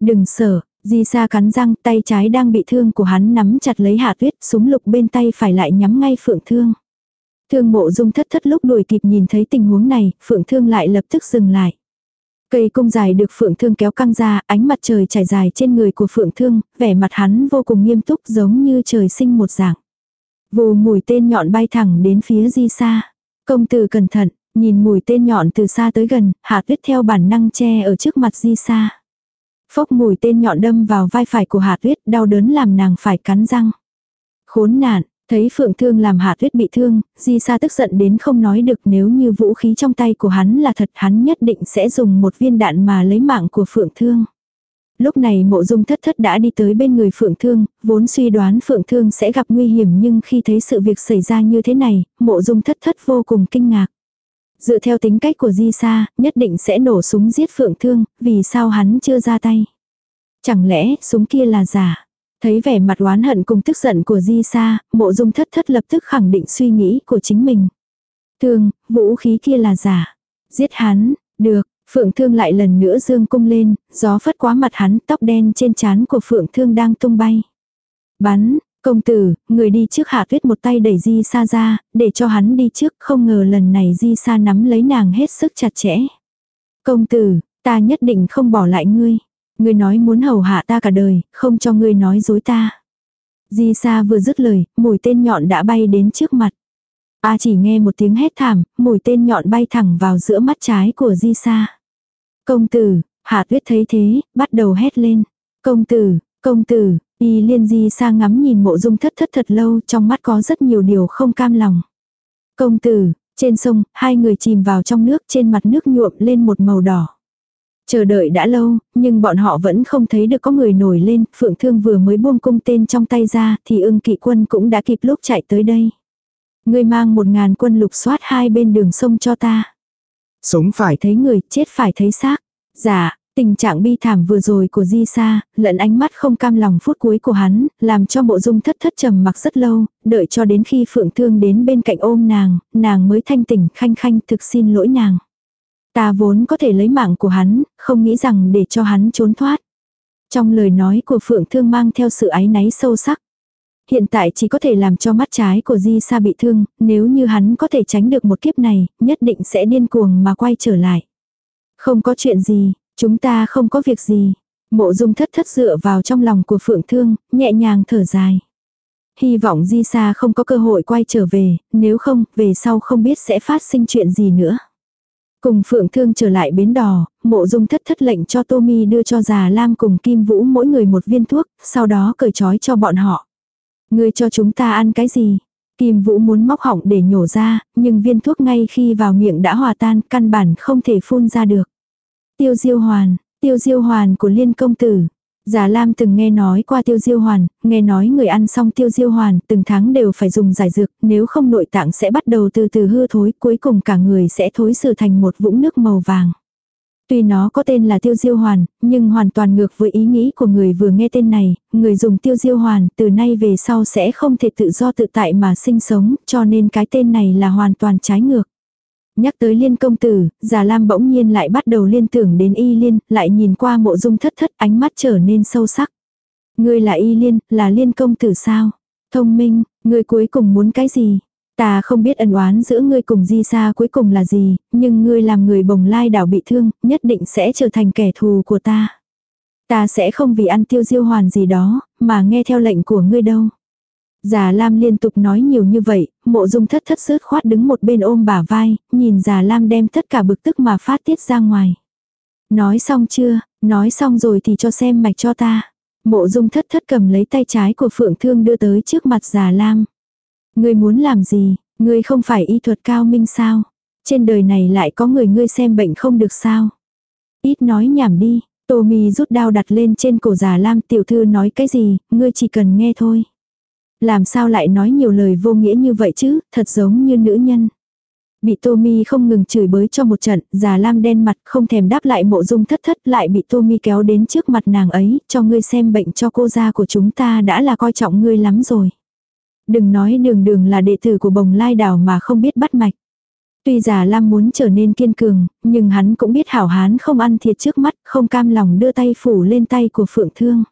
Đừng sợ, Di Sa cắn răng, tay trái đang bị thương của hắn nắm chặt lấy Hạ Tuyết, súng lục bên tay phải lại nhắm ngay Phượng Thương. Thương mộ dung thất thất lúc đuổi kịp nhìn thấy tình huống này, Phượng Thương lại lập tức dừng lại. Cây cung dài được Phượng Thương kéo căng ra, ánh mặt trời trải dài trên người của Phượng Thương, vẻ mặt hắn vô cùng nghiêm túc giống như trời sinh một dạng. Vù mùi tên nhọn bay thẳng đến phía Di Sa. Công tử cẩn thận, nhìn mùi tên nhọn từ xa tới gần, Hạ Tuyết theo bản năng che ở trước mặt Di Sa. Phốc mùi tên nhọn đâm vào vai phải của Hạ Tuyết, đau đớn làm nàng phải cắn răng. Khốn nạn, thấy Phượng Thương làm Hạ Tuyết bị thương, Di Sa tức giận đến không nói được nếu như vũ khí trong tay của hắn là thật hắn nhất định sẽ dùng một viên đạn mà lấy mạng của Phượng Thương. Lúc này mộ dung thất thất đã đi tới bên người Phượng Thương, vốn suy đoán Phượng Thương sẽ gặp nguy hiểm nhưng khi thấy sự việc xảy ra như thế này, mộ dung thất thất vô cùng kinh ngạc. Dựa theo tính cách của Di Sa, nhất định sẽ nổ súng giết Phượng Thương, vì sao hắn chưa ra tay. Chẳng lẽ súng kia là giả? Thấy vẻ mặt oán hận cùng tức giận của Di Sa, mộ dung thất thất lập tức khẳng định suy nghĩ của chính mình. Thương, vũ khí kia là giả. Giết hắn, được, Phượng Thương lại lần nữa dương cung lên, gió phất quá mặt hắn, tóc đen trên trán của Phượng Thương đang tung bay. Bắn, Công tử, người đi trước hạ tuyết một tay đẩy Di Sa ra, để cho hắn đi trước, không ngờ lần này Di Sa nắm lấy nàng hết sức chặt chẽ. Công tử, ta nhất định không bỏ lại ngươi. Ngươi nói muốn hầu hạ ta cả đời, không cho ngươi nói dối ta. Di Sa vừa dứt lời, mũi tên nhọn đã bay đến trước mặt. A chỉ nghe một tiếng hét thảm, mũi tên nhọn bay thẳng vào giữa mắt trái của Di Sa. Công tử, Hạ tuyết thấy thế, bắt đầu hét lên. Công tử, công tử, y liên di sang ngắm nhìn mộ dung thất thất thật lâu trong mắt có rất nhiều điều không cam lòng. Công tử, trên sông, hai người chìm vào trong nước trên mặt nước nhuộm lên một màu đỏ. Chờ đợi đã lâu, nhưng bọn họ vẫn không thấy được có người nổi lên, Phượng Thương vừa mới buông cung tên trong tay ra thì ưng kỵ quân cũng đã kịp lúc chạy tới đây. Người mang một ngàn quân lục soát hai bên đường sông cho ta. Sống phải thấy người, chết phải thấy xác. Dạ, tình trạng bi thảm vừa rồi của Di Sa, lẫn ánh mắt không cam lòng phút cuối của hắn, làm cho mộ dung thất thất trầm mặc rất lâu, đợi cho đến khi Phượng Thương đến bên cạnh ôm nàng, nàng mới thanh tỉnh khanh khanh thực xin lỗi nàng. Ta vốn có thể lấy mạng của hắn, không nghĩ rằng để cho hắn trốn thoát. Trong lời nói của Phượng Thương mang theo sự áy náy sâu sắc. Hiện tại chỉ có thể làm cho mắt trái của Di Sa bị thương, nếu như hắn có thể tránh được một kiếp này, nhất định sẽ điên cuồng mà quay trở lại. Không có chuyện gì, chúng ta không có việc gì. Mộ dung thất thất dựa vào trong lòng của Phượng Thương, nhẹ nhàng thở dài. Hy vọng Di Sa không có cơ hội quay trở về, nếu không, về sau không biết sẽ phát sinh chuyện gì nữa. Cùng Phượng Thương trở lại bến đò, mộ dung thất thất lệnh cho Tommy đưa cho già Lam cùng Kim Vũ mỗi người một viên thuốc, sau đó cởi trói cho bọn họ. Ngươi cho chúng ta ăn cái gì? Kim Vũ muốn móc họng để nhổ ra, nhưng viên thuốc ngay khi vào miệng đã hòa tan, căn bản không thể phun ra được. Tiêu Diêu Hoàn, Tiêu Diêu Hoàn của Liên công tử. Già Lam từng nghe nói qua tiêu diêu hoàn, nghe nói người ăn xong tiêu diêu hoàn, từng tháng đều phải dùng giải dược, nếu không nội tạng sẽ bắt đầu từ từ hư thối, cuối cùng cả người sẽ thối sử thành một vũng nước màu vàng. Tuy nó có tên là tiêu diêu hoàn, nhưng hoàn toàn ngược với ý nghĩ của người vừa nghe tên này, người dùng tiêu diêu hoàn từ nay về sau sẽ không thể tự do tự tại mà sinh sống, cho nên cái tên này là hoàn toàn trái ngược. Nhắc tới liên công tử, già lam bỗng nhiên lại bắt đầu liên tưởng đến y liên, lại nhìn qua mộ dung thất thất ánh mắt trở nên sâu sắc. Ngươi là y liên, là liên công tử sao? Thông minh, ngươi cuối cùng muốn cái gì? Ta không biết ân oán giữa ngươi cùng di sa cuối cùng là gì, nhưng ngươi làm người bồng lai đảo bị thương, nhất định sẽ trở thành kẻ thù của ta. Ta sẽ không vì ăn tiêu diêu hoàn gì đó, mà nghe theo lệnh của ngươi đâu. Già Lam liên tục nói nhiều như vậy, mộ dung thất thất sứt khoát đứng một bên ôm bả vai, nhìn già Lam đem tất cả bực tức mà phát tiết ra ngoài. Nói xong chưa, nói xong rồi thì cho xem mạch cho ta. Mộ dung thất thất cầm lấy tay trái của Phượng Thương đưa tới trước mặt già Lam. Ngươi muốn làm gì, ngươi không phải y thuật cao minh sao? Trên đời này lại có người ngươi xem bệnh không được sao? Ít nói nhảm đi, Tô Mi rút đao đặt lên trên cổ già Lam tiểu thư nói cái gì, ngươi chỉ cần nghe thôi. Làm sao lại nói nhiều lời vô nghĩa như vậy chứ, thật giống như nữ nhân. Bị Tommy không ngừng chửi bới cho một trận, già lam đen mặt không thèm đáp lại mộ dung thất thất lại bị Tommy kéo đến trước mặt nàng ấy, cho ngươi xem bệnh cho cô gia của chúng ta đã là coi trọng ngươi lắm rồi. Đừng nói đường đường là đệ tử của bồng lai đảo mà không biết bắt mạch. Tuy già lam muốn trở nên kiên cường, nhưng hắn cũng biết hảo hán không ăn thiệt trước mắt, không cam lòng đưa tay phủ lên tay của phượng thương.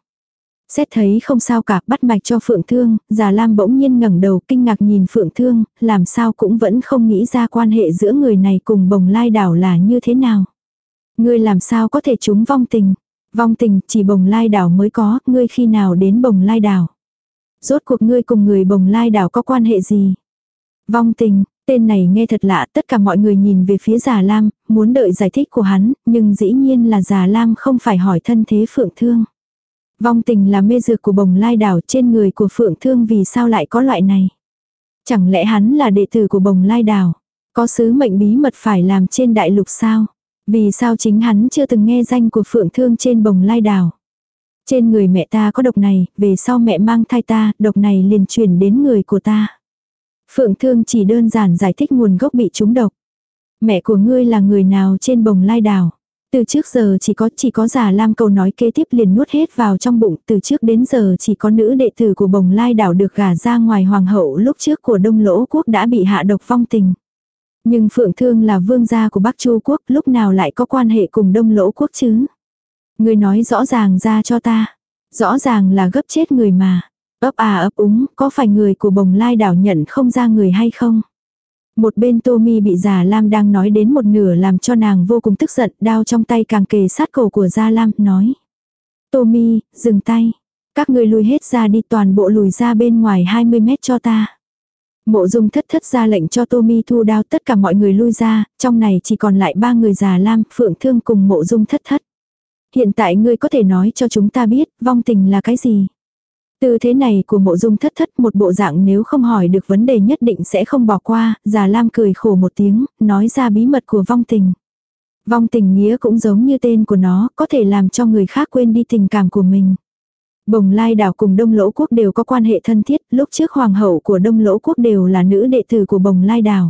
Xét thấy không sao cả, bắt mạch cho Phượng Thương, già Lam bỗng nhiên ngẩng đầu kinh ngạc nhìn Phượng Thương, làm sao cũng vẫn không nghĩ ra quan hệ giữa người này cùng bồng lai đảo là như thế nào. Ngươi làm sao có thể trúng vong tình. Vong tình chỉ bồng lai đảo mới có, ngươi khi nào đến bồng lai đảo. Rốt cuộc ngươi cùng người bồng lai đảo có quan hệ gì. Vong tình, tên này nghe thật lạ, tất cả mọi người nhìn về phía già Lam, muốn đợi giải thích của hắn, nhưng dĩ nhiên là già Lam không phải hỏi thân thế Phượng Thương. Vong tình là mê dược của bồng lai đảo trên người của phượng thương vì sao lại có loại này. Chẳng lẽ hắn là đệ tử của bồng lai đảo. Có sứ mệnh bí mật phải làm trên đại lục sao. Vì sao chính hắn chưa từng nghe danh của phượng thương trên bồng lai đảo. Trên người mẹ ta có độc này, về sau mẹ mang thai ta, độc này liền truyền đến người của ta. Phượng thương chỉ đơn giản giải thích nguồn gốc bị trúng độc. Mẹ của ngươi là người nào trên bồng lai đảo. Từ trước giờ chỉ có chỉ có giả lam cầu nói kế tiếp liền nuốt hết vào trong bụng, từ trước đến giờ chỉ có nữ đệ tử của bồng lai đảo được gả ra ngoài hoàng hậu lúc trước của đông lỗ quốc đã bị hạ độc phong tình. Nhưng Phượng Thương là vương gia của Bắc Chu quốc lúc nào lại có quan hệ cùng đông lỗ quốc chứ? Người nói rõ ràng ra cho ta. Rõ ràng là gấp chết người mà. ấp à ấp úng, có phải người của bồng lai đảo nhận không ra người hay không? Một bên Tommy bị già Lam đang nói đến một nửa làm cho nàng vô cùng tức giận, đao trong tay càng kề sát cổ của Gia Lam, nói. Tommy, dừng tay. Các người lùi hết ra đi toàn bộ lùi ra bên ngoài 20 mét cho ta. Mộ dung thất thất ra lệnh cho Tommy thu đao tất cả mọi người lui ra, trong này chỉ còn lại ba người già Lam, Phượng Thương cùng mộ dung thất thất. hiện tại ngươi có thể nói cho chúng ta biết, vong tình là cái gì? Tư thế này của mộ dung thất thất một bộ dạng nếu không hỏi được vấn đề nhất định sẽ không bỏ qua, già lam cười khổ một tiếng, nói ra bí mật của vong tình. Vong tình nghĩa cũng giống như tên của nó, có thể làm cho người khác quên đi tình cảm của mình. Bồng Lai đảo cùng Đông Lỗ Quốc đều có quan hệ thân thiết, lúc trước hoàng hậu của Đông Lỗ Quốc đều là nữ đệ tử của Bồng Lai đảo.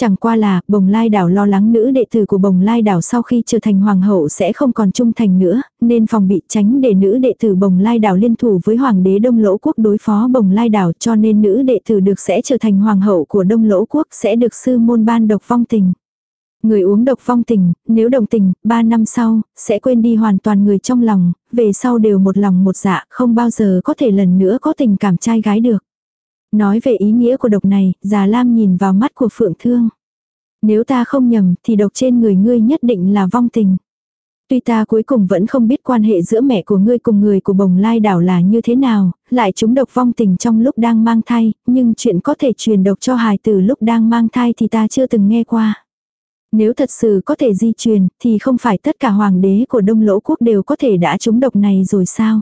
Chẳng qua là, Bồng Lai đảo lo lắng nữ đệ tử của Bồng Lai đảo sau khi trở thành hoàng hậu sẽ không còn trung thành nữa, nên phòng bị tránh để nữ đệ tử Bồng Lai đảo liên thủ với hoàng đế Đông Lỗ Quốc đối phó Bồng Lai đảo cho nên nữ đệ tử được sẽ trở thành hoàng hậu của Đông Lỗ Quốc sẽ được sư môn ban độc phong tình. Người uống độc phong tình, nếu đồng tình, ba năm sau, sẽ quên đi hoàn toàn người trong lòng, về sau đều một lòng một dạ, không bao giờ có thể lần nữa có tình cảm trai gái được. Nói về ý nghĩa của độc này, già Lam nhìn vào mắt của Phượng Thương. Nếu ta không nhầm, thì độc trên người ngươi nhất định là vong tình. Tuy ta cuối cùng vẫn không biết quan hệ giữa mẹ của ngươi cùng người của bồng lai đảo là như thế nào, lại chúng độc vong tình trong lúc đang mang thai, nhưng chuyện có thể truyền độc cho hài từ lúc đang mang thai thì ta chưa từng nghe qua. Nếu thật sự có thể di truyền, thì không phải tất cả hoàng đế của Đông Lỗ Quốc đều có thể đã trúng độc này rồi sao?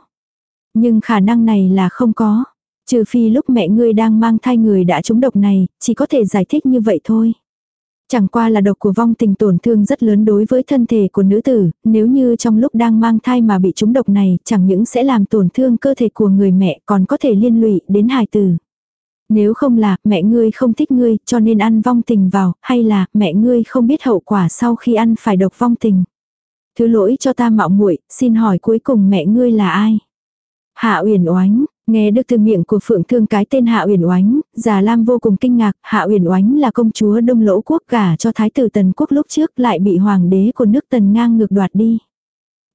Nhưng khả năng này là không có. Trừ phi lúc mẹ ngươi đang mang thai người đã trúng độc này, chỉ có thể giải thích như vậy thôi. Chẳng qua là độc của vong tình tổn thương rất lớn đối với thân thể của nữ tử, nếu như trong lúc đang mang thai mà bị trúng độc này, chẳng những sẽ làm tổn thương cơ thể của người mẹ còn có thể liên lụy đến hài tử. Nếu không là mẹ ngươi không thích ngươi cho nên ăn vong tình vào, hay là mẹ ngươi không biết hậu quả sau khi ăn phải độc vong tình. Thứ lỗi cho ta mạo muội xin hỏi cuối cùng mẹ ngươi là ai? Hạ Uyển Oánh, nghe được từ miệng của Phượng Thương cái tên Hạ Uyển Oánh, Già Lam vô cùng kinh ngạc, Hạ Uyển Oánh là công chúa Đông Lỗ quốc gả cho thái tử Tần quốc lúc trước lại bị hoàng đế của nước Tần ngang ngược đoạt đi.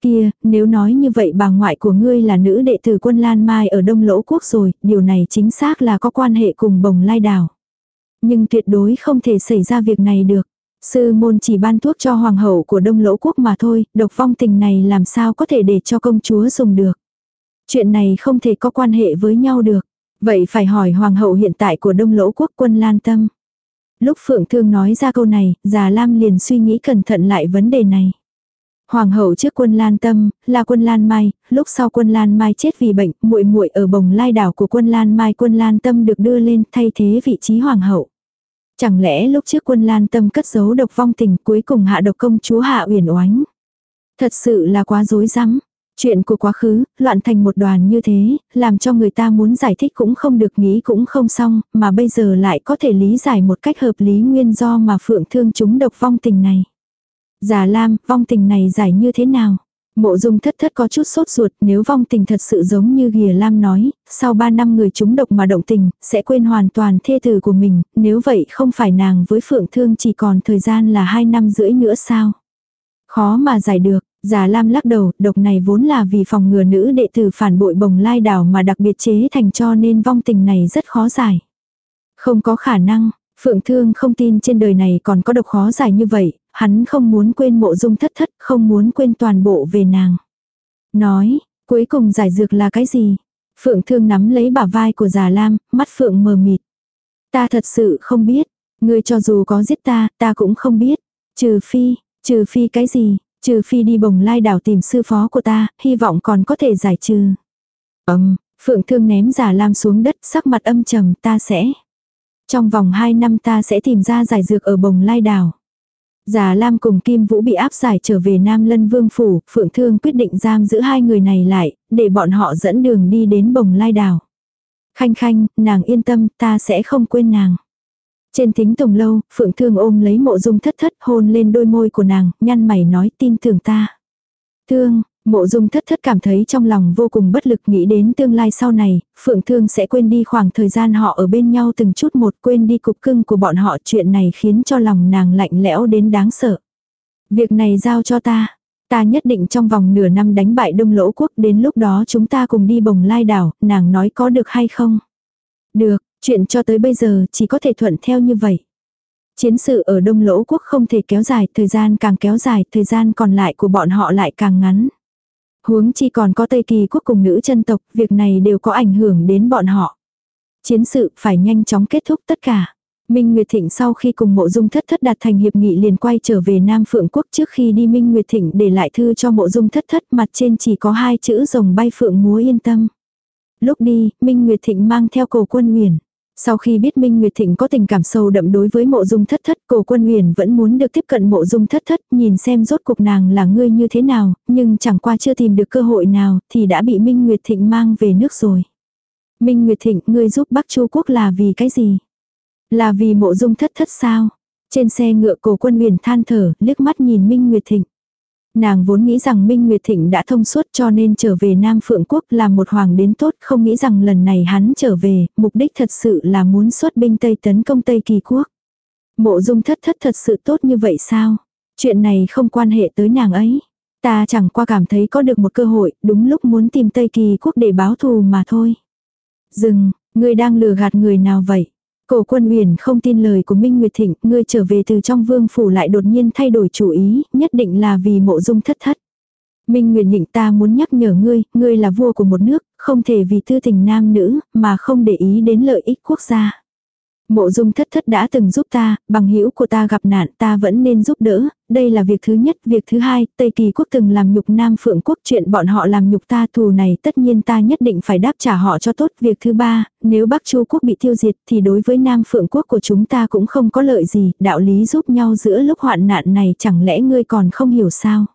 Kia, nếu nói như vậy bà ngoại của ngươi là nữ đệ tử quân Lan Mai ở Đông Lỗ Quốc rồi, điều này chính xác là có quan hệ cùng bồng lai đảo. Nhưng tuyệt đối không thể xảy ra việc này được. Sư môn chỉ ban thuốc cho hoàng hậu của Đông Lỗ Quốc mà thôi, độc phong tình này làm sao có thể để cho công chúa dùng được. Chuyện này không thể có quan hệ với nhau được. Vậy phải hỏi hoàng hậu hiện tại của Đông Lỗ Quốc quân Lan Tâm. Lúc Phượng Thương nói ra câu này, già Lam liền suy nghĩ cẩn thận lại vấn đề này. Hoàng hậu trước quân Lan Tâm, là quân Lan Mai, lúc sau quân Lan Mai chết vì bệnh, muội muội ở bồng lai đảo của quân Lan Mai quân Lan Tâm được đưa lên thay thế vị trí hoàng hậu. Chẳng lẽ lúc trước quân Lan Tâm cất giấu độc vong tình cuối cùng hạ độc công chúa hạ uyển oánh. Thật sự là quá dối rắm Chuyện của quá khứ, loạn thành một đoàn như thế, làm cho người ta muốn giải thích cũng không được nghĩ cũng không xong, mà bây giờ lại có thể lý giải một cách hợp lý nguyên do mà phượng thương chúng độc vong tình này. Già Lam, vong tình này giải như thế nào? Mộ dung thất thất có chút sốt ruột nếu vong tình thật sự giống như Gìa Lam nói, sau 3 năm người chúng độc mà động tình, sẽ quên hoàn toàn thê tử của mình, nếu vậy không phải nàng với Phượng Thương chỉ còn thời gian là 2 năm rưỡi nữa sao? Khó mà giải được, Già Lam lắc đầu, độc này vốn là vì phòng ngừa nữ đệ tử phản bội bồng lai đảo mà đặc biệt chế thành cho nên vong tình này rất khó giải. Không có khả năng, Phượng Thương không tin trên đời này còn có độc khó giải như vậy, hắn không muốn quên mộ dung thất thất, không muốn quên toàn bộ về nàng. Nói, cuối cùng giải dược là cái gì? Phượng Thương nắm lấy bả vai của già Lam, mắt Phượng mờ mịt. Ta thật sự không biết, ngươi cho dù có giết ta, ta cũng không biết. Trừ phi, trừ phi cái gì, trừ phi đi bồng lai đảo tìm sư phó của ta, hy vọng còn có thể giải trừ. Ấm, Phượng Thương ném già Lam xuống đất, sắc mặt âm trầm, ta sẽ. Trong vòng 2 năm ta sẽ tìm ra giải dược ở bồng lai đảo. Già Lam cùng Kim Vũ bị áp giải trở về Nam Lân Vương Phủ, Phượng Thương quyết định giam giữ hai người này lại, để bọn họ dẫn đường đi đến bồng lai đảo. Khanh khanh, nàng yên tâm, ta sẽ không quên nàng. Trên thính tùng lâu, Phượng Thương ôm lấy mộ dung thất thất hôn lên đôi môi của nàng, nhăn mày nói tin tưởng ta. Thương, Mộ dung thất thất cảm thấy trong lòng vô cùng bất lực nghĩ đến tương lai sau này, Phượng Thương sẽ quên đi khoảng thời gian họ ở bên nhau từng chút một quên đi cục cưng của bọn họ chuyện này khiến cho lòng nàng lạnh lẽo đến đáng sợ. Việc này giao cho ta. Ta nhất định trong vòng nửa năm đánh bại đông lỗ quốc đến lúc đó chúng ta cùng đi bồng lai đảo, nàng nói có được hay không? Được, chuyện cho tới bây giờ chỉ có thể thuận theo như vậy. Chiến sự ở Đông Lỗ Quốc không thể kéo dài, thời gian càng kéo dài, thời gian còn lại của bọn họ lại càng ngắn. Huống chi còn có Tây Kỳ quốc cùng nữ chân tộc, việc này đều có ảnh hưởng đến bọn họ. Chiến sự phải nhanh chóng kết thúc tất cả. Minh Nguyệt Thịnh sau khi cùng mộ dung thất thất đạt thành hiệp nghị liền quay trở về Nam Phượng Quốc trước khi đi Minh Nguyệt Thịnh để lại thư cho mộ dung thất thất mặt trên chỉ có hai chữ rồng bay phượng múa yên tâm. Lúc đi, Minh Nguyệt Thịnh mang theo cổ quân huyền. Sau khi biết Minh Nguyệt Thịnh có tình cảm sâu đậm đối với mộ dung thất thất, cổ quân huyền vẫn muốn được tiếp cận mộ dung thất thất, nhìn xem rốt cuộc nàng là ngươi như thế nào, nhưng chẳng qua chưa tìm được cơ hội nào, thì đã bị Minh Nguyệt Thịnh mang về nước rồi. Minh Nguyệt Thịnh, ngươi giúp Bắc Chu Quốc là vì cái gì? Là vì mộ dung thất thất sao? Trên xe ngựa cổ quân huyền than thở, liếc mắt nhìn Minh Nguyệt Thịnh. Nàng vốn nghĩ rằng Minh Nguyệt Thịnh đã thông suốt cho nên trở về Nam Phượng Quốc làm một hoàng đến tốt, không nghĩ rằng lần này hắn trở về, mục đích thật sự là muốn xuất binh Tây tấn công Tây Kỳ Quốc. Mộ dung thất thất thật sự tốt như vậy sao? Chuyện này không quan hệ tới nàng ấy. Ta chẳng qua cảm thấy có được một cơ hội, đúng lúc muốn tìm Tây Kỳ Quốc để báo thù mà thôi. Dừng, người đang lừa gạt người nào vậy? Cổ quân uyển không tin lời của Minh Nguyệt Thịnh, ngươi trở về từ trong vương phủ lại đột nhiên thay đổi chủ ý, nhất định là vì mộ dung thất thất. Minh Nguyệt Nhịnh ta muốn nhắc nhở ngươi, ngươi là vua của một nước, không thể vì tư tình nam nữ, mà không để ý đến lợi ích quốc gia. Mộ dung thất thất đã từng giúp ta, bằng hữu của ta gặp nạn ta vẫn nên giúp đỡ, đây là việc thứ nhất. Việc thứ hai, Tây Kỳ quốc từng làm nhục Nam Phượng quốc chuyện bọn họ làm nhục ta thù này tất nhiên ta nhất định phải đáp trả họ cho tốt. Việc thứ ba, nếu Bắc Chu quốc bị tiêu diệt thì đối với Nam Phượng quốc của chúng ta cũng không có lợi gì, đạo lý giúp nhau giữa lúc hoạn nạn này chẳng lẽ ngươi còn không hiểu sao.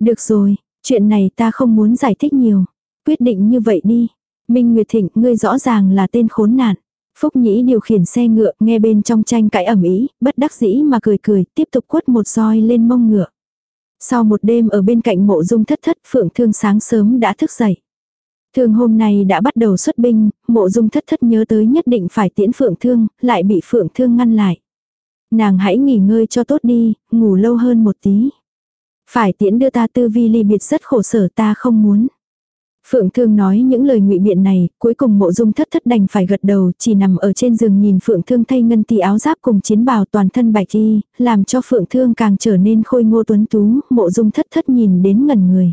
Được rồi, chuyện này ta không muốn giải thích nhiều. Quyết định như vậy đi. Minh Nguyệt Thịnh, ngươi rõ ràng là tên khốn nạn. Phúc Nhĩ điều khiển xe ngựa, nghe bên trong tranh cãi ẩm ý, bất đắc dĩ mà cười cười, tiếp tục quất một roi lên mông ngựa. Sau một đêm ở bên cạnh mộ dung thất thất, Phượng Thương sáng sớm đã thức dậy. Thương hôm nay đã bắt đầu xuất binh, mộ dung thất thất nhớ tới nhất định phải tiễn Phượng Thương, lại bị Phượng Thương ngăn lại. Nàng hãy nghỉ ngơi cho tốt đi, ngủ lâu hơn một tí. Phải tiễn đưa ta tư vi ly biệt rất khổ sở ta không muốn. Phượng Thương nói những lời ngụy biện này, cuối cùng mộ dung thất thất đành phải gật đầu, chỉ nằm ở trên giường nhìn Phượng Thương thay ngân tì áo giáp cùng chiến bào toàn thân bạch y, làm cho Phượng Thương càng trở nên khôi ngô tuấn tú, mộ dung thất thất nhìn đến ngần người.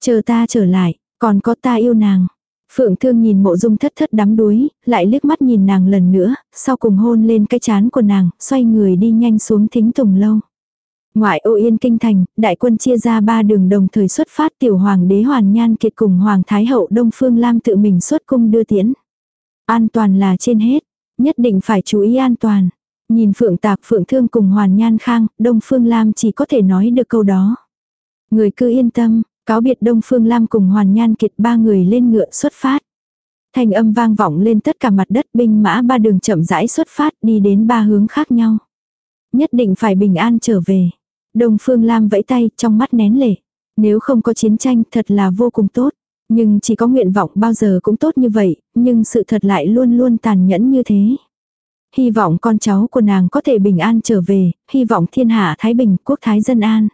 Chờ ta trở lại, còn có ta yêu nàng. Phượng Thương nhìn mộ dung thất thất đắm đuối, lại liếc mắt nhìn nàng lần nữa, sau cùng hôn lên cái chán của nàng, xoay người đi nhanh xuống thính tùng lâu. Ngoại ô yên kinh thành, đại quân chia ra ba đường đồng thời xuất phát tiểu hoàng đế hoàn nhan kiệt cùng hoàng thái hậu đông phương lam tự mình xuất cung đưa tiễn. An toàn là trên hết, nhất định phải chú ý an toàn. Nhìn phượng tạc phượng thương cùng hoàn nhan khang, đông phương lam chỉ có thể nói được câu đó. Người cứ yên tâm, cáo biệt đông phương lam cùng hoàn nhan kiệt ba người lên ngựa xuất phát. Thành âm vang vọng lên tất cả mặt đất binh mã ba đường chậm rãi xuất phát đi đến ba hướng khác nhau. Nhất định phải bình an trở về. Đông Phương Lam vẫy tay, trong mắt nén lệ. Nếu không có chiến tranh thật là vô cùng tốt. Nhưng chỉ có nguyện vọng bao giờ cũng tốt như vậy, nhưng sự thật lại luôn luôn tàn nhẫn như thế. Hy vọng con cháu của nàng có thể bình an trở về, hy vọng thiên hạ Thái Bình, quốc thái dân an.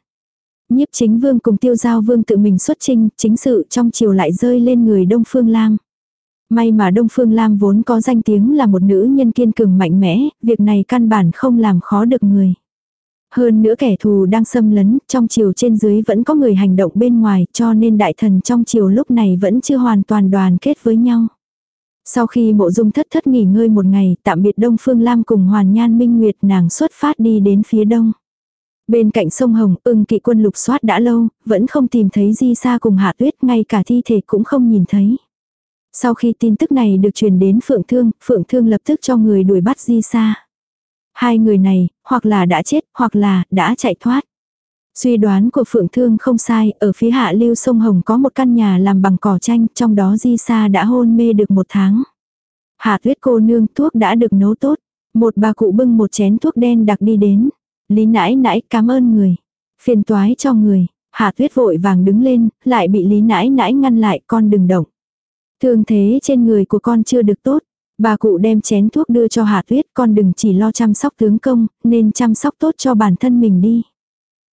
Nhiếp chính vương cùng tiêu giao vương tự mình xuất trinh, chính sự trong chiều lại rơi lên người Đông Phương Lam. May mà Đông Phương Lam vốn có danh tiếng là một nữ nhân kiên cường mạnh mẽ, việc này căn bản không làm khó được người. Hơn nữa kẻ thù đang xâm lấn, trong chiều trên dưới vẫn có người hành động bên ngoài, cho nên đại thần trong chiều lúc này vẫn chưa hoàn toàn đoàn kết với nhau. Sau khi mộ dung thất thất nghỉ ngơi một ngày, tạm biệt Đông Phương Lam cùng Hoàn Nhan Minh Nguyệt nàng xuất phát đi đến phía đông. Bên cạnh sông Hồng, ưng kỵ quân lục soát đã lâu, vẫn không tìm thấy Di Sa cùng Hạ Tuyết, ngay cả thi thể cũng không nhìn thấy. Sau khi tin tức này được truyền đến Phượng Thương, Phượng Thương lập tức cho người đuổi bắt Di Sa. Hai người này, hoặc là đã chết, hoặc là đã chạy thoát. Suy đoán của Phượng Thương không sai, ở phía hạ lưu sông Hồng có một căn nhà làm bằng cỏ tranh, trong đó Di Sa đã hôn mê được một tháng. Hạ tuyết cô nương thuốc đã được nấu tốt. Một bà cụ bưng một chén thuốc đen đặc đi đến. Lý nãi nãi cảm ơn người. Phiền toái cho người. Hạ tuyết vội vàng đứng lên, lại bị lý nãi nãi ngăn lại con đừng động. Thương thế trên người của con chưa được tốt. Bà cụ đem chén thuốc đưa cho Hạ Tuyết, con đừng chỉ lo chăm sóc tướng công, nên chăm sóc tốt cho bản thân mình đi.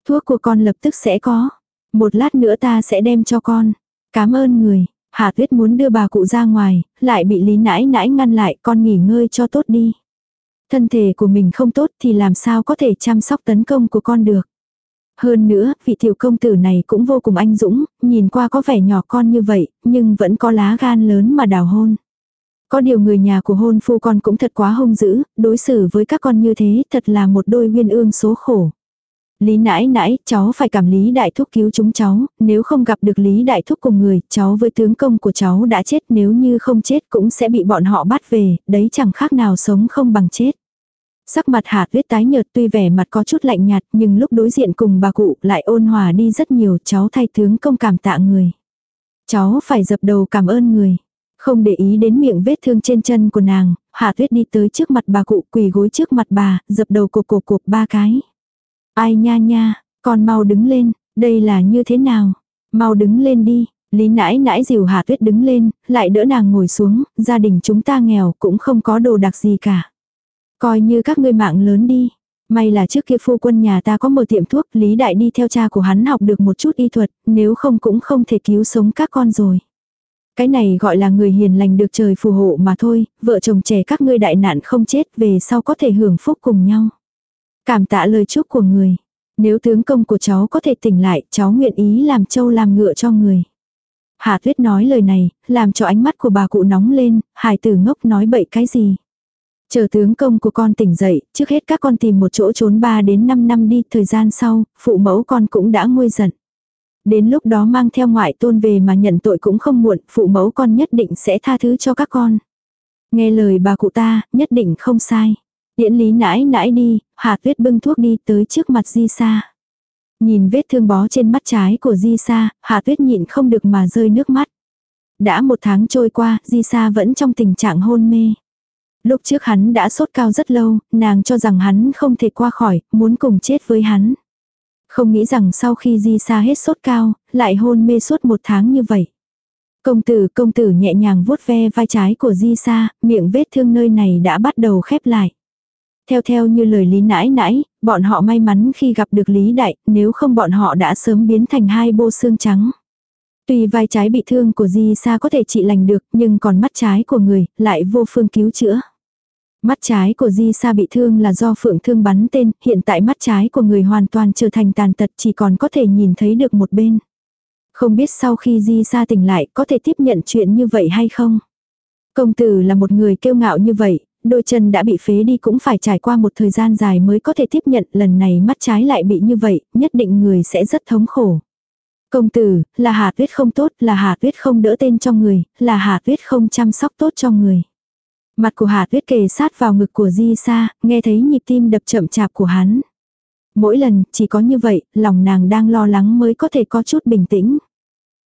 Thuốc của con lập tức sẽ có. Một lát nữa ta sẽ đem cho con. Cảm ơn người. Hạ Tuyết muốn đưa bà cụ ra ngoài, lại bị Lý nãi nãi ngăn lại, con nghỉ ngơi cho tốt đi. Thân thể của mình không tốt thì làm sao có thể chăm sóc tấn công của con được. Hơn nữa, vị tiểu công tử này cũng vô cùng anh dũng, nhìn qua có vẻ nhỏ con như vậy, nhưng vẫn có lá gan lớn mà đào hôn. Có điều người nhà của hôn phu con cũng thật quá hung dữ, đối xử với các con như thế thật là một đôi nguyên ương số khổ. Lý nãi nãi, cháu phải cảm Lý Đại Thúc cứu chúng cháu, nếu không gặp được Lý Đại Thúc cùng người, cháu với tướng công của cháu đã chết nếu như không chết cũng sẽ bị bọn họ bắt về, đấy chẳng khác nào sống không bằng chết. Sắc mặt Hà Tuyết tái nhợt tuy vẻ mặt có chút lạnh nhạt nhưng lúc đối diện cùng bà cụ lại ôn hòa đi rất nhiều cháu thay tướng công cảm tạ người. Cháu phải dập đầu cảm ơn người. Không để ý đến miệng vết thương trên chân của nàng, Hà Tuyết đi tới trước mặt bà cụ quỳ gối trước mặt bà, dập đầu cục cục cục ba cái. Ai nha nha, con mau đứng lên, đây là như thế nào? Mau đứng lên đi. Lý nãi nãi dìu Hà Tuyết đứng lên, lại đỡ nàng ngồi xuống, gia đình chúng ta nghèo cũng không có đồ đặc gì cả. Coi như các ngươi mạng lớn đi. May là trước kia phu quân nhà ta có một tiệm thuốc, Lý Đại đi theo cha của hắn học được một chút y thuật, nếu không cũng không thể cứu sống các con rồi. Cái này gọi là người hiền lành được trời phù hộ mà thôi, vợ chồng trẻ các ngươi đại nạn không chết về sau có thể hưởng phúc cùng nhau. Cảm tạ lời chúc của người. Nếu tướng công của cháu có thể tỉnh lại, cháu nguyện ý làm trâu làm ngựa cho người. Hạ tuyết nói lời này, làm cho ánh mắt của bà cụ nóng lên, hài tử ngốc nói bậy cái gì. Chờ tướng công của con tỉnh dậy, trước hết các con tìm một chỗ trốn 3 đến 5 năm đi, thời gian sau, phụ mẫu con cũng đã nguôi giận. Đến lúc đó mang theo ngoại tôn về mà nhận tội cũng không muộn, phụ mẫu con nhất định sẽ tha thứ cho các con. Nghe lời bà cụ ta, nhất định không sai. Điễn lý nãi nãi đi, Hà Tuyết bưng thuốc đi tới trước mặt Di Sa. Nhìn vết thương bó trên mắt trái của Di Sa, Hà Tuyết nhịn không được mà rơi nước mắt. Đã một tháng trôi qua, Di Sa vẫn trong tình trạng hôn mê. Lúc trước hắn đã sốt cao rất lâu, nàng cho rằng hắn không thể qua khỏi, muốn cùng chết với hắn. Không nghĩ rằng sau khi Di Sa hết sốt cao, lại hôn mê suốt một tháng như vậy. Công tử, công tử nhẹ nhàng vuốt ve vai trái của Di Sa, miệng vết thương nơi này đã bắt đầu khép lại. Theo theo như lời Lý nãi nãi, bọn họ may mắn khi gặp được Lý Đại, nếu không bọn họ đã sớm biến thành hai bô xương trắng. Tuy vai trái bị thương của Di Sa có thể trị lành được, nhưng còn mắt trái của người, lại vô phương cứu chữa. Mắt trái của Di Sa bị thương là do phượng thương bắn tên, hiện tại mắt trái của người hoàn toàn trở thành tàn tật chỉ còn có thể nhìn thấy được một bên. Không biết sau khi Di Sa tỉnh lại có thể tiếp nhận chuyện như vậy hay không? Công tử là một người kiêu ngạo như vậy, đôi chân đã bị phế đi cũng phải trải qua một thời gian dài mới có thể tiếp nhận lần này mắt trái lại bị như vậy, nhất định người sẽ rất thống khổ. Công tử, là Hà Tuyết không tốt, là Hà Tuyết không đỡ tên cho người, là Hà Tuyết không chăm sóc tốt cho người. Mặt của Hà Tuyết kề sát vào ngực của Di Sa, nghe thấy nhịp tim đập chậm chạp của hắn. Mỗi lần, chỉ có như vậy, lòng nàng đang lo lắng mới có thể có chút bình tĩnh.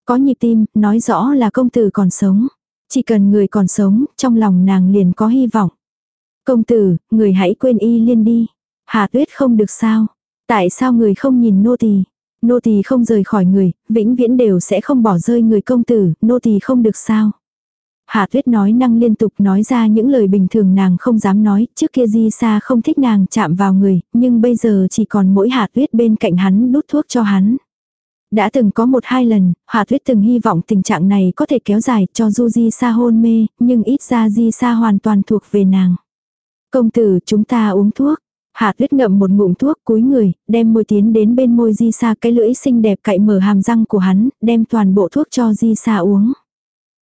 Có nhịp tim, nói rõ là công tử còn sống. Chỉ cần người còn sống, trong lòng nàng liền có hy vọng. Công tử, người hãy quên y liên đi. Hà tuyết không được sao. Tại sao người không nhìn nô tỳ? Nô tỳ không rời khỏi người, vĩnh viễn đều sẽ không bỏ rơi người công tử, nô tỳ không được sao. Hà tuyết nói năng liên tục nói ra những lời bình thường nàng không dám nói, trước kia di xa không thích nàng chạm vào người, nhưng bây giờ chỉ còn mỗi Hà tuyết bên cạnh hắn đút thuốc cho hắn. Đã từng có một hai lần, Hà Tuyết từng hy vọng tình trạng này có thể kéo dài cho Du Di Sa hôn mê, nhưng ít ra Di Sa hoàn toàn thuộc về nàng. Công tử chúng ta uống thuốc. Hạ tuyết ngậm một ngụm thuốc cúi người, đem môi tiến đến bên môi di sa cái lưỡi xinh đẹp cậy mở hàm răng của hắn, đem toàn bộ thuốc cho di sa uống.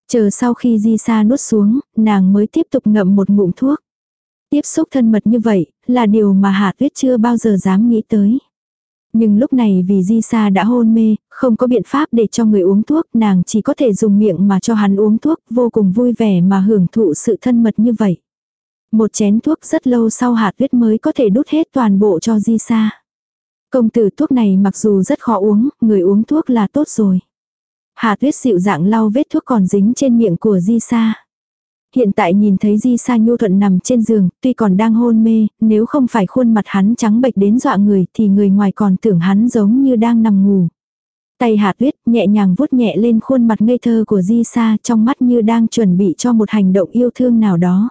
Chờ sau khi di sa nuốt xuống, nàng mới tiếp tục ngậm một ngụm thuốc. Tiếp xúc thân mật như vậy, là điều mà Hạ tuyết chưa bao giờ dám nghĩ tới. Nhưng lúc này vì Di Sa đã hôn mê, không có biện pháp để cho người uống thuốc, nàng chỉ có thể dùng miệng mà cho hắn uống thuốc, vô cùng vui vẻ mà hưởng thụ sự thân mật như vậy. Một chén thuốc rất lâu sau Hạ tuyết mới có thể đút hết toàn bộ cho di sa. Công tử thuốc này mặc dù rất khó uống, người uống thuốc là tốt rồi. Hà tuyết dịu dạng lau vết thuốc còn dính trên miệng của di sa. Hiện tại nhìn thấy di sa nhu thuận nằm trên giường, tuy còn đang hôn mê, nếu không phải khuôn mặt hắn trắng bệch đến dọa người thì người ngoài còn tưởng hắn giống như đang nằm ngủ. Tay Hà Tuyết nhẹ nhàng vuốt nhẹ lên khuôn mặt ngây thơ của Di Sa trong mắt như đang chuẩn bị cho một hành động yêu thương nào đó.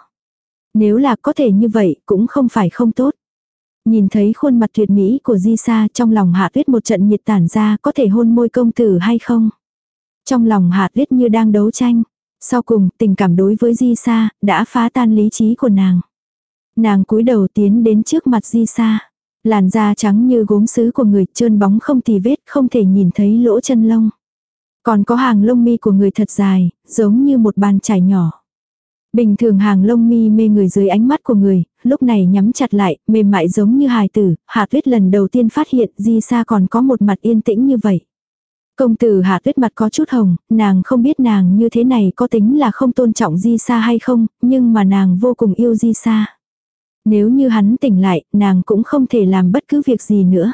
Nếu là có thể như vậy cũng không phải không tốt. Nhìn thấy khuôn mặt tuyệt mỹ của Di Sa trong lòng Hạ Tuyết một trận nhiệt tản ra có thể hôn môi công tử hay không. Trong lòng Hạ Tuyết như đang đấu tranh. Sau cùng tình cảm đối với Di Sa đã phá tan lý trí của nàng. Nàng cúi đầu tiến đến trước mặt Di Sa. Làn da trắng như gốm sứ của người trơn bóng không tì vết không thể nhìn thấy lỗ chân lông. Còn có hàng lông mi của người thật dài, giống như một bàn chải nhỏ. Bình thường hàng lông mi mê người dưới ánh mắt của người, lúc này nhắm chặt lại, mềm mại giống như hài tử, Hạ Tuyết lần đầu tiên phát hiện Di Sa còn có một mặt yên tĩnh như vậy. Công tử Hạ Tuyết mặt có chút hồng, nàng không biết nàng như thế này có tính là không tôn trọng Di Sa hay không, nhưng mà nàng vô cùng yêu Di Sa. Nếu như hắn tỉnh lại, nàng cũng không thể làm bất cứ việc gì nữa.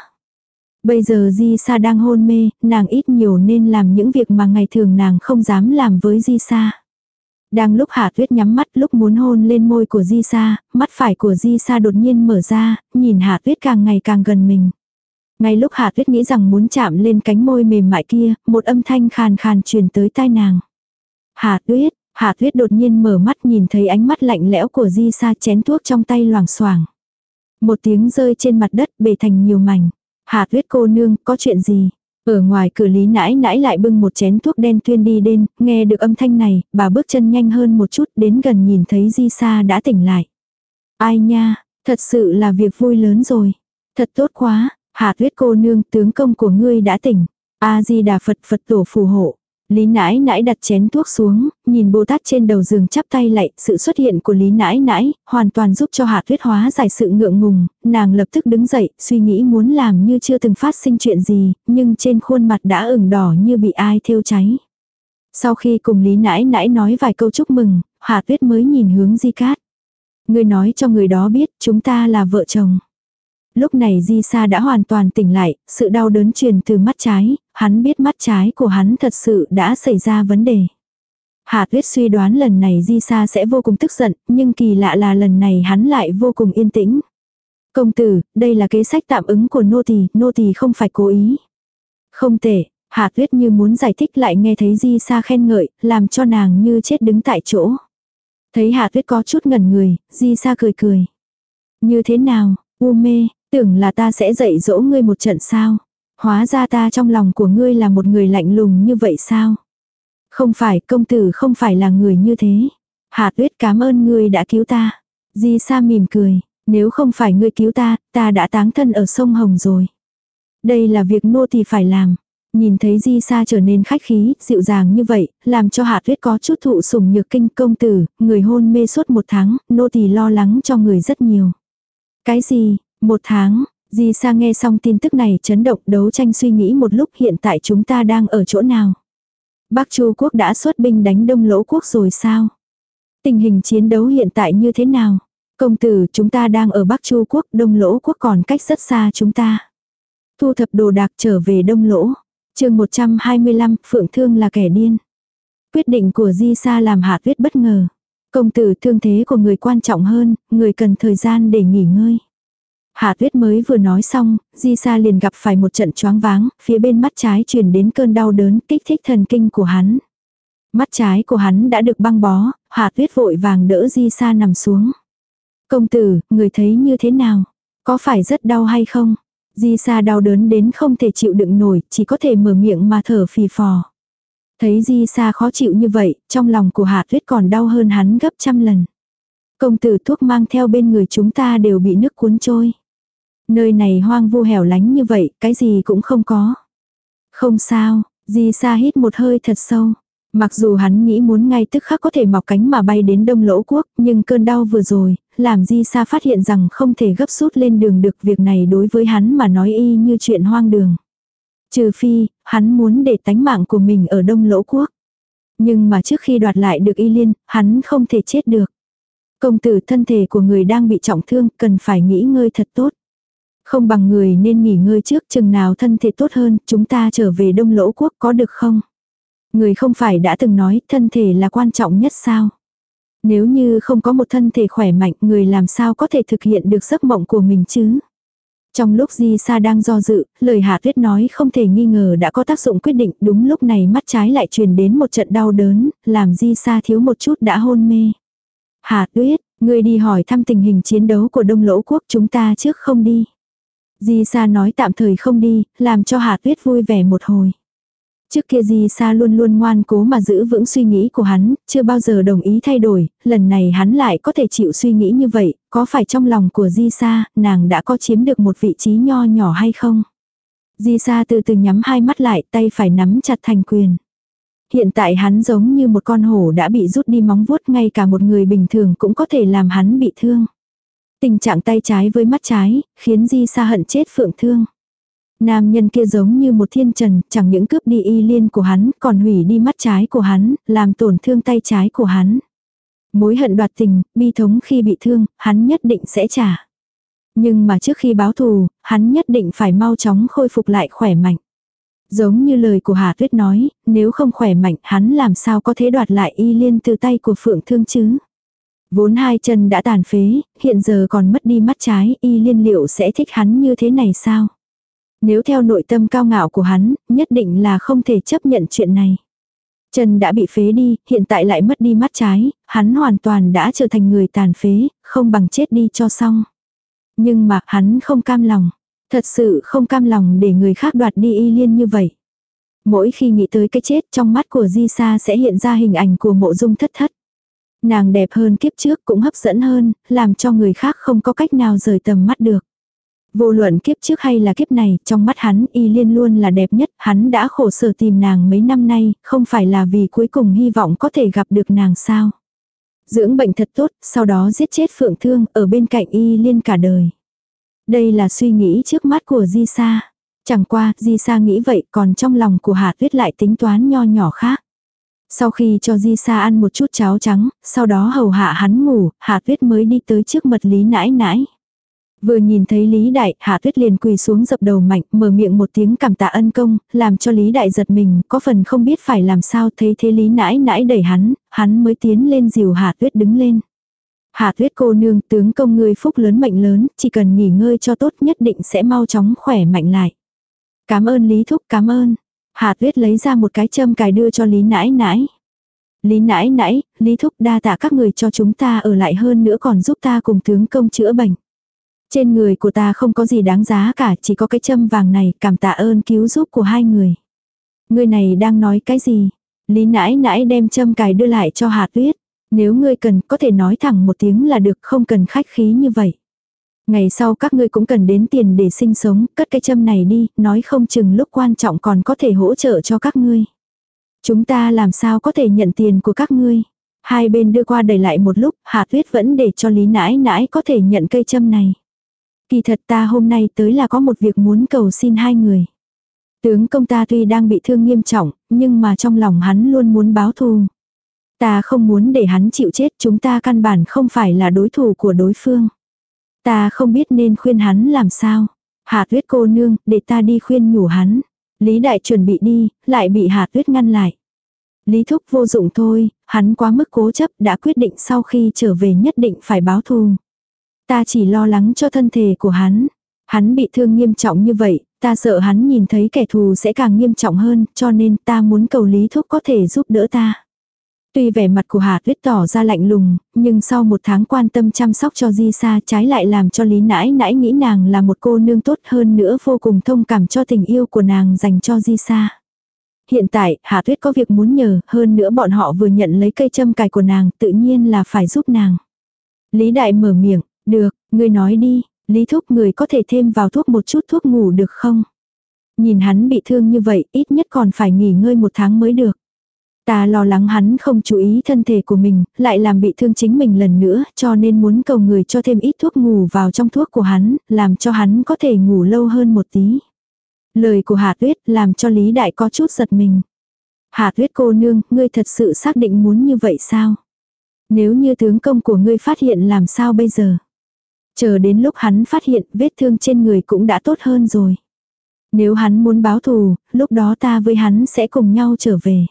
Bây giờ Di Sa đang hôn mê, nàng ít nhiều nên làm những việc mà ngày thường nàng không dám làm với Di Sa. Đang lúc Hạ Tuyết nhắm mắt lúc muốn hôn lên môi của Di Sa, mắt phải của Di Sa đột nhiên mở ra, nhìn Hạ Tuyết càng ngày càng gần mình. Ngay lúc Hà Tuyết nghĩ rằng muốn chạm lên cánh môi mềm mại kia, một âm thanh khàn khàn truyền tới tai nàng. Hà Tuyết, Hà Tuyết đột nhiên mở mắt nhìn thấy ánh mắt lạnh lẽo của Di Sa chén thuốc trong tay loảng xoảng. Một tiếng rơi trên mặt đất bể thành nhiều mảnh. Hà Tuyết cô nương, có chuyện gì? Ở ngoài cửa lý nãi nãi lại bưng một chén thuốc đen tuyên đi đến, nghe được âm thanh này, bà bước chân nhanh hơn một chút đến gần nhìn thấy Di Sa đã tỉnh lại. Ai nha, thật sự là việc vui lớn rồi. Thật tốt quá, Hạ Tuyết cô nương tướng công của ngươi đã tỉnh. A-di-đà Phật Phật tổ phù hộ. Lý nãi nãi đặt chén thuốc xuống, nhìn Bồ Tát trên đầu giường chắp tay lạy, sự xuất hiện của Lý nãi nãi, hoàn toàn giúp cho Hạ Tuyết hóa giải sự ngượng ngùng, nàng lập tức đứng dậy, suy nghĩ muốn làm như chưa từng phát sinh chuyện gì, nhưng trên khuôn mặt đã ửng đỏ như bị ai thiêu cháy. Sau khi cùng Lý nãi nãi nói vài câu chúc mừng, Hạ Tuyết mới nhìn hướng Di Cát. Người nói cho người đó biết chúng ta là vợ chồng. Lúc này Di Sa đã hoàn toàn tỉnh lại, sự đau đớn truyền từ mắt trái, hắn biết mắt trái của hắn thật sự đã xảy ra vấn đề. Hạ tuyết suy đoán lần này Di Sa sẽ vô cùng tức giận, nhưng kỳ lạ là lần này hắn lại vô cùng yên tĩnh. Công tử, đây là kế sách tạm ứng của nô tỳ, nô tỳ không phải cố ý. Không tệ, Hạ tuyết như muốn giải thích lại nghe thấy Di Sa khen ngợi, làm cho nàng như chết đứng tại chỗ. Thấy Hạ tuyết có chút ngẩn người, Di Sa cười cười. Như thế nào, u mê, Tưởng là ta sẽ dạy dỗ ngươi một trận sao? Hóa ra ta trong lòng của ngươi là một người lạnh lùng như vậy sao? Không phải, công tử không phải là người như thế. Hà tuyết cảm ơn ngươi đã cứu ta. Di Sa mỉm cười, nếu không phải ngươi cứu ta, ta đã táng thân ở sông Hồng rồi. Đây là việc nô thì phải làm. Nhìn thấy Di Sa trở nên khách khí, dịu dàng như vậy, làm cho Hạ Tuyết có chút thụ sủng nhược kinh công tử, người hôn mê suốt một tháng, nô tỳ lo lắng cho người rất nhiều. Cái gì, một tháng, Di Sa nghe xong tin tức này chấn động đấu tranh suy nghĩ một lúc hiện tại chúng ta đang ở chỗ nào. Bắc Chu quốc đã xuất binh đánh đông lỗ quốc rồi sao? Tình hình chiến đấu hiện tại như thế nào? Công tử chúng ta đang ở Bắc Chu quốc, đông lỗ quốc còn cách rất xa chúng ta. Thu thập đồ đạc trở về đông lỗ. chương 125, Phượng Thương là kẻ điên. Quyết định của Di Sa làm Hạ Tuyết bất ngờ. Công tử thương thế của người quan trọng hơn, người cần thời gian để nghỉ ngơi. Hạ tuyết mới vừa nói xong, Di Sa liền gặp phải một trận choáng váng, phía bên mắt trái truyền đến cơn đau đớn kích thích thần kinh của hắn. Mắt trái của hắn đã được băng bó, Hạ tuyết vội vàng đỡ Di Sa nằm xuống. Công tử, người thấy như thế nào? Có phải rất đau hay không? Di Sa đau đớn đến không thể chịu đựng nổi, chỉ có thể mở miệng mà thở phì phò. Thấy Di Sa khó chịu như vậy, trong lòng của Hạ Tuyết còn đau hơn hắn gấp trăm lần. Công tử thuốc mang theo bên người chúng ta đều bị nước cuốn trôi. Nơi này hoang vu hẻo lánh như vậy, cái gì cũng không có. Không sao, Di Sa hít một hơi thật sâu. Mặc dù hắn nghĩ muốn ngay tức khắc có thể mọc cánh mà bay đến đông lỗ quốc, nhưng cơn đau vừa rồi, làm Di Sa phát hiện rằng không thể gấp rút lên đường được việc này đối với hắn mà nói y như chuyện hoang đường. Trừ phi, hắn muốn để tánh mạng của mình ở đông lỗ quốc. Nhưng mà trước khi đoạt lại được y liên, hắn không thể chết được. Công tử thân thể của người đang bị trọng thương, cần phải nghỉ ngơi thật tốt. Không bằng người nên nghỉ ngơi trước chừng nào thân thể tốt hơn, chúng ta trở về đông lỗ quốc có được không? Người không phải đã từng nói thân thể là quan trọng nhất sao? Nếu như không có một thân thể khỏe mạnh người làm sao có thể thực hiện được giấc mộng của mình chứ? Trong lúc Di Sa đang do dự, lời Hạ Tuyết nói không thể nghi ngờ đã có tác dụng quyết định, đúng lúc này mắt trái lại truyền đến một trận đau đớn, làm Di Sa thiếu một chút đã hôn mê. Hạ Tuyết, người đi hỏi thăm tình hình chiến đấu của Đông Lỗ Quốc chúng ta trước không đi. Di Sa nói tạm thời không đi, làm cho Hà Tuyết vui vẻ một hồi. Trước kia Di Sa luôn luôn ngoan cố mà giữ vững suy nghĩ của hắn, chưa bao giờ đồng ý thay đổi, lần này hắn lại có thể chịu suy nghĩ như vậy, có phải trong lòng của Di Sa, nàng đã có chiếm được một vị trí nho nhỏ hay không? Di Sa từ từ nhắm hai mắt lại, tay phải nắm chặt thành quyền. Hiện tại hắn giống như một con hổ đã bị rút đi móng vuốt ngay cả một người bình thường cũng có thể làm hắn bị thương. Tình trạng tay trái với mắt trái, khiến Di Sa hận chết Phượng Thương. Nam nhân kia giống như một thiên trần, chẳng những cướp đi y liên của hắn, còn hủy đi mắt trái của hắn, làm tổn thương tay trái của hắn. Mối hận đoạt tình, bi thống khi bị thương, hắn nhất định sẽ trả. Nhưng mà trước khi báo thù, hắn nhất định phải mau chóng khôi phục lại khỏe mạnh. Giống như lời của Hà Tuyết nói, nếu không khỏe mạnh hắn làm sao có thể đoạt lại y liên từ tay của Phượng Thương chứ. Vốn hai chân đã tàn phế, hiện giờ còn mất đi mắt trái, y liên liệu sẽ thích hắn như thế này sao? Nếu theo nội tâm cao ngạo của hắn, nhất định là không thể chấp nhận chuyện này. Chân đã bị phế đi, hiện tại lại mất đi mắt trái, hắn hoàn toàn đã trở thành người tàn phế, không bằng chết đi cho xong. Nhưng mà hắn không cam lòng. Thật sự không cam lòng để người khác đoạt đi y liên như vậy. Mỗi khi nghĩ tới cái chết trong mắt của Di Sa sẽ hiện ra hình ảnh của mộ dung thất thất. Nàng đẹp hơn kiếp trước cũng hấp dẫn hơn, làm cho người khác không có cách nào rời tầm mắt được. Vô luận kiếp trước hay là kiếp này, trong mắt hắn y liên luôn là đẹp nhất, hắn đã khổ sở tìm nàng mấy năm nay, không phải là vì cuối cùng hy vọng có thể gặp được nàng sao. Dưỡng bệnh thật tốt, sau đó giết chết phượng thương, ở bên cạnh y liên cả đời. Đây là suy nghĩ trước mắt của Di Sa. Chẳng qua, Di Sa nghĩ vậy, còn trong lòng của Hà Tuyết lại tính toán nho nhỏ khác. Sau khi cho Di Sa ăn một chút cháo trắng, sau đó hầu hạ hắn ngủ, Hà Tuyết mới đi tới trước mật lý nãi nãi. Vừa nhìn thấy Lý Đại, Hạ Tuyết liền quỳ xuống dập đầu mạnh, mở miệng một tiếng cảm tạ ân công, làm cho Lý Đại giật mình, có phần không biết phải làm sao, thấy thế Lý nãi nãi đẩy hắn, hắn mới tiến lên dìu Hạ Tuyết đứng lên. Hạ Tuyết cô nương, tướng công ngươi phúc lớn mệnh lớn, chỉ cần nghỉ ngơi cho tốt nhất định sẽ mau chóng khỏe mạnh lại. Cảm ơn Lý Thúc, cảm ơn. Hà Tuyết lấy ra một cái châm cài đưa cho Lý nãi nãi. Lý nãi nãi, Lý Thúc đa tạ các người cho chúng ta ở lại hơn nữa còn giúp ta cùng tướng công chữa bệnh. Trên người của ta không có gì đáng giá cả, chỉ có cái châm vàng này, cảm tạ ơn cứu giúp của hai người. Người này đang nói cái gì? Lý nãi nãi đem châm cài đưa lại cho Hà Tuyết. Nếu ngươi cần, có thể nói thẳng một tiếng là được, không cần khách khí như vậy. Ngày sau các ngươi cũng cần đến tiền để sinh sống, cất cái châm này đi, nói không chừng lúc quan trọng còn có thể hỗ trợ cho các ngươi. Chúng ta làm sao có thể nhận tiền của các ngươi. Hai bên đưa qua đẩy lại một lúc, hà Tuyết vẫn để cho Lý nãi nãi có thể nhận cây châm này. Kỳ thật ta hôm nay tới là có một việc muốn cầu xin hai người. Tướng công ta tuy đang bị thương nghiêm trọng, nhưng mà trong lòng hắn luôn muốn báo thù. Ta không muốn để hắn chịu chết chúng ta căn bản không phải là đối thủ của đối phương. Ta không biết nên khuyên hắn làm sao. Hạ tuyết cô nương, để ta đi khuyên nhủ hắn. Lý đại chuẩn bị đi, lại bị hạ tuyết ngăn lại. Lý thúc vô dụng thôi, hắn quá mức cố chấp đã quyết định sau khi trở về nhất định phải báo thù. Ta chỉ lo lắng cho thân thể của hắn. Hắn bị thương nghiêm trọng như vậy, ta sợ hắn nhìn thấy kẻ thù sẽ càng nghiêm trọng hơn, cho nên ta muốn cầu Lý Thúc có thể giúp đỡ ta. Tuy vẻ mặt của Hà Tuyết tỏ ra lạnh lùng, nhưng sau một tháng quan tâm chăm sóc cho Di Sa trái lại làm cho Lý Nãi Nãi nghĩ nàng là một cô nương tốt hơn nữa vô cùng thông cảm cho tình yêu của nàng dành cho Di Sa. Hiện tại, Hà Tuyết có việc muốn nhờ, hơn nữa bọn họ vừa nhận lấy cây châm cài của nàng, tự nhiên là phải giúp nàng. Lý Đại mở miệng, được, ngươi nói đi, Lý Thúc người có thể thêm vào thuốc một chút thuốc ngủ được không? Nhìn hắn bị thương như vậy, ít nhất còn phải nghỉ ngơi một tháng mới được. Ta lo lắng hắn không chú ý thân thể của mình, lại làm bị thương chính mình lần nữa, cho nên muốn cầu người cho thêm ít thuốc ngủ vào trong thuốc của hắn, làm cho hắn có thể ngủ lâu hơn một tí. Lời của Hà Tuyết làm cho Lý Đại có chút giật mình. Hà Tuyết cô nương, ngươi thật sự xác định muốn như vậy sao? Nếu như tướng công của ngươi phát hiện làm sao bây giờ? Chờ đến lúc hắn phát hiện vết thương trên người cũng đã tốt hơn rồi. Nếu hắn muốn báo thù, lúc đó ta với hắn sẽ cùng nhau trở về.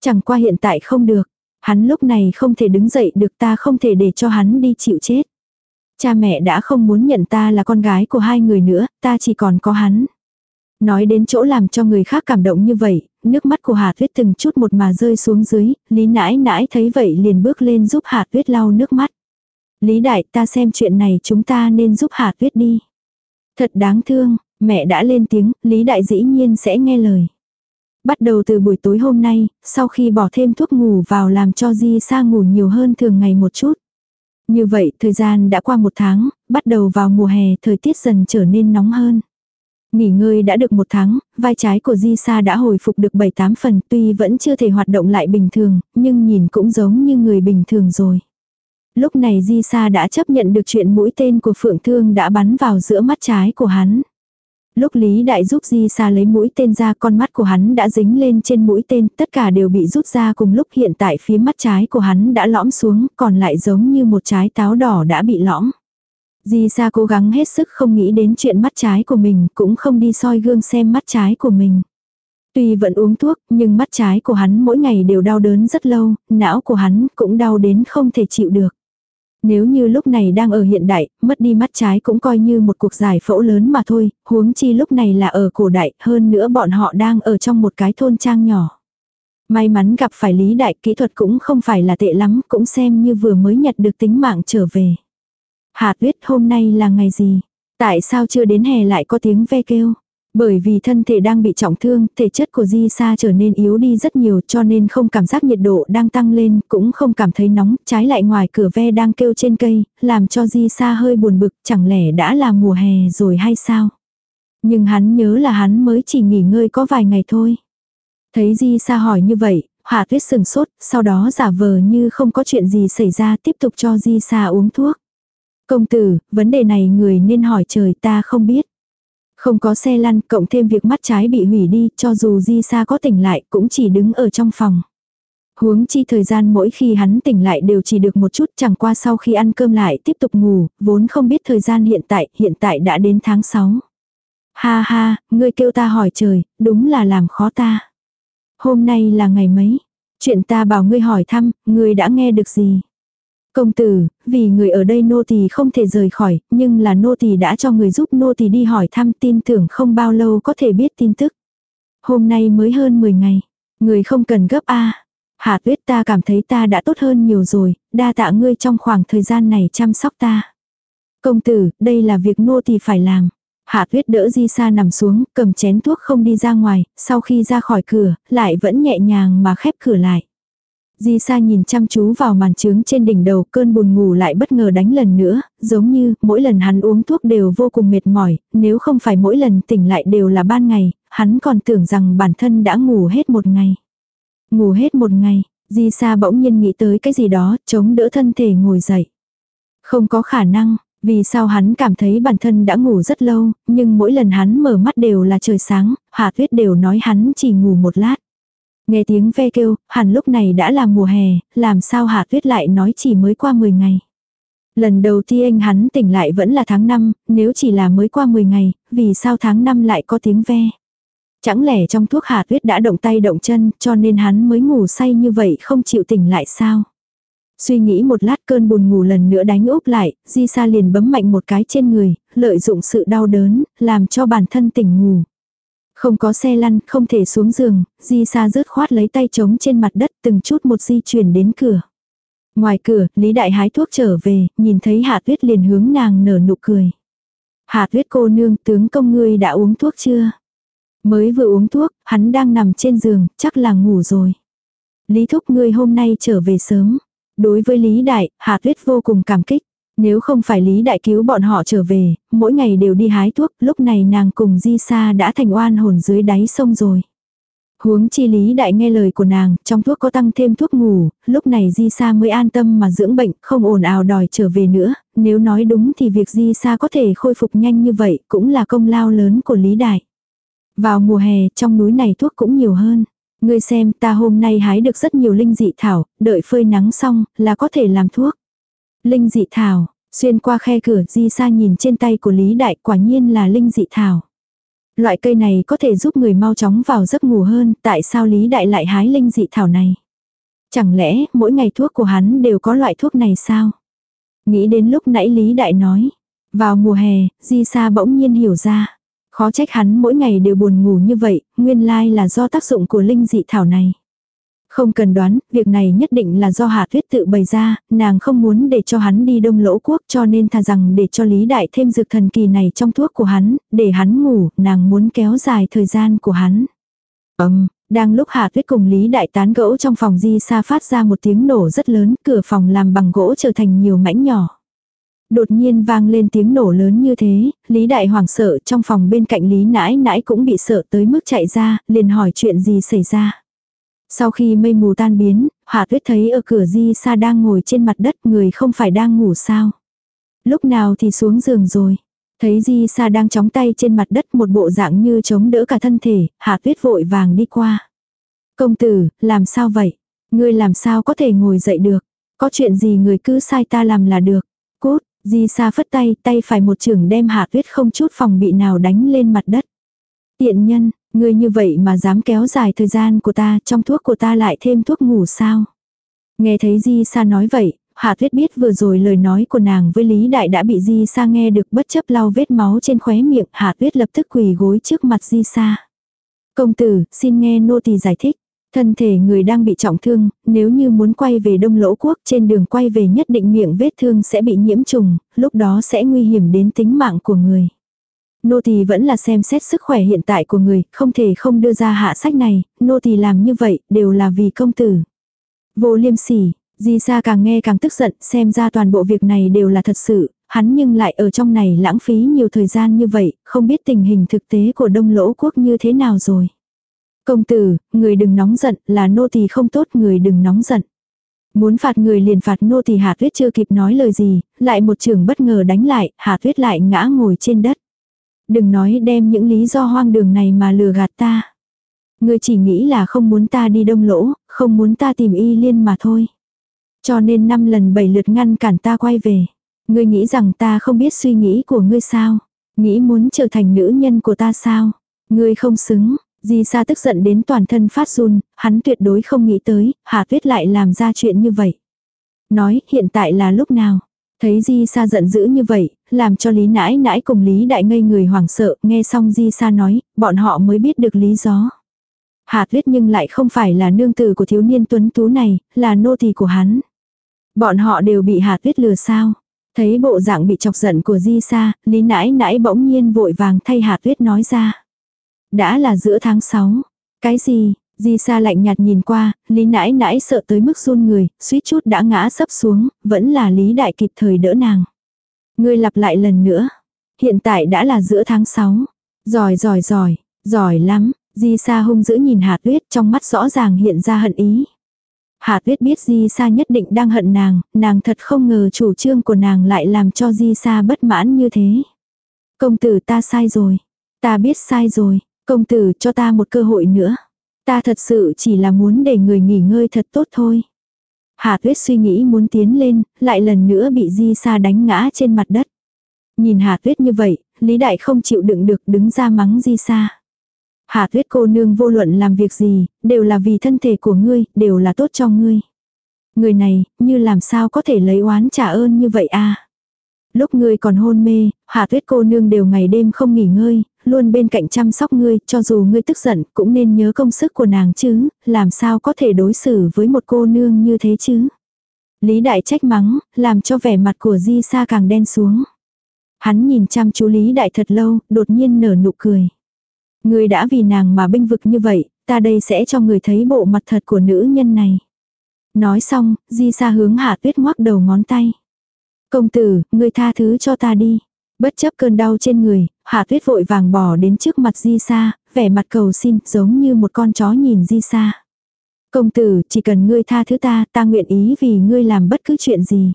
Chẳng qua hiện tại không được. Hắn lúc này không thể đứng dậy được ta không thể để cho hắn đi chịu chết. Cha mẹ đã không muốn nhận ta là con gái của hai người nữa, ta chỉ còn có hắn. Nói đến chỗ làm cho người khác cảm động như vậy, nước mắt của Hà Tuyết từng chút một mà rơi xuống dưới, Lý nãi nãi thấy vậy liền bước lên giúp Hà Tuyết lau nước mắt. Lý đại ta xem chuyện này chúng ta nên giúp Hà Tuyết đi. Thật đáng thương, mẹ đã lên tiếng, Lý đại dĩ nhiên sẽ nghe lời. Bắt đầu từ buổi tối hôm nay, sau khi bỏ thêm thuốc ngủ vào làm cho Di Sa ngủ nhiều hơn thường ngày một chút. Như vậy, thời gian đã qua một tháng, bắt đầu vào mùa hè, thời tiết dần trở nên nóng hơn. Nghỉ ngơi đã được một tháng, vai trái của Di Sa đã hồi phục được 7-8 phần tuy vẫn chưa thể hoạt động lại bình thường, nhưng nhìn cũng giống như người bình thường rồi. Lúc này Di Sa đã chấp nhận được chuyện mũi tên của Phượng Thương đã bắn vào giữa mắt trái của hắn. Lúc Lý Đại giúp Di Sa lấy mũi tên ra con mắt của hắn đã dính lên trên mũi tên, tất cả đều bị rút ra cùng lúc hiện tại phía mắt trái của hắn đã lõm xuống, còn lại giống như một trái táo đỏ đã bị lõm. Di Sa cố gắng hết sức không nghĩ đến chuyện mắt trái của mình, cũng không đi soi gương xem mắt trái của mình. Tuy vẫn uống thuốc, nhưng mắt trái của hắn mỗi ngày đều đau đớn rất lâu, não của hắn cũng đau đến không thể chịu được. Nếu như lúc này đang ở hiện đại, mất đi mắt trái cũng coi như một cuộc giải phẫu lớn mà thôi, huống chi lúc này là ở cổ đại, hơn nữa bọn họ đang ở trong một cái thôn trang nhỏ. May mắn gặp phải lý đại kỹ thuật cũng không phải là tệ lắm, cũng xem như vừa mới nhặt được tính mạng trở về. Hà tuyết hôm nay là ngày gì? Tại sao chưa đến hè lại có tiếng ve kêu? Bởi vì thân thể đang bị trọng thương, thể chất của Di Sa trở nên yếu đi rất nhiều cho nên không cảm giác nhiệt độ đang tăng lên, cũng không cảm thấy nóng, trái lại ngoài cửa ve đang kêu trên cây, làm cho Di Sa hơi buồn bực, chẳng lẽ đã là mùa hè rồi hay sao? Nhưng hắn nhớ là hắn mới chỉ nghỉ ngơi có vài ngày thôi. Thấy Di Sa hỏi như vậy, Hạ Tuyết sừng sốt, sau đó giả vờ như không có chuyện gì xảy ra tiếp tục cho Di Sa uống thuốc. Công tử, vấn đề này người nên hỏi trời ta không biết. Không có xe lăn, cộng thêm việc mắt trái bị hủy đi, cho dù Di Sa có tỉnh lại cũng chỉ đứng ở trong phòng. Huống chi thời gian mỗi khi hắn tỉnh lại đều chỉ được một chút chẳng qua sau khi ăn cơm lại tiếp tục ngủ, vốn không biết thời gian hiện tại, hiện tại đã đến tháng 6. Ha ha, ngươi kêu ta hỏi trời, đúng là làm khó ta. Hôm nay là ngày mấy? Chuyện ta bảo ngươi hỏi thăm, ngươi đã nghe được gì? Công tử, vì người ở đây nô tỳ không thể rời khỏi, nhưng là nô tỳ đã cho người giúp nô tỳ đi hỏi thăm tin tưởng không bao lâu có thể biết tin tức. Hôm nay mới hơn 10 ngày, người không cần gấp a. À. Hạ tuyết ta cảm thấy ta đã tốt hơn nhiều rồi, đa tạ ngươi trong khoảng thời gian này chăm sóc ta. Công tử, đây là việc nô tỳ phải làm. Hạ tuyết đỡ di sa nằm xuống, cầm chén thuốc không đi ra ngoài, sau khi ra khỏi cửa, lại vẫn nhẹ nhàng mà khép cửa lại. Di Sa nhìn chăm chú vào màn trướng trên đỉnh đầu cơn buồn ngủ lại bất ngờ đánh lần nữa, giống như mỗi lần hắn uống thuốc đều vô cùng mệt mỏi, nếu không phải mỗi lần tỉnh lại đều là ban ngày, hắn còn tưởng rằng bản thân đã ngủ hết một ngày. Ngủ hết một ngày, Di Sa bỗng nhiên nghĩ tới cái gì đó, chống đỡ thân thể ngồi dậy. Không có khả năng, vì sao hắn cảm thấy bản thân đã ngủ rất lâu, nhưng mỗi lần hắn mở mắt đều là trời sáng, Hạ Tuyết đều nói hắn chỉ ngủ một lát. Nghe tiếng ve kêu, hẳn lúc này đã là mùa hè, làm sao Hạ Tuyết lại nói chỉ mới qua 10 ngày. Lần đầu tiên hắn tỉnh lại vẫn là tháng 5, nếu chỉ là mới qua 10 ngày, vì sao tháng 5 lại có tiếng ve. Chẳng lẽ trong thuốc Hạ Tuyết đã động tay động chân cho nên hắn mới ngủ say như vậy không chịu tỉnh lại sao. Suy nghĩ một lát cơn buồn ngủ lần nữa đánh úp lại, Di Sa liền bấm mạnh một cái trên người, lợi dụng sự đau đớn, làm cho bản thân tỉnh ngủ. Không có xe lăn, không thể xuống giường, Di xa rớt khoát lấy tay trống trên mặt đất từng chút một di chuyển đến cửa. Ngoài cửa, Lý Đại hái thuốc trở về, nhìn thấy Hạ Tuyết liền hướng nàng nở nụ cười. Hạ Tuyết cô nương tướng công ngươi đã uống thuốc chưa? Mới vừa uống thuốc, hắn đang nằm trên giường, chắc là ngủ rồi. Lý thúc ngươi hôm nay trở về sớm. Đối với Lý Đại, Hạ Tuyết vô cùng cảm kích. Nếu không phải Lý Đại cứu bọn họ trở về, mỗi ngày đều đi hái thuốc, lúc này nàng cùng Di Sa đã thành oan hồn dưới đáy sông rồi. Huống chi Lý Đại nghe lời của nàng, trong thuốc có tăng thêm thuốc ngủ, lúc này Di Sa mới an tâm mà dưỡng bệnh, không ồn ào đòi trở về nữa, nếu nói đúng thì việc Di Sa có thể khôi phục nhanh như vậy cũng là công lao lớn của Lý Đại. Vào mùa hè, trong núi này thuốc cũng nhiều hơn. Ngươi xem, ta hôm nay hái được rất nhiều linh dị thảo, đợi phơi nắng xong, là có thể làm thuốc. Linh dị thảo, xuyên qua khe cửa di sa nhìn trên tay của Lý Đại quả nhiên là linh dị thảo. Loại cây này có thể giúp người mau chóng vào giấc ngủ hơn, tại sao Lý Đại lại hái linh dị thảo này? Chẳng lẽ mỗi ngày thuốc của hắn đều có loại thuốc này sao? Nghĩ đến lúc nãy Lý Đại nói. Vào mùa hè, Di Sa bỗng nhiên hiểu ra. Khó trách hắn mỗi ngày đều buồn ngủ như vậy, nguyên lai là do tác dụng của linh dị thảo này. Không cần đoán, việc này nhất định là do Hạ Tuyết tự bày ra, nàng không muốn để cho hắn đi đông lỗ quốc cho nên thà rằng để cho Lý Đại thêm dược thần kỳ này trong thuốc của hắn, để hắn ngủ, nàng muốn kéo dài thời gian của hắn. Ấm, đang lúc Hạ Tuyết cùng Lý Đại tán gỗ trong phòng di xa phát ra một tiếng nổ rất lớn, cửa phòng làm bằng gỗ trở thành nhiều mảnh nhỏ. Đột nhiên vang lên tiếng nổ lớn như thế, Lý Đại Hoàng sợ trong phòng bên cạnh Lý nãi nãi cũng bị sợ tới mức chạy ra, liền hỏi chuyện gì xảy ra. Sau khi mây mù tan biến, Hạ Tuyết thấy ở cửa Di Sa đang ngồi trên mặt đất người không phải đang ngủ sao. Lúc nào thì xuống giường rồi. Thấy Di Sa đang chóng tay trên mặt đất một bộ dạng như chống đỡ cả thân thể, Hạ Tuyết vội vàng đi qua. Công tử, làm sao vậy? Ngươi làm sao có thể ngồi dậy được? Có chuyện gì người cứ sai ta làm là được. Cút, Di Sa phất tay, tay phải một trường đem Hạ Tuyết không chút phòng bị nào đánh lên mặt đất. Tiện nhân, ngươi như vậy mà dám kéo dài thời gian của ta, trong thuốc của ta lại thêm thuốc ngủ sao? Nghe thấy Di Sa nói vậy, Hạ Tuyết biết vừa rồi lời nói của nàng với Lý Đại đã bị Di Sa nghe được bất chấp lau vết máu trên khóe miệng, Hạ Tuyết lập tức quỳ gối trước mặt Di Sa. Công tử, xin nghe nô tỳ giải thích. Thân thể người đang bị trọng thương, nếu như muốn quay về đông lỗ quốc trên đường quay về nhất định miệng vết thương sẽ bị nhiễm trùng, lúc đó sẽ nguy hiểm đến tính mạng của người. Nô tỳ vẫn là xem xét sức khỏe hiện tại của người, không thể không đưa ra hạ sách này, nô tỳ làm như vậy đều là vì công tử. Vô liêm sỉ, Di Sa càng nghe càng tức giận, xem ra toàn bộ việc này đều là thật sự, hắn nhưng lại ở trong này lãng phí nhiều thời gian như vậy, không biết tình hình thực tế của đông lỗ quốc như thế nào rồi. Công tử, người đừng nóng giận, là nô tỳ không tốt, người đừng nóng giận. Muốn phạt người liền phạt nô tỳ Hà Tuyết chưa kịp nói lời gì, lại một trường bất ngờ đánh lại, Hà Tuyết lại ngã ngồi trên đất. Đừng nói đem những lý do hoang đường này mà lừa gạt ta. ngươi chỉ nghĩ là không muốn ta đi đông lỗ, không muốn ta tìm y liên mà thôi. Cho nên năm lần bảy lượt ngăn cản ta quay về. Ngươi nghĩ rằng ta không biết suy nghĩ của ngươi sao? Nghĩ muốn trở thành nữ nhân của ta sao? Ngươi không xứng, Di Sa tức giận đến toàn thân phát run, hắn tuyệt đối không nghĩ tới, Hà Tuyết lại làm ra chuyện như vậy. Nói, hiện tại là lúc nào? Thấy Di Sa giận dữ như vậy, làm cho Lý Nãi Nãi cùng Lý Đại ngây người hoảng sợ, nghe xong Di Sa nói, bọn họ mới biết được lý do. Hà Tuyết nhưng lại không phải là nương tử của thiếu niên tuấn tú này, là nô tỳ của hắn. Bọn họ đều bị Hà Tuyết lừa sao? Thấy bộ dạng bị chọc giận của Di Sa, Lý Nãi Nãi bỗng nhiên vội vàng thay Hà Tuyết nói ra. Đã là giữa tháng 6. Cái gì? Di Sa lạnh nhạt nhìn qua, Lý nãi nãi sợ tới mức run người, suýt chút đã ngã sấp xuống, vẫn là Lý Đại kịp thời đỡ nàng. Ngươi lặp lại lần nữa. Hiện tại đã là giữa tháng 6. Giỏi giỏi giỏi, giỏi lắm. Di Sa hung dữ nhìn Hà Tuyết trong mắt rõ ràng hiện ra hận ý. Hà Tuyết biết Di Sa nhất định đang hận nàng, nàng thật không ngờ chủ trương của nàng lại làm cho Di Sa bất mãn như thế. Công tử ta sai rồi. Ta biết sai rồi. Công tử cho ta một cơ hội nữa. Ta thật sự chỉ là muốn để người nghỉ ngơi thật tốt thôi. Hà tuyết suy nghĩ muốn tiến lên, lại lần nữa bị di sa đánh ngã trên mặt đất. Nhìn Hà tuyết như vậy, Lý Đại không chịu đựng được đứng ra mắng di sa. Hà tuyết cô nương vô luận làm việc gì, đều là vì thân thể của ngươi, đều là tốt cho ngươi. Người này, như làm sao có thể lấy oán trả ơn như vậy a Lúc ngươi còn hôn mê, Hà tuyết cô nương đều ngày đêm không nghỉ ngơi, luôn bên cạnh chăm sóc ngươi, cho dù ngươi tức giận, cũng nên nhớ công sức của nàng chứ, làm sao có thể đối xử với một cô nương như thế chứ. Lý Đại trách mắng, làm cho vẻ mặt của Di Sa càng đen xuống. Hắn nhìn chăm chú Lý Đại thật lâu, đột nhiên nở nụ cười. Ngươi đã vì nàng mà bênh vực như vậy, ta đây sẽ cho người thấy bộ mặt thật của nữ nhân này. Nói xong, Di Sa hướng Hạ Tuyết ngoắc đầu ngón tay. Công tử, ngươi tha thứ cho ta đi. Bất chấp cơn đau trên người, Hạ Tuyết vội vàng bỏ đến trước mặt Di Sa, vẻ mặt cầu xin giống như một con chó nhìn Di Sa. Công tử, chỉ cần ngươi tha thứ ta, ta nguyện ý vì ngươi làm bất cứ chuyện gì.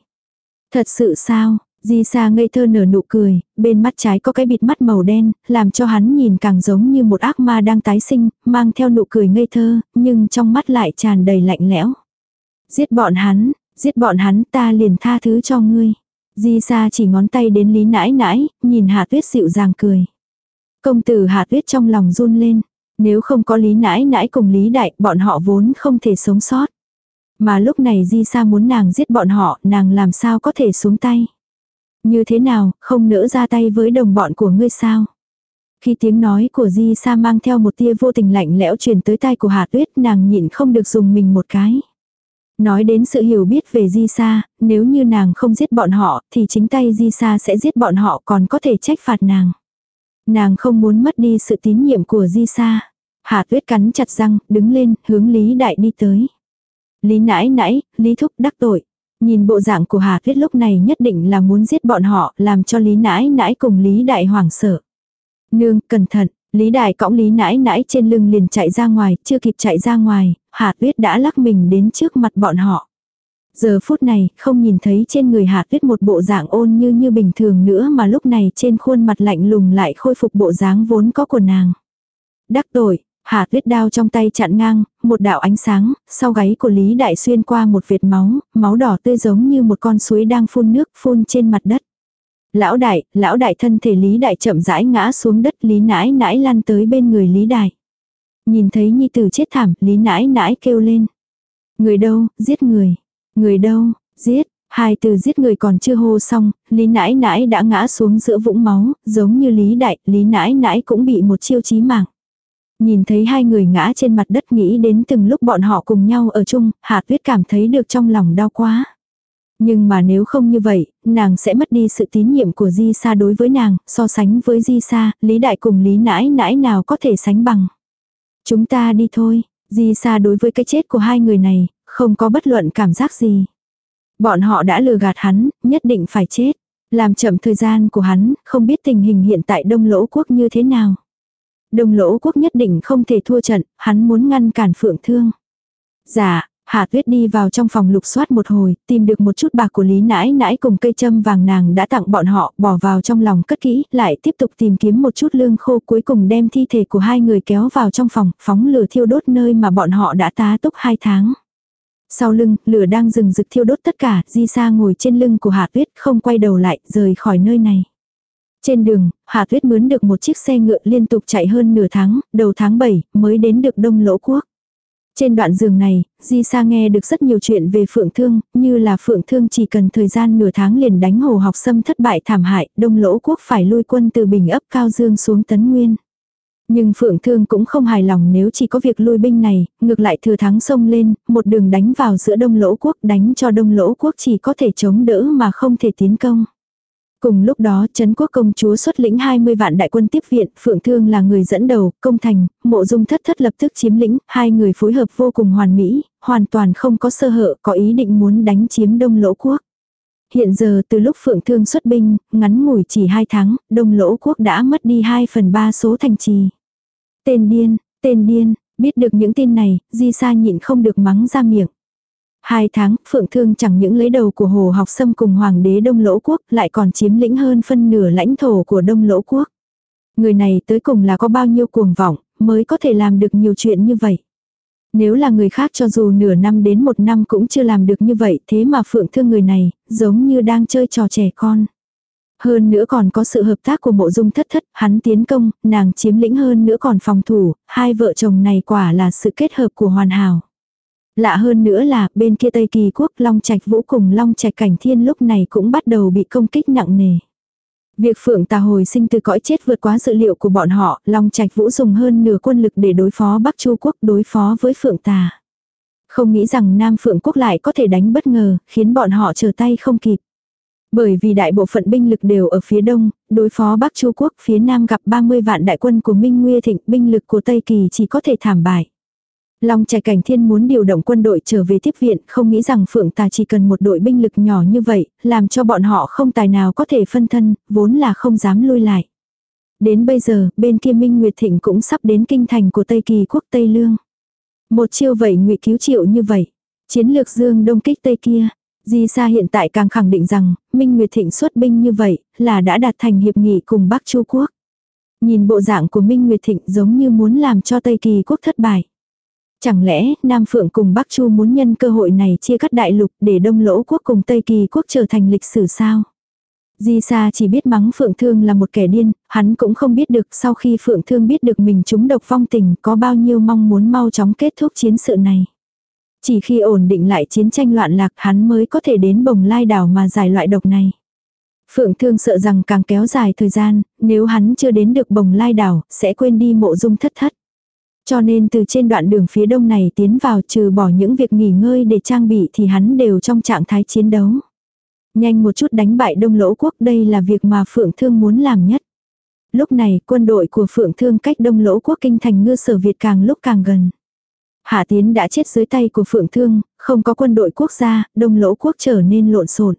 Thật sự sao? Di Sa ngây thơ nở nụ cười, bên mắt trái có cái bịt mắt màu đen, làm cho hắn nhìn càng giống như một ác ma đang tái sinh, mang theo nụ cười ngây thơ, nhưng trong mắt lại tràn đầy lạnh lẽo. Giết bọn hắn, giết bọn hắn ta liền tha thứ cho ngươi. Di Sa chỉ ngón tay đến Lý nãi nãi, nhìn Hạ Tuyết dịu dàng cười. Công tử Hạ Tuyết trong lòng run lên. Nếu không có Lý nãi nãi cùng Lý đại, bọn họ vốn không thể sống sót. Mà lúc này Di Sa muốn nàng giết bọn họ, nàng làm sao có thể xuống tay. Như thế nào, không nỡ ra tay với đồng bọn của ngươi sao? Khi tiếng nói của Di Sa mang theo một tia vô tình lạnh lẽo truyền tới tai của Hà Tuyết nàng nhịn không được dùng mình một cái. Nói đến sự hiểu biết về Di Sa, nếu như nàng không giết bọn họ thì chính tay Di Sa sẽ giết bọn họ còn có thể trách phạt nàng. Nàng không muốn mất đi sự tín nhiệm của Di Sa. Hà tuyết cắn chặt răng, đứng lên, hướng Lý Đại đi tới. Lý nãi nãi, Lý Thúc đắc tội. Nhìn bộ dạng của Hà Tuyết lúc này nhất định là muốn giết bọn họ, làm cho Lý Nãi Nãi cùng Lý Đại hoảng sợ. Nương, cẩn thận, Lý Đại cõng Lý Nãi Nãi trên lưng liền chạy ra ngoài, chưa kịp chạy ra ngoài, Hà Tuyết đã lắc mình đến trước mặt bọn họ. Giờ phút này, không nhìn thấy trên người Hà Tuyết một bộ dạng ôn như như bình thường nữa mà lúc này trên khuôn mặt lạnh lùng lại khôi phục bộ dáng vốn có của nàng. Đắc tội, Hà tuyết đao trong tay chặn ngang, một đạo ánh sáng, sau gáy của Lý Đại xuyên qua một vệt máu, máu đỏ tươi giống như một con suối đang phun nước phun trên mặt đất. Lão đại, lão đại thân thể Lý Đại chậm rãi ngã xuống đất Lý nãi nãi lăn tới bên người Lý Đại. Nhìn thấy nhi tử chết thảm, Lý nãi nãi kêu lên. Người đâu, giết người. Người đâu, giết. Hai từ giết người còn chưa hô xong, Lý nãi nãi đã ngã xuống giữa vũng máu, giống như Lý Đại, Lý nãi nãi cũng bị một chiêu chí mạng. Nhìn thấy hai người ngã trên mặt đất nghĩ đến từng lúc bọn họ cùng nhau ở chung, Hạ Tuyết cảm thấy được trong lòng đau quá. Nhưng mà nếu không như vậy, nàng sẽ mất đi sự tín nhiệm của Di Sa đối với nàng, so sánh với Di Sa, Lý Đại cùng Lý Nãi Nãi nào có thể sánh bằng. Chúng ta đi thôi, Di Sa đối với cái chết của hai người này, không có bất luận cảm giác gì. Bọn họ đã lừa gạt hắn, nhất định phải chết. Làm chậm thời gian của hắn, không biết tình hình hiện tại Đông Lỗ Quốc như thế nào. Đông lỗ quốc nhất định không thể thua trận, hắn muốn ngăn cản phượng thương. Dạ, Hạ Tuyết đi vào trong phòng lục soát một hồi, tìm được một chút bạc của Lý Nãi Nãi cùng cây châm vàng nàng đã tặng bọn họ, bỏ vào trong lòng cất kỹ, lại tiếp tục tìm kiếm một chút lương khô cuối cùng đem thi thể của hai người kéo vào trong phòng, phóng lửa thiêu đốt nơi mà bọn họ đã tá túc hai tháng. Sau lưng, lửa đang rừng rực thiêu đốt tất cả, Di Sa ngồi trên lưng của Hạ Tuyết không quay đầu lại, rời khỏi nơi này. Trên đường, Hạ Tuyết mướn được một chiếc xe ngựa liên tục chạy hơn nửa tháng, đầu tháng 7 mới đến được Đông Lỗ Quốc. Trên đoạn giường này, Di Sa nghe được rất nhiều chuyện về Phượng Thương, như là Phượng Thương chỉ cần thời gian nửa tháng liền đánh hồ học xâm thất bại thảm hại, Đông Lỗ Quốc phải lui quân từ Bình ấp Cao Dương xuống Tấn Nguyên. Nhưng Phượng Thương cũng không hài lòng nếu chỉ có việc lui binh này, ngược lại thừa thắng sông lên, một đường đánh vào giữa Đông Lỗ Quốc đánh cho Đông Lỗ Quốc chỉ có thể chống đỡ mà không thể tiến công. Cùng lúc đó, Trấn Quốc công chúa xuất lĩnh 20 vạn đại quân tiếp viện, Phượng Thương là người dẫn đầu, công thành, mộ dung thất thất lập tức chiếm lĩnh, hai người phối hợp vô cùng hoàn mỹ, hoàn toàn không có sơ hở, có ý định muốn đánh chiếm đông lỗ quốc. Hiện giờ từ lúc Phượng Thương xuất binh, ngắn ngủi chỉ 2 tháng, đông lỗ quốc đã mất đi 2 phần 3 số thành trì. Tên điên, tên điên, biết được những tin này, Di Sa nhịn không được mắng ra miệng. Hai tháng, Phượng Thương chẳng những lấy đầu của Hồ Học Sâm cùng Hoàng đế Đông Lỗ Quốc, lại còn chiếm lĩnh hơn phân nửa lãnh thổ của Đông Lỗ Quốc. Người này tới cùng là có bao nhiêu cuồng vọng, mới có thể làm được nhiều chuyện như vậy. Nếu là người khác cho dù nửa năm đến một năm cũng chưa làm được như vậy, thế mà Phượng Thương người này, giống như đang chơi trò trẻ con. Hơn nữa còn có sự hợp tác của mộ dung thất thất, hắn tiến công, nàng chiếm lĩnh hơn nữa còn phòng thủ, hai vợ chồng này quả là sự kết hợp của hoàn hảo. Lạ hơn nữa là, bên kia Tây Kỳ quốc Long Trạch Vũ cùng Long Trạch Cảnh Thiên lúc này cũng bắt đầu bị công kích nặng nề. Việc Phượng Tà hồi sinh từ cõi chết vượt quá dự liệu của bọn họ, Long Trạch Vũ dùng hơn nửa quân lực để đối phó Bắc Chu quốc đối phó với Phượng Tà. Không nghĩ rằng Nam Phượng quốc lại có thể đánh bất ngờ, khiến bọn họ trở tay không kịp. Bởi vì đại bộ phận binh lực đều ở phía đông, đối phó Bắc Chu quốc phía nam gặp 30 vạn đại quân của Minh Nguy Thịnh, binh lực của Tây Kỳ chỉ có thể thảm bại. Long Trạch Cảnh Thiên muốn điều động quân đội trở về tiếp viện, không nghĩ rằng Phượng Tà chỉ cần một đội binh lực nhỏ như vậy, làm cho bọn họ không tài nào có thể phân thân, vốn là không dám lui lại. Đến bây giờ, bên kia Minh Nguyệt Thịnh cũng sắp đến kinh thành của Tây Kỳ quốc Tây Lương. Một chiêu vậy ngụy cứu triệu như vậy. Chiến lược dương đông kích Tây kia. Di Sa hiện tại càng khẳng định rằng, Minh Nguyệt Thịnh xuất binh như vậy, là đã đạt thành hiệp nghị cùng Bắc Chu Quốc. Nhìn bộ dạng của Minh Nguyệt Thịnh giống như muốn làm cho Tây Kỳ quốc thất bại. Chẳng lẽ Nam Phượng cùng Bắc Chu muốn nhân cơ hội này chia cắt đại lục để Đông Lỗ quốc cùng Tây Kỳ quốc trở thành lịch sử sao? Di Sa chỉ biết mắng Phượng Thương là một kẻ điên, hắn cũng không biết được sau khi Phượng Thương biết được mình trúng độc phong tình có bao nhiêu mong muốn mau chóng kết thúc chiến sự này. Chỉ khi ổn định lại chiến tranh loạn lạc hắn mới có thể đến bồng lai đảo mà giải loại độc này. Phượng Thương sợ rằng càng kéo dài thời gian, nếu hắn chưa đến được bồng lai đảo, sẽ quên đi mộ dung thất thất. Cho nên từ trên đoạn đường phía đông này tiến vào trừ bỏ những việc nghỉ ngơi để trang bị thì hắn đều trong trạng thái chiến đấu. Nhanh một chút đánh bại đông lỗ quốc đây là việc mà Phượng Thương muốn làm nhất. Lúc này quân đội của Phượng Thương cách đông lỗ quốc kinh thành ngư sở Việt càng lúc càng gần. Hạ Tiến đã chết dưới tay của Phượng Thương, không có quân đội quốc gia, đông lỗ quốc trở nên lộn xộn.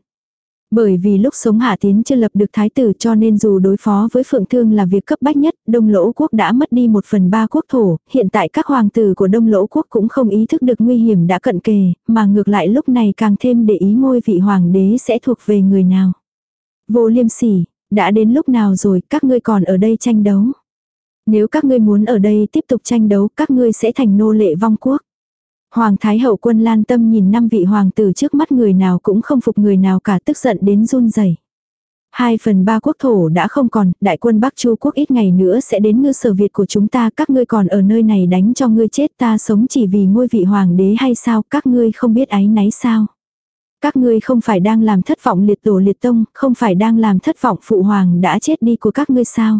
Bởi vì lúc sống Hạ Tiến chưa lập được thái tử cho nên dù đối phó với Phượng Thương là việc cấp bách nhất, Đông Lỗ Quốc đã mất đi một phần ba quốc thổ, hiện tại các hoàng tử của Đông Lỗ Quốc cũng không ý thức được nguy hiểm đã cận kề, mà ngược lại lúc này càng thêm để ý ngôi vị hoàng đế sẽ thuộc về người nào. Vô liêm sỉ, đã đến lúc nào rồi các ngươi còn ở đây tranh đấu. Nếu các ngươi muốn ở đây tiếp tục tranh đấu các ngươi sẽ thành nô lệ vong quốc. Hoàng Thái Hậu quân lan tâm nhìn năm vị hoàng tử trước mắt người nào cũng không phục người nào cả tức giận đến run rẩy. Hai phần ba quốc thổ đã không còn, đại quân Bắc Chu quốc ít ngày nữa sẽ đến ngư sở Việt của chúng ta, các ngươi còn ở nơi này đánh cho ngươi chết ta sống chỉ vì ngôi vị hoàng đế hay sao, các ngươi không biết ái náy sao. Các ngươi không phải đang làm thất vọng liệt tổ liệt tông, không phải đang làm thất vọng phụ hoàng đã chết đi của các ngươi sao.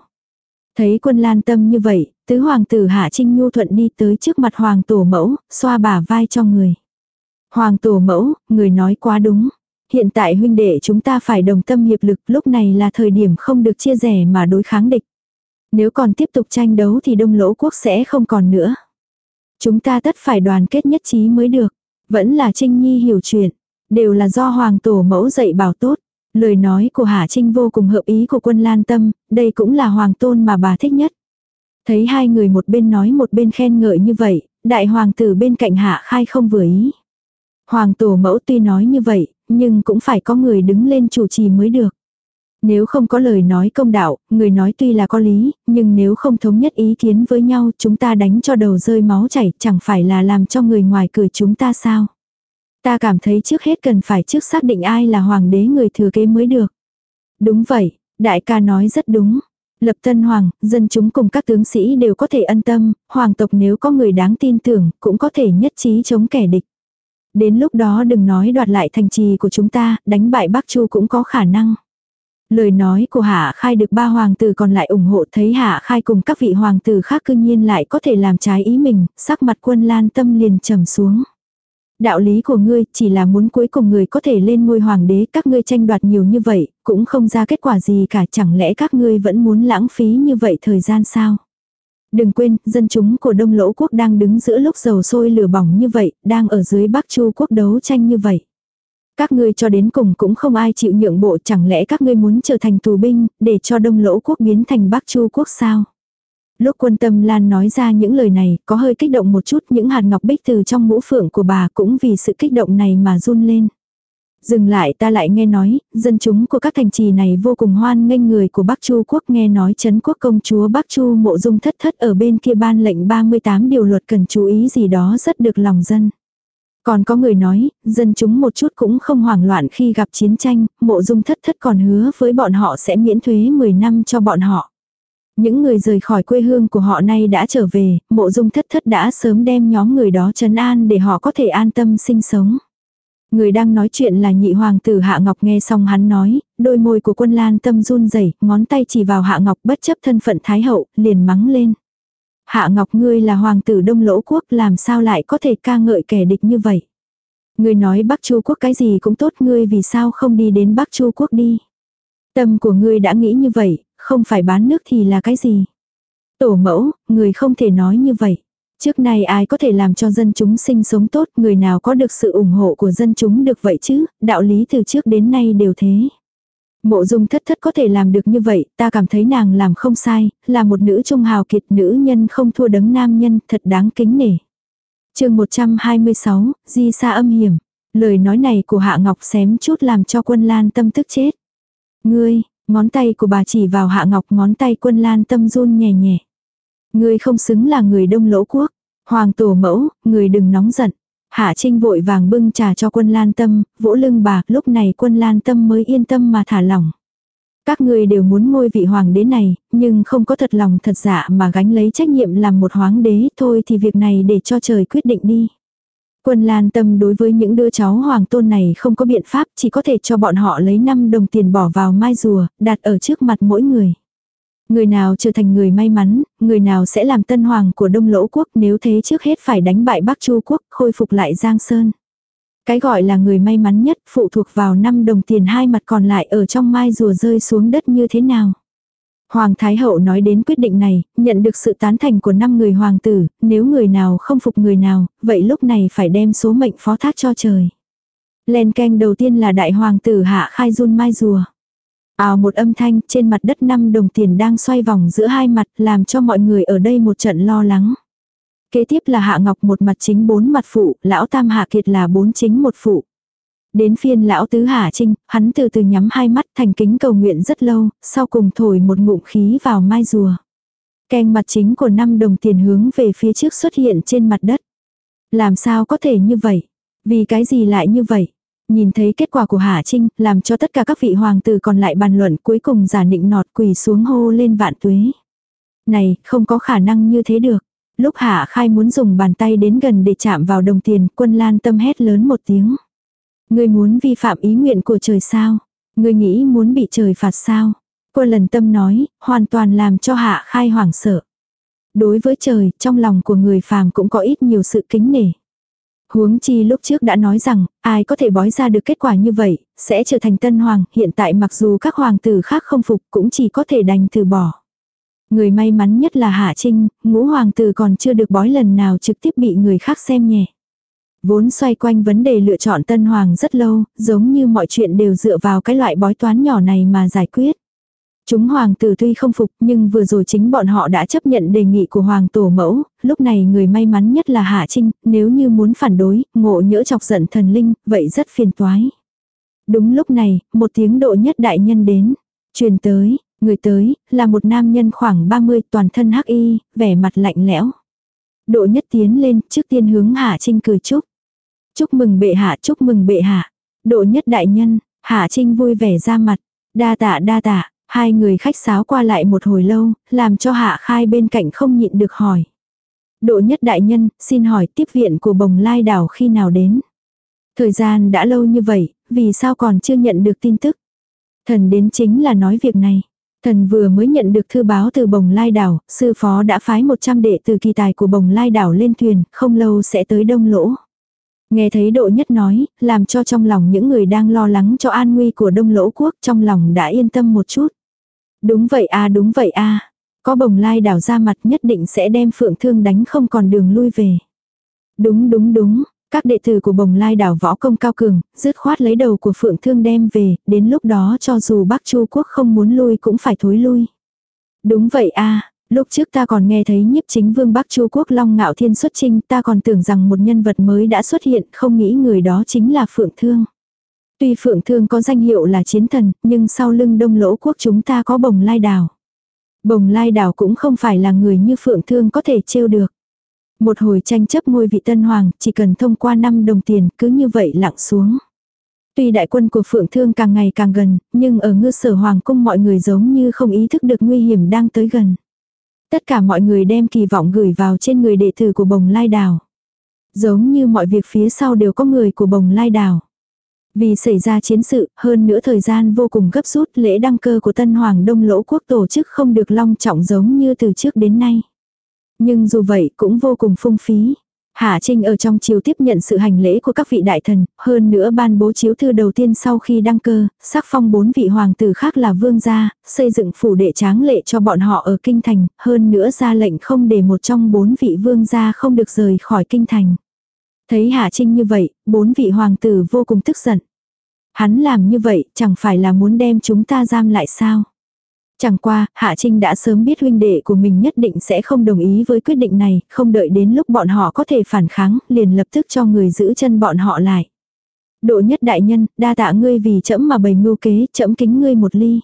Thấy quân lan tâm như vậy, tứ hoàng tử Hạ Trinh Nhu thuận đi tới trước mặt hoàng tổ mẫu, xoa bả vai cho người. Hoàng tổ mẫu, người nói quá đúng. Hiện tại huynh đệ chúng ta phải đồng tâm hiệp lực lúc này là thời điểm không được chia rẽ mà đối kháng địch. Nếu còn tiếp tục tranh đấu thì đông lỗ quốc sẽ không còn nữa. Chúng ta tất phải đoàn kết nhất trí mới được. Vẫn là Trinh Nhi hiểu chuyện. Đều là do hoàng tổ mẫu dạy bảo tốt. Lời nói của Hạ Trinh vô cùng hợp ý của quân Lan Tâm, đây cũng là hoàng tôn mà bà thích nhất. Thấy hai người một bên nói một bên khen ngợi như vậy, đại hoàng tử bên cạnh Hạ Khai không vừa ý. Hoàng tổ mẫu tuy nói như vậy, nhưng cũng phải có người đứng lên chủ trì mới được. Nếu không có lời nói công đạo, người nói tuy là có lý, nhưng nếu không thống nhất ý kiến với nhau chúng ta đánh cho đầu rơi máu chảy chẳng phải là làm cho người ngoài cười chúng ta sao. Ta cảm thấy trước hết cần phải trước xác định ai là hoàng đế người thừa kế mới được. Đúng vậy, đại ca nói rất đúng. Lập tân hoàng, dân chúng cùng các tướng sĩ đều có thể ân tâm, hoàng tộc nếu có người đáng tin tưởng, cũng có thể nhất trí chống kẻ địch. Đến lúc đó đừng nói đoạt lại thành trì của chúng ta, đánh bại Bắc Chu cũng có khả năng. Lời nói của Hạ Khai được ba hoàng tử còn lại ủng hộ thấy Hạ Khai cùng các vị hoàng tử khác cư nhiên lại có thể làm trái ý mình, sắc mặt quân lan tâm liền trầm xuống. Đạo lý của ngươi chỉ là muốn cuối cùng người có thể lên ngôi hoàng đế các ngươi tranh đoạt nhiều như vậy, cũng không ra kết quả gì cả chẳng lẽ các ngươi vẫn muốn lãng phí như vậy thời gian sao? Đừng quên, dân chúng của Đông Lỗ Quốc đang đứng giữa lúc dầu sôi lửa bỏng như vậy, đang ở dưới Bắc Chu Quốc đấu tranh như vậy. Các ngươi cho đến cùng cũng không ai chịu nhượng bộ chẳng lẽ các ngươi muốn trở thành tù binh, để cho Đông Lỗ Quốc biến thành Bắc Chu Quốc sao? Lúc quân tâm lan nói ra những lời này, có hơi kích động một chút những hạt ngọc bích từ trong mũ phượng của bà cũng vì sự kích động này mà run lên. Dừng lại ta lại nghe nói, dân chúng của các thành trì này vô cùng hoan nghênh người của Bắc Chu quốc nghe nói chấn quốc công chúa Bắc Chu mộ dung thất thất ở bên kia ban lệnh 38 điều luật cần chú ý gì đó rất được lòng dân. Còn có người nói, dân chúng một chút cũng không hoảng loạn khi gặp chiến tranh, mộ dung thất thất còn hứa với bọn họ sẽ miễn thuế 10 năm cho bọn họ. Những người rời khỏi quê hương của họ nay đã trở về, mộ dung thất thất đã sớm đem nhóm người đó trấn an để họ có thể an tâm sinh sống. Người đang nói chuyện là nhị hoàng tử Hạ Ngọc nghe xong hắn nói, đôi môi của quân lan tâm run rẩy ngón tay chỉ vào Hạ Ngọc bất chấp thân phận Thái Hậu, liền mắng lên. Hạ Ngọc ngươi là hoàng tử đông lỗ quốc làm sao lại có thể ca ngợi kẻ địch như vậy. Ngươi nói Bắc Chu quốc cái gì cũng tốt ngươi vì sao không đi đến Bắc Chu quốc đi. Tâm của ngươi đã nghĩ như vậy, không phải bán nước thì là cái gì. Tổ mẫu, người không thể nói như vậy. Trước nay ai có thể làm cho dân chúng sinh sống tốt, người nào có được sự ủng hộ của dân chúng được vậy chứ, đạo lý từ trước đến nay đều thế. Mộ dung thất thất có thể làm được như vậy, ta cảm thấy nàng làm không sai, là một nữ trung hào kiệt nữ nhân không thua đấng nam nhân, thật đáng kính nể. chương 126, Di xa âm hiểm. Lời nói này của Hạ Ngọc xém chút làm cho quân lan tâm tức chết. Ngươi, ngón tay của bà chỉ vào Hạ Ngọc ngón tay quân lan tâm run nhẹ nhẹ. Ngươi không xứng là người đông lỗ quốc. Hoàng tổ mẫu, người đừng nóng giận. Hạ Trinh vội vàng bưng trà cho quân lan tâm, vỗ lưng bà, lúc này quân lan tâm mới yên tâm mà thả lỏng. Các người đều muốn ngôi vị hoàng đế này, nhưng không có thật lòng thật dạ mà gánh lấy trách nhiệm làm một hoàng đế, thôi thì việc này để cho trời quyết định đi. Quân lan tâm đối với những đứa cháu hoàng tôn này không có biện pháp, chỉ có thể cho bọn họ lấy 5 đồng tiền bỏ vào mai rùa, đặt ở trước mặt mỗi người. Người nào trở thành người may mắn, người nào sẽ làm tân hoàng của Đông Lỗ quốc nếu thế trước hết phải đánh bại Bắc Chu quốc, khôi phục lại Giang Sơn. Cái gọi là người may mắn nhất phụ thuộc vào năm đồng tiền hai mặt còn lại ở trong mai rùa rơi xuống đất như thế nào. Hoàng Thái Hậu nói đến quyết định này, nhận được sự tán thành của năm người hoàng tử, nếu người nào không phục người nào, vậy lúc này phải đem số mệnh phó thác cho trời. Len canh đầu tiên là đại hoàng tử hạ khai run mai rùa. Ào một âm thanh trên mặt đất năm đồng tiền đang xoay vòng giữa hai mặt làm cho mọi người ở đây một trận lo lắng. Kế tiếp là hạ ngọc một mặt chính bốn mặt phụ, lão tam hạ kiệt là bốn chính một phụ. Đến phiên lão tứ Hà Trinh, hắn từ từ nhắm hai mắt thành kính cầu nguyện rất lâu, sau cùng thổi một ngụm khí vào mai rùa. Keng mặt chính của năm đồng tiền hướng về phía trước xuất hiện trên mặt đất. Làm sao có thể như vậy? Vì cái gì lại như vậy? Nhìn thấy kết quả của Hà Trinh, làm cho tất cả các vị hoàng tử còn lại bàn luận cuối cùng giả nịnh nọt quỳ xuống hô lên vạn tuế. Này, không có khả năng như thế được. Lúc Hạ Khai muốn dùng bàn tay đến gần để chạm vào đồng tiền, quân lan tâm hét lớn một tiếng. Ngươi muốn vi phạm ý nguyện của trời sao? Ngươi nghĩ muốn bị trời phạt sao? Cô lần tâm nói, hoàn toàn làm cho Hạ Khai hoảng sợ. Đối với trời, trong lòng của người phàm cũng có ít nhiều sự kính nể. Huống chi lúc trước đã nói rằng, ai có thể bói ra được kết quả như vậy, sẽ trở thành tân hoàng, hiện tại mặc dù các hoàng tử khác không phục cũng chỉ có thể đành từ bỏ. Người may mắn nhất là Hạ Trinh, ngũ hoàng tử còn chưa được bói lần nào trực tiếp bị người khác xem nhẹ. Vốn xoay quanh vấn đề lựa chọn tân hoàng rất lâu, giống như mọi chuyện đều dựa vào cái loại bói toán nhỏ này mà giải quyết. Chúng hoàng tử tuy không phục nhưng vừa rồi chính bọn họ đã chấp nhận đề nghị của hoàng tổ mẫu, lúc này người may mắn nhất là Hạ Trinh, nếu như muốn phản đối, ngộ nhỡ chọc giận thần linh, vậy rất phiền toái. Đúng lúc này, một tiếng độ nhất đại nhân đến, truyền tới, người tới, là một nam nhân khoảng 30 toàn thân hắc y, vẻ mặt lạnh lẽo. Độ nhất tiến lên, trước tiên hướng Hạ Trinh cười chúc. Chúc mừng bệ hạ, chúc mừng bệ hạ. Độ nhất đại nhân, Hạ Trinh vui vẻ ra mặt. Đa tạ đa tạ, hai người khách sáo qua lại một hồi lâu, làm cho Hạ Khai bên cạnh không nhịn được hỏi. Độ nhất đại nhân, xin hỏi tiếp viện của bồng lai đảo khi nào đến? Thời gian đã lâu như vậy, vì sao còn chưa nhận được tin tức? Thần đến chính là nói việc này. Thần vừa mới nhận được thư báo từ bồng lai đảo, sư phó đã phái 100 đệ từ kỳ tài của bồng lai đảo lên thuyền, không lâu sẽ tới đông lỗ. Nghe thấy độ nhất nói, làm cho trong lòng những người đang lo lắng cho an nguy của đông lỗ quốc trong lòng đã yên tâm một chút. Đúng vậy a đúng vậy a Có bồng lai đảo ra mặt nhất định sẽ đem phượng thương đánh không còn đường lui về. Đúng đúng đúng, các đệ tử của bồng lai đảo võ công cao cường, dứt khoát lấy đầu của phượng thương đem về, đến lúc đó cho dù Bắc Chu quốc không muốn lui cũng phải thối lui. Đúng vậy a Lúc trước ta còn nghe thấy nhiếp chính vương Bắc Chu Quốc Long Ngạo Thiên xuất trinh ta còn tưởng rằng một nhân vật mới đã xuất hiện không nghĩ người đó chính là Phượng Thương. Tuy Phượng Thương có danh hiệu là chiến thần nhưng sau lưng đông lỗ quốc chúng ta có bồng lai đảo. Bồng lai đảo cũng không phải là người như Phượng Thương có thể trêu được. Một hồi tranh chấp ngôi vị tân hoàng chỉ cần thông qua năm đồng tiền cứ như vậy lặng xuống. Tuy đại quân của Phượng Thương càng ngày càng gần, nhưng ở ngư sở hoàng cung mọi người giống như không ý thức được nguy hiểm đang tới gần. Tất cả mọi người đem kỳ vọng gửi vào trên người đệ tử của bồng lai đảo. Giống như mọi việc phía sau đều có người của bồng lai đảo. Vì xảy ra chiến sự, hơn nữa thời gian vô cùng gấp rút lễ đăng cơ của Tân Hoàng Đông Lỗ Quốc tổ chức không được long trọng giống như từ trước đến nay. Nhưng dù vậy cũng vô cùng phung phí. Hạ Trinh ở trong chiều tiếp nhận sự hành lễ của các vị đại thần, hơn nữa ban bố chiếu thư đầu tiên sau khi đăng cơ, sắc phong bốn vị hoàng tử khác là vương gia, xây dựng phủ đệ tráng lệ cho bọn họ ở kinh thành, hơn nữa ra lệnh không để một trong bốn vị vương gia không được rời khỏi kinh thành. Thấy Hạ Trinh như vậy, bốn vị hoàng tử vô cùng tức giận. Hắn làm như vậy chẳng phải là muốn đem chúng ta giam lại sao? Chẳng qua, Hạ Trinh đã sớm biết huynh đệ của mình nhất định sẽ không đồng ý với quyết định này, không đợi đến lúc bọn họ có thể phản kháng, liền lập tức cho người giữ chân bọn họ lại. Độ nhất đại nhân, đa tạ ngươi vì chẫm mà bày mưu kế, chẫm kính ngươi một ly.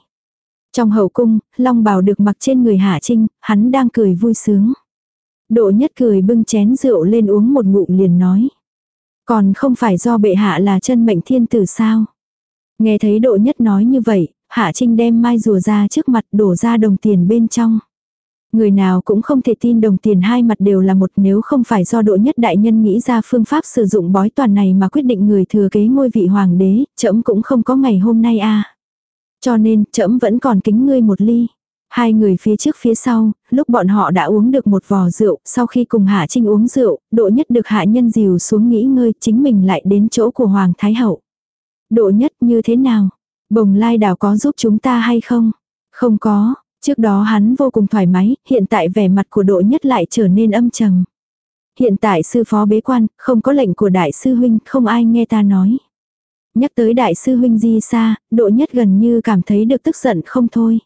Trong hậu cung, Long Bảo được mặc trên người Hạ Trinh, hắn đang cười vui sướng. Độ nhất cười bưng chén rượu lên uống một ngụm liền nói. Còn không phải do bệ hạ là chân mệnh thiên tử sao? Nghe thấy độ nhất nói như vậy, Hạ Trinh đem mai rùa ra trước mặt đổ ra đồng tiền bên trong. Người nào cũng không thể tin đồng tiền hai mặt đều là một nếu không phải do độ nhất đại nhân nghĩ ra phương pháp sử dụng bói toàn này mà quyết định người thừa kế ngôi vị hoàng đế, trẫm cũng không có ngày hôm nay a. À. Cho nên, trẫm vẫn còn kính ngươi một ly. Hai người phía trước phía sau, lúc bọn họ đã uống được một vò rượu, sau khi cùng Hạ Trinh uống rượu, độ nhất được Hạ Nhân dìu xuống nghỉ ngơi, chính mình lại đến chỗ của Hoàng Thái Hậu. Độ nhất như thế nào? Bồng lai đảo có giúp chúng ta hay không? Không có, Trước đó hắn vô cùng thoải mái, hiện tại vẻ mặt của độ nhất lại trở nên âm trầm. Hiện tại sư phó bế quan, không có lệnh của đại sư huynh, không ai nghe ta nói. Nhắc tới đại sư huynh Di Sa, độ nhất gần như cảm thấy được tức giận không thôi.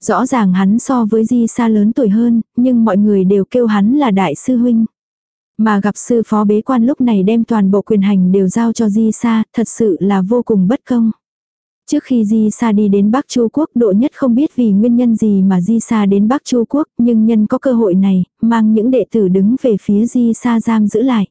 Rõ ràng hắn so với Di Sa lớn tuổi hơn, nhưng mọi người đều kêu hắn là đại sư huynh. Mà gặp sư phó bế quan lúc này đem toàn bộ quyền hành đều giao cho Di Sa, thật sự là vô cùng bất công. Trước khi Di Sa đi đến Bắc Chu Quốc độ nhất không biết vì nguyên nhân gì mà Di Sa đến Bắc Chu Quốc, nhưng nhân có cơ hội này, mang những đệ tử đứng về phía Di Sa giam giữ lại.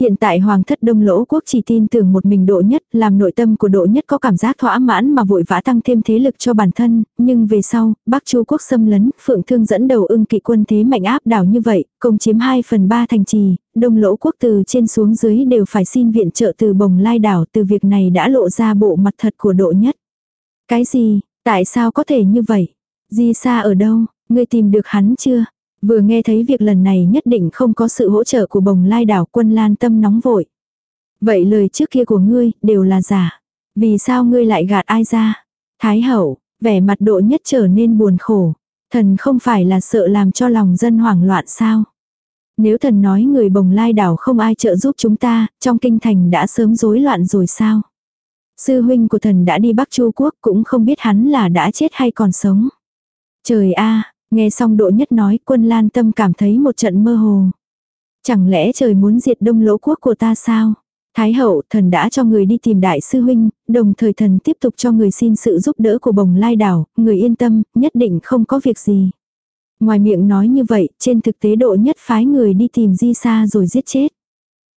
Hiện tại hoàng thất đông lỗ quốc chỉ tin tưởng một mình độ nhất, làm nội tâm của độ nhất có cảm giác thỏa mãn mà vội vã tăng thêm thế lực cho bản thân, nhưng về sau, Bắc Chu quốc xâm lấn, Phượng Thương dẫn đầu ưng kỵ quân thế mạnh áp đảo như vậy, công chiếm 2 phần 3 thành trì, đông lỗ quốc từ trên xuống dưới đều phải xin viện trợ từ bồng lai đảo, từ việc này đã lộ ra bộ mặt thật của độ nhất. Cái gì, tại sao có thể như vậy? Di xa ở đâu, ngươi tìm được hắn chưa? Vừa nghe thấy việc lần này nhất định không có sự hỗ trợ của bồng lai đảo quân lan tâm nóng vội. Vậy lời trước kia của ngươi đều là giả. Vì sao ngươi lại gạt ai ra? Thái hậu, vẻ mặt độ nhất trở nên buồn khổ. Thần không phải là sợ làm cho lòng dân hoảng loạn sao? Nếu thần nói người bồng lai đảo không ai trợ giúp chúng ta, trong kinh thành đã sớm rối loạn rồi sao? Sư huynh của thần đã đi Bắc Chu Quốc cũng không biết hắn là đã chết hay còn sống. Trời a Nghe xong độ nhất nói quân lan tâm cảm thấy một trận mơ hồ. Chẳng lẽ trời muốn diệt đông lỗ quốc của ta sao? Thái hậu, thần đã cho người đi tìm đại sư huynh, đồng thời thần tiếp tục cho người xin sự giúp đỡ của bồng lai đảo, người yên tâm, nhất định không có việc gì. Ngoài miệng nói như vậy, trên thực tế độ nhất phái người đi tìm di sa rồi giết chết.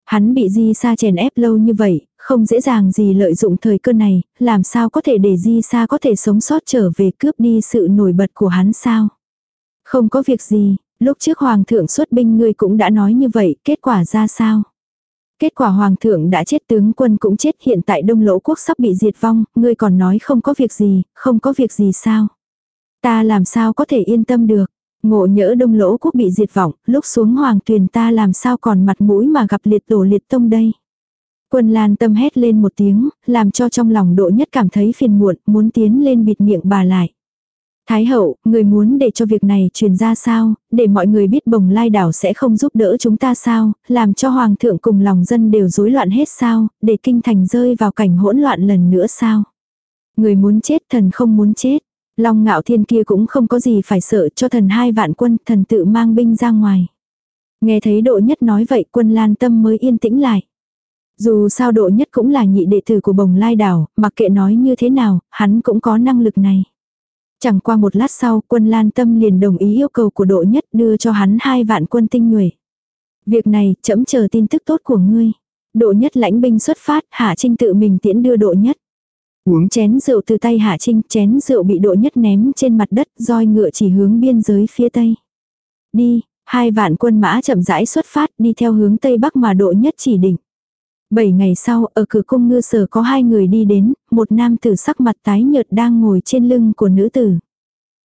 Hắn bị di sa chèn ép lâu như vậy, không dễ dàng gì lợi dụng thời cơ này, làm sao có thể để di sa có thể sống sót trở về cướp đi sự nổi bật của hắn sao. Không có việc gì, lúc trước hoàng thượng xuất binh ngươi cũng đã nói như vậy, kết quả ra sao? Kết quả hoàng thượng đã chết tướng quân cũng chết hiện tại đông lỗ quốc sắp bị diệt vong, ngươi còn nói không có việc gì, không có việc gì sao? Ta làm sao có thể yên tâm được? Ngộ nhỡ đông lỗ quốc bị diệt vọng, lúc xuống hoàng tuyền ta làm sao còn mặt mũi mà gặp liệt tổ liệt tông đây? Quân lan tâm hét lên một tiếng, làm cho trong lòng độ nhất cảm thấy phiền muộn, muốn tiến lên bịt miệng bà lại. Thái hậu, người muốn để cho việc này truyền ra sao, để mọi người biết bồng lai đảo sẽ không giúp đỡ chúng ta sao, làm cho hoàng thượng cùng lòng dân đều rối loạn hết sao, để kinh thành rơi vào cảnh hỗn loạn lần nữa sao. Người muốn chết thần không muốn chết. Long ngạo thiên kia cũng không có gì phải sợ cho thần hai vạn quân, thần tự mang binh ra ngoài. Nghe thấy độ nhất nói vậy quân lan tâm mới yên tĩnh lại. Dù sao độ nhất cũng là nhị đệ tử của bồng lai đảo, mặc kệ nói như thế nào, hắn cũng có năng lực này. Chẳng qua một lát sau, quân Lan Tâm liền đồng ý yêu cầu của độ nhất đưa cho hắn hai vạn quân tinh nhuệ. Việc này, chậm chờ tin tức tốt của ngươi. Độ nhất lãnh binh xuất phát, Hạ Trinh tự mình tiễn đưa độ nhất. Uống chén rượu từ tay Hạ Trinh, chén rượu bị độ nhất ném trên mặt đất, roi ngựa chỉ hướng biên giới phía tây. Đi, hai vạn quân mã chậm rãi xuất phát đi theo hướng tây bắc mà độ nhất chỉ định. Bảy ngày sau, ở cửa cung ngư sở có hai người đi đến, một nam tử sắc mặt tái nhợt đang ngồi trên lưng của nữ tử.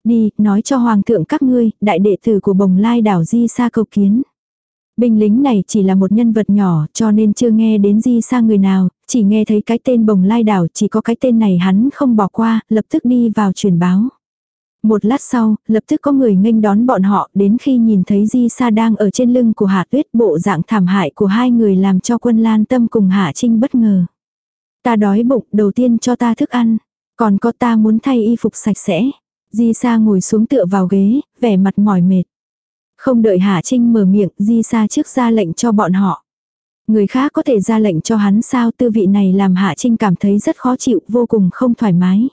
Đi, nói cho hoàng thượng các ngươi, đại đệ tử của bồng lai đảo Di Sa cầu kiến. Binh lính này chỉ là một nhân vật nhỏ cho nên chưa nghe đến Di Sa người nào, chỉ nghe thấy cái tên bồng lai đảo chỉ có cái tên này hắn không bỏ qua, lập tức đi vào truyền báo. Một lát sau, lập tức có người nghênh đón bọn họ đến khi nhìn thấy Di Sa đang ở trên lưng của Hạ Tuyết bộ dạng thảm hại của hai người làm cho quân Lan Tâm cùng Hạ Trinh bất ngờ. Ta đói bụng, đầu tiên cho ta thức ăn, còn có ta muốn thay y phục sạch sẽ. Di Sa ngồi xuống tựa vào ghế, vẻ mặt mỏi mệt. Không đợi Hạ Trinh mở miệng, Di Sa trước ra lệnh cho bọn họ. Người khác có thể ra lệnh cho hắn sao tư vị này làm Hạ Trinh cảm thấy rất khó chịu, vô cùng không thoải mái.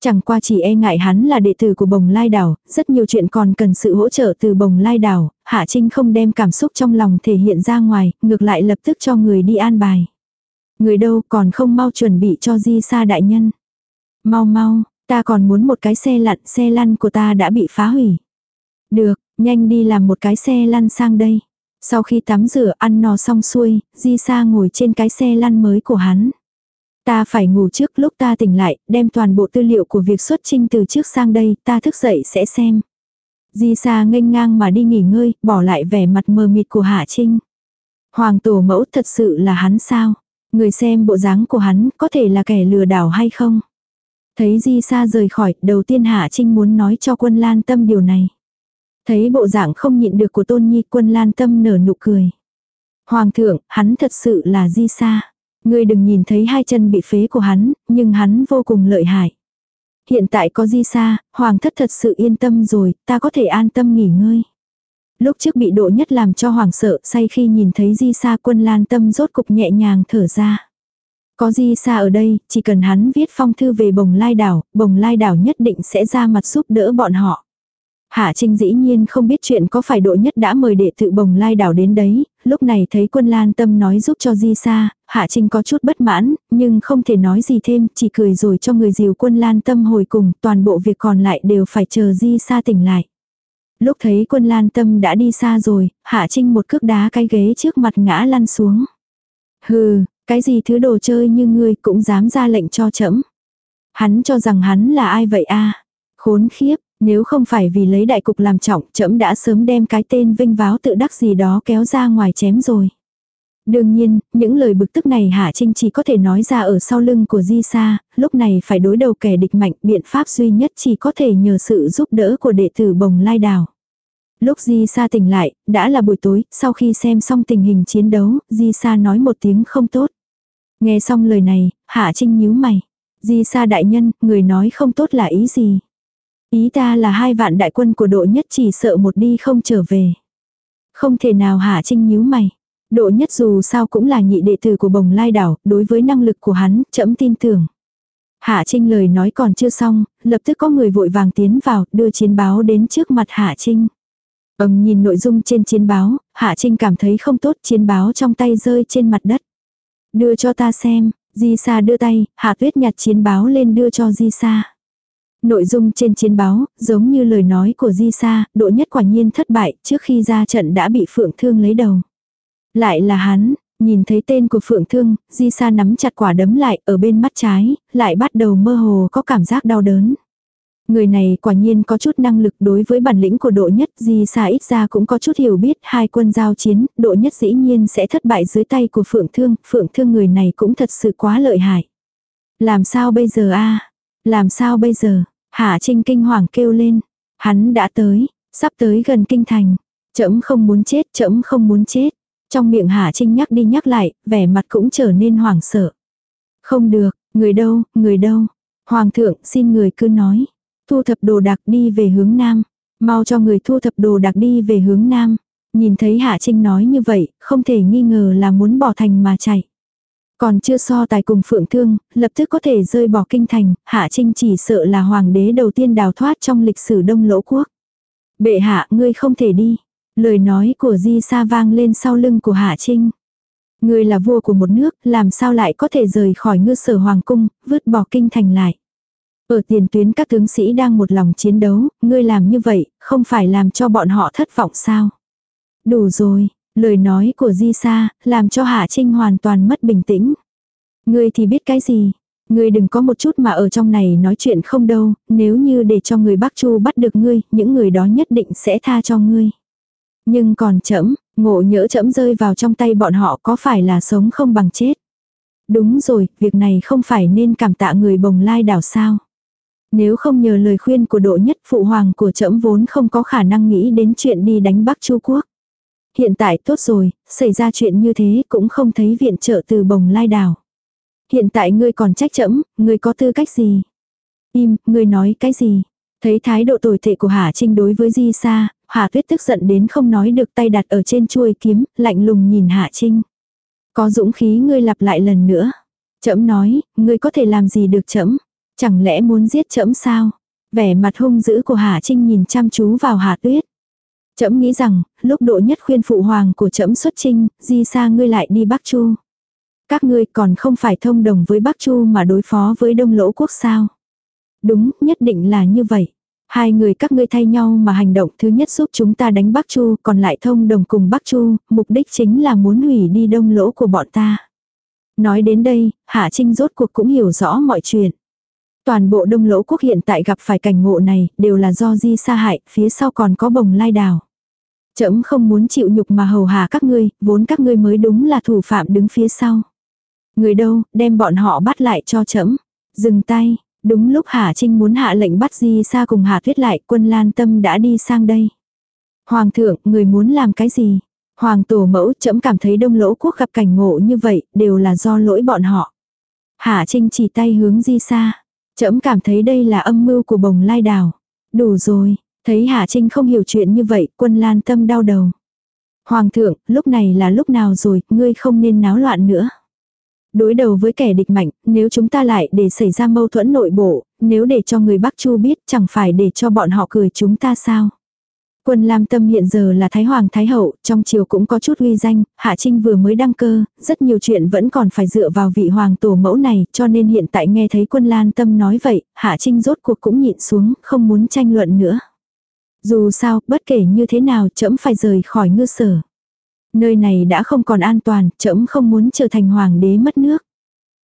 Chẳng qua chỉ e ngại hắn là đệ tử của bồng lai đảo, rất nhiều chuyện còn cần sự hỗ trợ từ bồng lai đảo, Hạ Trinh không đem cảm xúc trong lòng thể hiện ra ngoài, ngược lại lập tức cho người đi an bài. Người đâu còn không mau chuẩn bị cho di sa đại nhân. Mau mau, ta còn muốn một cái xe lặn, xe lăn của ta đã bị phá hủy. Được, nhanh đi làm một cái xe lăn sang đây. Sau khi tắm rửa ăn no xong xuôi, di sa ngồi trên cái xe lăn mới của hắn. Ta phải ngủ trước lúc ta tỉnh lại, đem toàn bộ tư liệu của việc xuất trinh từ trước sang đây, ta thức dậy sẽ xem. Di Sa nghênh ngang mà đi nghỉ ngơi, bỏ lại vẻ mặt mờ mịt của Hạ Trinh. Hoàng tổ mẫu thật sự là hắn sao? Người xem bộ dáng của hắn có thể là kẻ lừa đảo hay không? Thấy Di Sa rời khỏi, đầu tiên Hạ Trinh muốn nói cho quân Lan Tâm điều này. Thấy bộ dạng không nhịn được của Tôn Nhi, quân Lan Tâm nở nụ cười. Hoàng thượng, hắn thật sự là Di Sa. Ngươi đừng nhìn thấy hai chân bị phế của hắn, nhưng hắn vô cùng lợi hại. Hiện tại có Di Sa, Hoàng thất thật sự yên tâm rồi, ta có thể an tâm nghỉ ngơi. Lúc trước bị độ nhất làm cho hoàng sợ, say khi nhìn thấy Di Sa quân lan tâm rốt cục nhẹ nhàng thở ra. Có Di Sa ở đây, chỉ cần hắn viết phong thư về bồng lai đảo, bồng lai đảo nhất định sẽ ra mặt giúp đỡ bọn họ. Hạ Trinh dĩ nhiên không biết chuyện có phải độ nhất đã mời đệ tự bồng lai đảo đến đấy, lúc này thấy quân lan tâm nói giúp cho Di Sa, Hạ Trinh có chút bất mãn, nhưng không thể nói gì thêm, chỉ cười rồi cho người dìu quân lan tâm hồi cùng, toàn bộ việc còn lại đều phải chờ Di Sa tỉnh lại. Lúc thấy quân lan tâm đã đi xa rồi, Hạ Trinh một cước đá cái ghế trước mặt ngã lăn xuống. Hừ, cái gì thứ đồ chơi như ngươi cũng dám ra lệnh cho trẫm Hắn cho rằng hắn là ai vậy a Khốn khiếp, nếu không phải vì lấy đại cục làm trọng, trẫm đã sớm đem cái tên vinh váo tự đắc gì đó kéo ra ngoài chém rồi. Đương nhiên, những lời bực tức này Hạ Trinh chỉ có thể nói ra ở sau lưng của Di Sa, lúc này phải đối đầu kẻ địch mạnh, biện pháp duy nhất chỉ có thể nhờ sự giúp đỡ của đệ tử Bồng Lai Đào. Lúc Di Sa tỉnh lại, đã là buổi tối, sau khi xem xong tình hình chiến đấu, Di Sa nói một tiếng không tốt. Nghe xong lời này, Hạ Trinh nhíu mày. Di Sa đại nhân, người nói không tốt là ý gì? Ý ta là hai vạn đại quân của độ nhất chỉ sợ một đi không trở về. Không thể nào Hạ Trinh nhíu mày. Độ nhất dù sao cũng là nhị đệ tử của bồng lai đảo, đối với năng lực của hắn, chậm tin tưởng. Hạ Trinh lời nói còn chưa xong, lập tức có người vội vàng tiến vào, đưa chiến báo đến trước mặt Hạ Trinh. Ầm nhìn nội dung trên chiến báo, Hạ Trinh cảm thấy không tốt, chiến báo trong tay rơi trên mặt đất. Đưa cho ta xem, Di Sa đưa tay, Hạ Tuyết nhặt chiến báo lên đưa cho Di Sa. Nội dung trên chiến báo, giống như lời nói của Di Sa, độ nhất quả nhiên thất bại, trước khi ra trận đã bị Phượng Thương lấy đầu. Lại là hắn, nhìn thấy tên của Phượng Thương, Di Sa nắm chặt quả đấm lại ở bên mắt trái, lại bắt đầu mơ hồ có cảm giác đau đớn. Người này quả nhiên có chút năng lực đối với bản lĩnh của độ nhất Di Sa ít ra cũng có chút hiểu biết hai quân giao chiến, độ nhất dĩ nhiên sẽ thất bại dưới tay của Phượng Thương, Phượng Thương người này cũng thật sự quá lợi hại. Làm sao bây giờ a Làm sao bây giờ? Hạ Trinh kinh hoàng kêu lên. Hắn đã tới, sắp tới gần kinh thành. Chấm không muốn chết, chấm không muốn chết. Trong miệng Hạ Trinh nhắc đi nhắc lại, vẻ mặt cũng trở nên hoảng sợ. Không được, người đâu, người đâu. Hoàng thượng xin người cứ nói. Thu thập đồ đạc đi về hướng nam. Mau cho người thu thập đồ đạc đi về hướng nam. Nhìn thấy Hạ Trinh nói như vậy, không thể nghi ngờ là muốn bỏ thành mà chạy. Còn chưa so tài cùng Phượng Thương, lập tức có thể rơi bỏ kinh thành, Hạ Trinh chỉ sợ là hoàng đế đầu tiên đào thoát trong lịch sử Đông Lỗ Quốc. Bệ hạ, ngươi không thể đi. Lời nói của Di Sa vang lên sau lưng của Hạ Trinh. Ngươi là vua của một nước, làm sao lại có thể rời khỏi ngư sở hoàng cung, vứt bỏ kinh thành lại. Ở tiền tuyến các tướng sĩ đang một lòng chiến đấu, ngươi làm như vậy, không phải làm cho bọn họ thất vọng sao. Đủ rồi, lời nói của Di Sa, làm cho Hạ Trinh hoàn toàn mất bình tĩnh. Ngươi thì biết cái gì, Ngươi đừng có một chút mà ở trong này nói chuyện không đâu, nếu như để cho người Bắc Chu bắt được ngươi, những người đó nhất định sẽ tha cho ngươi. Nhưng còn chậm, ngộ nhỡ chậm rơi vào trong tay bọn họ có phải là sống không bằng chết. Đúng rồi, việc này không phải nên cảm tạ người bồng lai đảo sao. Nếu không nhờ lời khuyên của độ nhất phụ hoàng của trẫm vốn không có khả năng nghĩ đến chuyện đi đánh Bắc Chu Quốc. Hiện tại tốt rồi, xảy ra chuyện như thế cũng không thấy viện trợ từ bồng lai đảo. Hiện tại ngươi còn trách chẫm, ngươi có tư cách gì? Im, ngươi nói cái gì? Thấy thái độ tồi tệ của Hà Trinh đối với Di Sa, Hà Tuyết tức giận đến không nói được tay đặt ở trên chuôi kiếm, lạnh lùng nhìn Hạ Trinh. Có dũng khí ngươi lặp lại lần nữa. Trẫm nói, ngươi có thể làm gì được trẫm? Chẳng lẽ muốn giết trẫm sao? Vẻ mặt hung dữ của Hà Trinh nhìn chăm chú vào Hà Tuyết. Trẫm nghĩ rằng, lúc độ nhất khuyên phụ hoàng của trẫm xuất trinh, di xa ngươi lại đi Bắc Chu. Các ngươi còn không phải thông đồng với Bắc Chu mà đối phó với Đông Lỗ quốc sao? Đúng, nhất định là như vậy. Hai người các ngươi thay nhau mà hành động thứ nhất giúp chúng ta đánh Bắc Chu, còn lại thông đồng cùng Bắc Chu, mục đích chính là muốn hủy đi đông lỗ của bọn ta. Nói đến đây, Hạ Trinh rốt cuộc cũng hiểu rõ mọi chuyện. Toàn bộ đông lỗ quốc hiện tại gặp phải cảnh ngộ này, đều là do di sa hại, phía sau còn có bồng lai đào. Chấm không muốn chịu nhục mà hầu hạ các ngươi, vốn các ngươi mới đúng là thủ phạm đứng phía sau. Người đâu, đem bọn họ bắt lại cho chấm. Dừng tay, Đúng lúc hà Trinh muốn hạ lệnh bắt Di Sa cùng hà Tuyết lại, quân Lan Tâm đã đi sang đây. Hoàng thượng, người muốn làm cái gì? Hoàng tổ mẫu chậm cảm thấy đông lỗ quốc gặp cảnh ngộ như vậy, đều là do lỗi bọn họ. hà Trinh chỉ tay hướng Di Sa. Chậm cảm thấy đây là âm mưu của bồng lai đào. Đủ rồi, thấy Hạ Trinh không hiểu chuyện như vậy, quân Lan Tâm đau đầu. Hoàng thượng, lúc này là lúc nào rồi, ngươi không nên náo loạn nữa. Đối đầu với kẻ địch mạnh, nếu chúng ta lại để xảy ra mâu thuẫn nội bộ, nếu để cho người Bắc Chu biết chẳng phải để cho bọn họ cười chúng ta sao. Quân Lam Tâm hiện giờ là Thái Hoàng Thái Hậu, trong triều cũng có chút uy danh, Hạ Trinh vừa mới đăng cơ, rất nhiều chuyện vẫn còn phải dựa vào vị Hoàng Tổ mẫu này, cho nên hiện tại nghe thấy quân Lan Tâm nói vậy, Hạ Trinh rốt cuộc cũng nhịn xuống, không muốn tranh luận nữa. Dù sao, bất kể như thế nào trẫm phải rời khỏi ngư sở. Nơi này đã không còn an toàn, trẫm không muốn trở thành hoàng đế mất nước.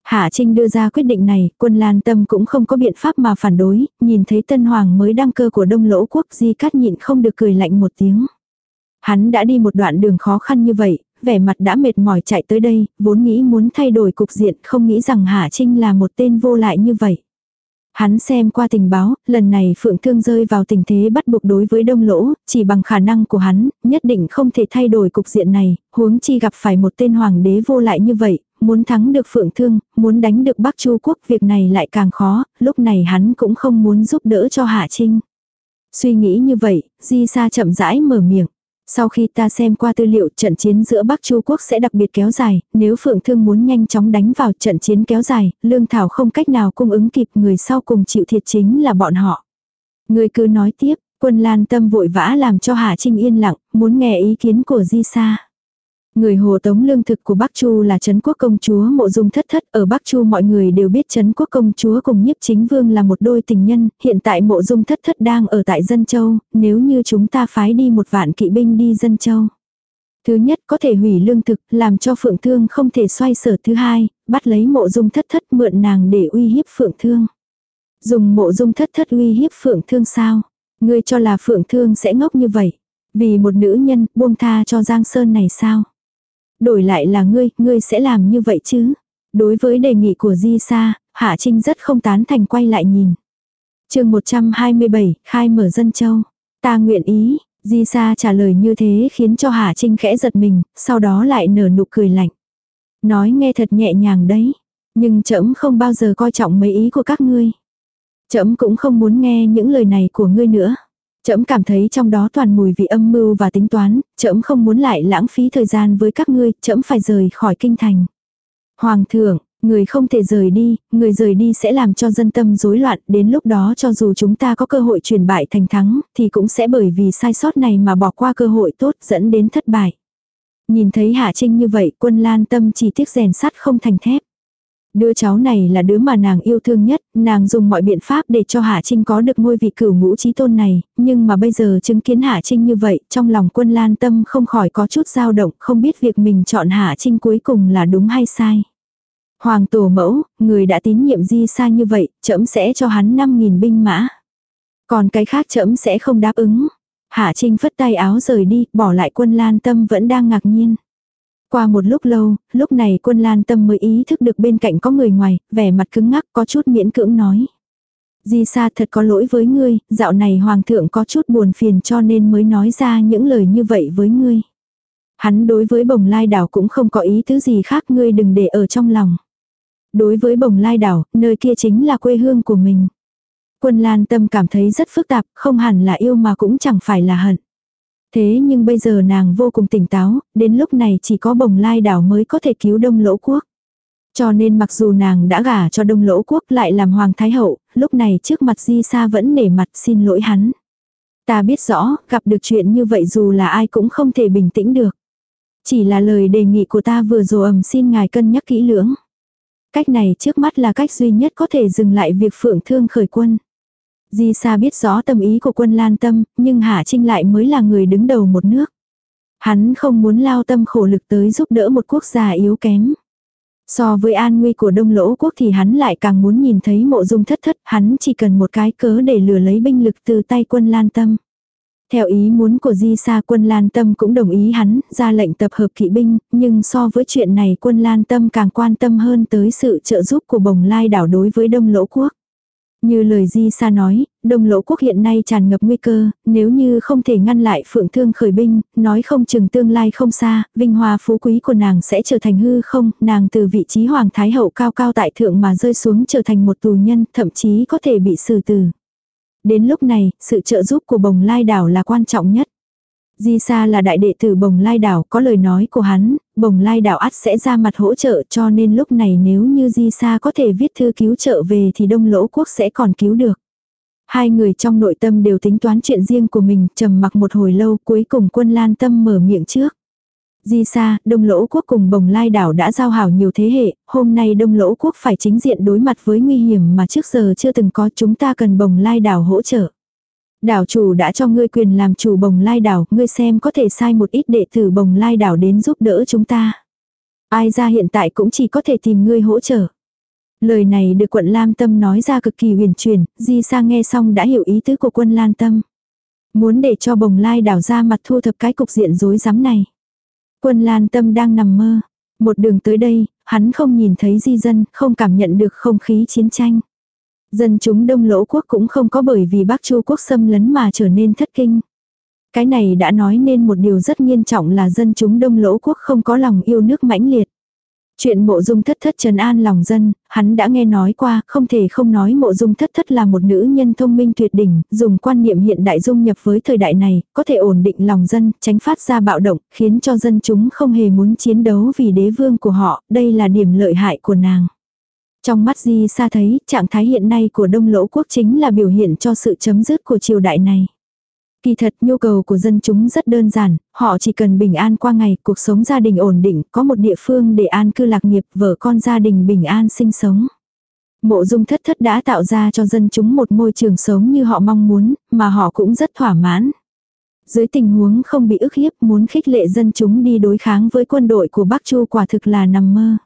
Hạ Trinh đưa ra quyết định này, quân Lan Tâm cũng không có biện pháp mà phản đối, nhìn thấy tân hoàng mới đăng cơ của đông lỗ quốc di cát nhịn không được cười lạnh một tiếng. Hắn đã đi một đoạn đường khó khăn như vậy, vẻ mặt đã mệt mỏi chạy tới đây, vốn nghĩ muốn thay đổi cục diện không nghĩ rằng Hạ Trinh là một tên vô lại như vậy. Hắn xem qua tình báo, lần này Phượng Thương rơi vào tình thế bắt buộc đối với đông lỗ, chỉ bằng khả năng của hắn, nhất định không thể thay đổi cục diện này, huống chi gặp phải một tên hoàng đế vô lại như vậy, muốn thắng được Phượng Thương, muốn đánh được Bắc Chu Quốc, việc này lại càng khó, lúc này hắn cũng không muốn giúp đỡ cho Hạ Trinh. Suy nghĩ như vậy, Di Sa chậm rãi mở miệng. Sau khi ta xem qua tư liệu trận chiến giữa Bắc Chu Quốc sẽ đặc biệt kéo dài, nếu Phượng Thương muốn nhanh chóng đánh vào trận chiến kéo dài, Lương Thảo không cách nào cung ứng kịp người sau cùng chịu thiệt chính là bọn họ. Người cứ nói tiếp, quân Lan Tâm vội vã làm cho Hà Trinh yên lặng, muốn nghe ý kiến của Di Sa. Người hồ tống lương thực của Bắc Chu là Trấn Quốc Công Chúa Mộ Dung Thất Thất. Ở Bắc Chu mọi người đều biết Trấn Quốc Công Chúa cùng nhiếp chính vương là một đôi tình nhân. Hiện tại Mộ Dung Thất Thất đang ở tại Dân Châu, nếu như chúng ta phái đi một vạn kỵ binh đi Dân Châu. Thứ nhất có thể hủy lương thực, làm cho Phượng Thương không thể xoay sở. Thứ hai, bắt lấy Mộ Dung Thất Thất mượn nàng để uy hiếp Phượng Thương. Dùng Mộ Dung Thất Thất uy hiếp Phượng Thương sao? Ngươi cho là Phượng Thương sẽ ngốc như vậy? Vì một nữ nhân buông tha cho Giang Sơn này sao? Đổi lại là ngươi, ngươi sẽ làm như vậy chứ? Đối với đề nghị của Di Sa, Hạ Trinh rất không tán thành quay lại nhìn. chương 127, khai mở dân châu. Ta nguyện ý, Di Sa trả lời như thế khiến cho Hạ Trinh khẽ giật mình, sau đó lại nở nụ cười lạnh. Nói nghe thật nhẹ nhàng đấy, nhưng trẫm không bao giờ coi trọng mấy ý của các ngươi. Trẫm cũng không muốn nghe những lời này của ngươi nữa. Trẫm cảm thấy trong đó toàn mùi vị âm mưu và tính toán, trẫm không muốn lại lãng phí thời gian với các ngươi, trẫm phải rời khỏi kinh thành. Hoàng thượng, người không thể rời đi, người rời đi sẽ làm cho dân tâm rối loạn, đến lúc đó cho dù chúng ta có cơ hội truyền bại thành thắng, thì cũng sẽ bởi vì sai sót này mà bỏ qua cơ hội tốt dẫn đến thất bại. Nhìn thấy Hạ Trinh như vậy, quân lan tâm chỉ tiếc rèn sắt không thành thép. Đứa cháu này là đứa mà nàng yêu thương nhất, nàng dùng mọi biện pháp để cho Hạ Trinh có được ngôi vị cửu ngũ trí tôn này, nhưng mà bây giờ chứng kiến Hạ Trinh như vậy, trong lòng quân lan tâm không khỏi có chút dao động, không biết việc mình chọn Hạ Trinh cuối cùng là đúng hay sai. Hoàng tổ mẫu, người đã tín nhiệm di xa như vậy, trẫm sẽ cho hắn 5.000 binh mã. Còn cái khác trẫm sẽ không đáp ứng. Hạ Trinh phất tay áo rời đi, bỏ lại quân lan tâm vẫn đang ngạc nhiên. Qua một lúc lâu, lúc này quân lan tâm mới ý thức được bên cạnh có người ngoài, vẻ mặt cứng ngắc có chút miễn cưỡng nói. Di sa thật có lỗi với ngươi, dạo này hoàng thượng có chút buồn phiền cho nên mới nói ra những lời như vậy với ngươi. Hắn đối với bồng lai đảo cũng không có ý thứ gì khác ngươi đừng để ở trong lòng. Đối với bồng lai đảo, nơi kia chính là quê hương của mình. Quân lan tâm cảm thấy rất phức tạp, không hẳn là yêu mà cũng chẳng phải là hận. Thế nhưng bây giờ nàng vô cùng tỉnh táo, đến lúc này chỉ có bồng lai đảo mới có thể cứu đông lỗ quốc. Cho nên mặc dù nàng đã gả cho đông lỗ quốc lại làm hoàng thái hậu, lúc này trước mặt di sa vẫn nể mặt xin lỗi hắn. Ta biết rõ, gặp được chuyện như vậy dù là ai cũng không thể bình tĩnh được. Chỉ là lời đề nghị của ta vừa rồi ầm xin ngài cân nhắc kỹ lưỡng. Cách này trước mắt là cách duy nhất có thể dừng lại việc phượng thương khởi quân. Di Sa biết rõ tâm ý của quân Lan Tâm, nhưng Hạ Trinh lại mới là người đứng đầu một nước. Hắn không muốn lao tâm khổ lực tới giúp đỡ một quốc gia yếu kém. So với an nguy của đông lỗ quốc thì hắn lại càng muốn nhìn thấy mộ dung thất thất, hắn chỉ cần một cái cớ để lừa lấy binh lực từ tay quân Lan Tâm. Theo ý muốn của Di Sa quân Lan Tâm cũng đồng ý hắn ra lệnh tập hợp kỵ binh, nhưng so với chuyện này quân Lan Tâm càng quan tâm hơn tới sự trợ giúp của bồng lai đảo đối với đông lỗ quốc. Như lời Di Sa nói, Đông Lỗ quốc hiện nay tràn ngập nguy cơ, nếu như không thể ngăn lại Phượng Thương khởi binh, nói không chừng tương lai không xa, vinh hoa phú quý của nàng sẽ trở thành hư không, nàng từ vị trí hoàng thái hậu cao cao tại thượng mà rơi xuống trở thành một tù nhân, thậm chí có thể bị xử tử. Đến lúc này, sự trợ giúp của bồng lai đảo là quan trọng nhất. Di Sa là đại đệ tử bồng lai đảo, có lời nói của hắn, bồng lai đảo ắt sẽ ra mặt hỗ trợ cho nên lúc này nếu như Di Sa có thể viết thư cứu trợ về thì đông lỗ quốc sẽ còn cứu được. Hai người trong nội tâm đều tính toán chuyện riêng của mình, trầm mặc một hồi lâu cuối cùng quân lan tâm mở miệng trước. Di Sa, Đông Lỗ Quốc cùng Bồng Lai Đảo đã giao hảo nhiều thế hệ, hôm nay Đông Lỗ Quốc phải chính diện đối mặt với nguy hiểm mà trước giờ chưa từng có chúng ta cần Bồng Lai Đảo hỗ trợ. Đảo chủ đã cho ngươi quyền làm chủ Bồng Lai Đảo, ngươi xem có thể sai một ít đệ tử Bồng Lai Đảo đến giúp đỡ chúng ta. Ai ra hiện tại cũng chỉ có thể tìm ngươi hỗ trợ. Lời này được quận Lam Tâm nói ra cực kỳ huyền truyền, Di Sa nghe xong đã hiểu ý tứ của quân Lan Tâm. Muốn để cho bồng lai đảo ra mặt thu thập cái cục diện rối rắm này. Quân Lan Tâm đang nằm mơ. Một đường tới đây, hắn không nhìn thấy di dân, không cảm nhận được không khí chiến tranh. Dân chúng đông lỗ quốc cũng không có bởi vì Bắc Chu quốc xâm lấn mà trở nên thất kinh. Cái này đã nói nên một điều rất nghiêm trọng là dân chúng đông lỗ quốc không có lòng yêu nước mãnh liệt. Chuyện mộ dung thất thất trần an lòng dân, hắn đã nghe nói qua, không thể không nói mộ dung thất thất là một nữ nhân thông minh tuyệt đỉnh, dùng quan niệm hiện đại dung nhập với thời đại này, có thể ổn định lòng dân, tránh phát ra bạo động, khiến cho dân chúng không hề muốn chiến đấu vì đế vương của họ, đây là điểm lợi hại của nàng. Trong mắt Di Sa thấy, trạng thái hiện nay của Đông Lỗ Quốc chính là biểu hiện cho sự chấm dứt của triều đại này. Kỳ thật nhu cầu của dân chúng rất đơn giản, họ chỉ cần bình an qua ngày, cuộc sống gia đình ổn định, có một địa phương để an cư lạc nghiệp, vợ con gia đình bình an sinh sống. Mộ dung thất thất đã tạo ra cho dân chúng một môi trường sống như họ mong muốn, mà họ cũng rất thỏa mãn. Dưới tình huống không bị ức hiếp muốn khích lệ dân chúng đi đối kháng với quân đội của Bắc Chu quả thực là nằm mơ.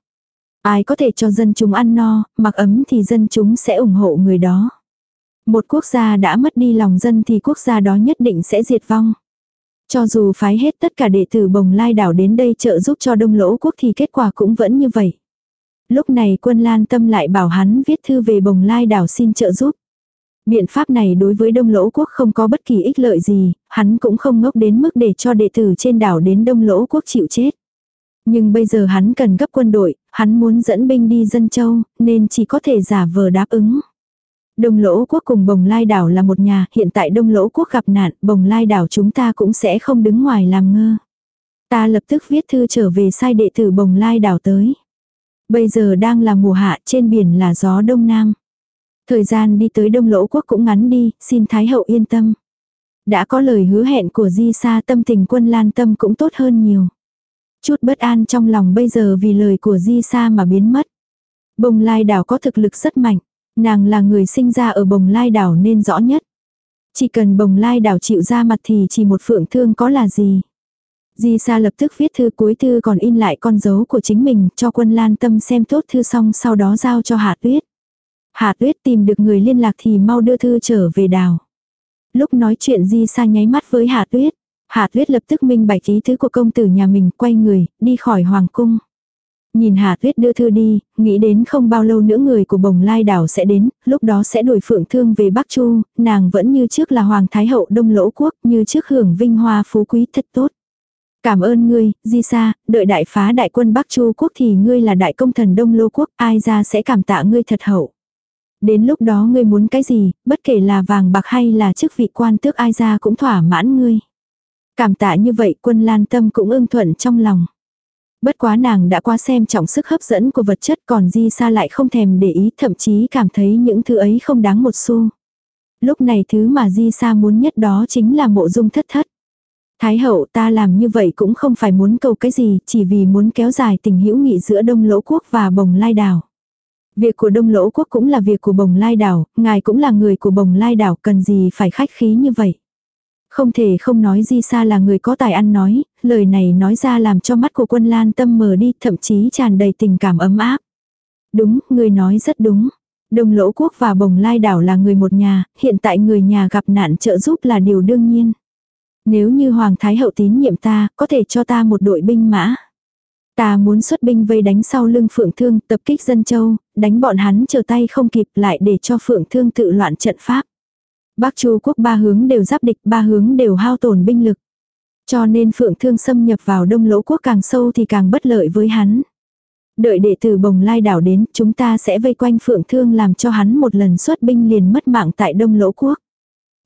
Ai có thể cho dân chúng ăn no, mặc ấm thì dân chúng sẽ ủng hộ người đó. Một quốc gia đã mất đi lòng dân thì quốc gia đó nhất định sẽ diệt vong. Cho dù phái hết tất cả đệ tử bồng lai đảo đến đây trợ giúp cho đông lỗ quốc thì kết quả cũng vẫn như vậy. Lúc này quân lan tâm lại bảo hắn viết thư về bồng lai đảo xin trợ giúp. Biện pháp này đối với đông lỗ quốc không có bất kỳ ích lợi gì, hắn cũng không ngốc đến mức để cho đệ tử trên đảo đến đông lỗ quốc chịu chết. Nhưng bây giờ hắn cần gấp quân đội, hắn muốn dẫn binh đi dân châu, nên chỉ có thể giả vờ đáp ứng. Đông lỗ quốc cùng bồng lai đảo là một nhà, hiện tại đông lỗ quốc gặp nạn, bồng lai đảo chúng ta cũng sẽ không đứng ngoài làm ngơ. Ta lập tức viết thư trở về sai đệ tử bồng lai đảo tới. Bây giờ đang là mùa hạ, trên biển là gió đông nam. Thời gian đi tới đông lỗ quốc cũng ngắn đi, xin Thái hậu yên tâm. Đã có lời hứa hẹn của Di Sa tâm tình quân lan tâm cũng tốt hơn nhiều. Chút bất an trong lòng bây giờ vì lời của Di Sa mà biến mất. Bồng lai đảo có thực lực rất mạnh. Nàng là người sinh ra ở bồng lai đảo nên rõ nhất. Chỉ cần bồng lai đảo chịu ra mặt thì chỉ một phượng thương có là gì. Di Sa lập tức viết thư cuối thư còn in lại con dấu của chính mình cho quân lan tâm xem tốt thư xong sau đó giao cho Hạ Tuyết. Hạ Tuyết tìm được người liên lạc thì mau đưa thư trở về đảo. Lúc nói chuyện Di Sa nháy mắt với Hạ Tuyết. Hạ Tuyết lập tức minh bạch ý thứ của công tử nhà mình quay người, đi khỏi hoàng cung. Nhìn Hà Tuyết đưa thư đi, nghĩ đến không bao lâu nữa người của bồng lai đảo sẽ đến, lúc đó sẽ đuổi phượng thương về Bắc Chu, nàng vẫn như trước là Hoàng Thái Hậu Đông Lỗ Quốc, như trước hưởng vinh hoa phú quý thật tốt. Cảm ơn ngươi, Di Sa, đợi đại phá đại quân Bắc Chu Quốc thì ngươi là đại công thần Đông Lô Quốc, ai ra sẽ cảm tạ ngươi thật hậu. Đến lúc đó ngươi muốn cái gì, bất kể là vàng bạc hay là chức vị quan tước ai ra cũng thỏa mãn ngươi. Cảm tạ như vậy quân lan tâm cũng ưng thuận trong lòng. Bất quá nàng đã quá xem trọng sức hấp dẫn của vật chất còn Di Sa lại không thèm để ý thậm chí cảm thấy những thứ ấy không đáng một xu. Lúc này thứ mà Di Sa muốn nhất đó chính là mộ dung thất thất. Thái hậu ta làm như vậy cũng không phải muốn cầu cái gì, chỉ vì muốn kéo dài tình hữu nghị giữa Đông Lỗ Quốc và Bồng Lai Đảo. Việc của Đông Lỗ Quốc cũng là việc của Bồng Lai Đảo, ngài cũng là người của Bồng Lai Đảo cần gì phải khách khí như vậy. Không thể không nói Di Sa là người có tài ăn nói, lời này nói ra làm cho mắt của quân lan tâm mờ đi, thậm chí tràn đầy tình cảm ấm áp. Đúng, người nói rất đúng. Đồng lỗ quốc và bồng lai đảo là người một nhà, hiện tại người nhà gặp nạn trợ giúp là điều đương nhiên. Nếu như Hoàng Thái Hậu tín nhiệm ta, có thể cho ta một đội binh mã. Ta muốn xuất binh vây đánh sau lưng Phượng Thương, tập kích dân châu, đánh bọn hắn chờ tay không kịp lại để cho Phượng Thương tự loạn trận pháp. Bắc Chu quốc ba hướng đều giáp địch, ba hướng đều hao tổn binh lực. Cho nên Phượng Thương xâm nhập vào đông lỗ quốc càng sâu thì càng bất lợi với hắn. Đợi đệ tử bồng lai đảo đến, chúng ta sẽ vây quanh Phượng Thương làm cho hắn một lần xuất binh liền mất mạng tại đông lỗ quốc.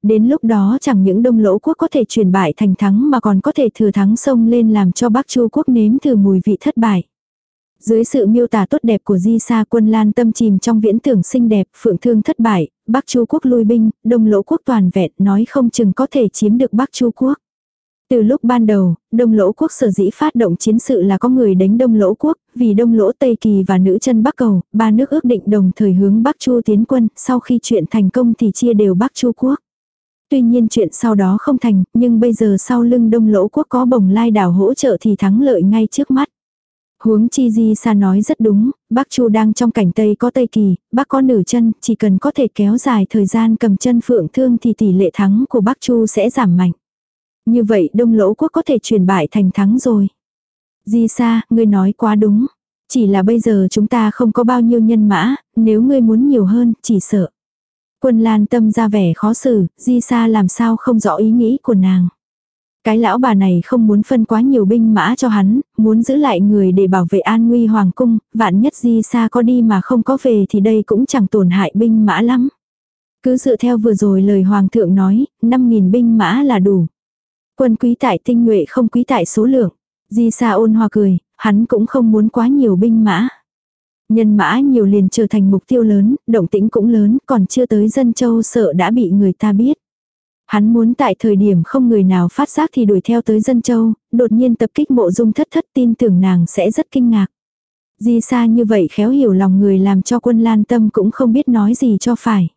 Đến lúc đó chẳng những đông lỗ quốc có thể chuyển bại thành thắng mà còn có thể thừa thắng sông lên làm cho Bắc Chu quốc nếm thử mùi vị thất bại. Dưới sự miêu tả tốt đẹp của Di Sa quân lan tâm chìm trong viễn tưởng xinh đẹp, phượng thương thất bại, Bắc Chu quốc lui binh, đông lỗ quốc toàn vẹn, nói không chừng có thể chiếm được Bắc Chu quốc. Từ lúc ban đầu, Đông Lỗ Quốc sở dĩ phát động chiến sự là có người đánh Đông Lỗ Quốc, vì Đông Lỗ Tây Kỳ và nữ chân Bắc Cầu, ba nước ước định đồng thời hướng Bắc Chu tiến quân, sau khi chuyện thành công thì chia đều Bắc Chu Quốc. Tuy nhiên chuyện sau đó không thành, nhưng bây giờ sau lưng Đông Lỗ Quốc có bồng lai đảo hỗ trợ thì thắng lợi ngay trước mắt. Huống chi di sa nói rất đúng, Bắc Chu đang trong cảnh Tây có Tây Kỳ, Bắc có nửa chân, chỉ cần có thể kéo dài thời gian cầm chân phượng thương thì tỷ lệ thắng của Bắc Chu sẽ giảm mạnh. Như vậy Đông Lỗ Quốc có thể chuyển bại thành thắng rồi. Di sa, ngươi nói quá đúng. Chỉ là bây giờ chúng ta không có bao nhiêu nhân mã, nếu ngươi muốn nhiều hơn, chỉ sợ. Quân Lan tâm ra vẻ khó xử, Di Sa làm sao không rõ ý nghĩ của nàng. Cái lão bà này không muốn phân quá nhiều binh mã cho hắn, muốn giữ lại người để bảo vệ an nguy hoàng cung, vạn nhất Di Sa có đi mà không có về thì đây cũng chẳng tổn hại binh mã lắm. Cứ dựa theo vừa rồi lời hoàng thượng nói, 5.000 binh mã là đủ. Quân quý tại tinh nhuệ không quý tại số lượng. Di Sa ôn hòa cười, hắn cũng không muốn quá nhiều binh mã. Nhân mã nhiều liền trở thành mục tiêu lớn, động tĩnh cũng lớn, còn chưa tới dân châu sợ đã bị người ta biết. Hắn muốn tại thời điểm không người nào phát giác thì đuổi theo tới dân châu, đột nhiên tập kích mộ dung thất thất tin tưởng nàng sẽ rất kinh ngạc. Di xa như vậy khéo hiểu lòng người làm cho quân lan tâm cũng không biết nói gì cho phải.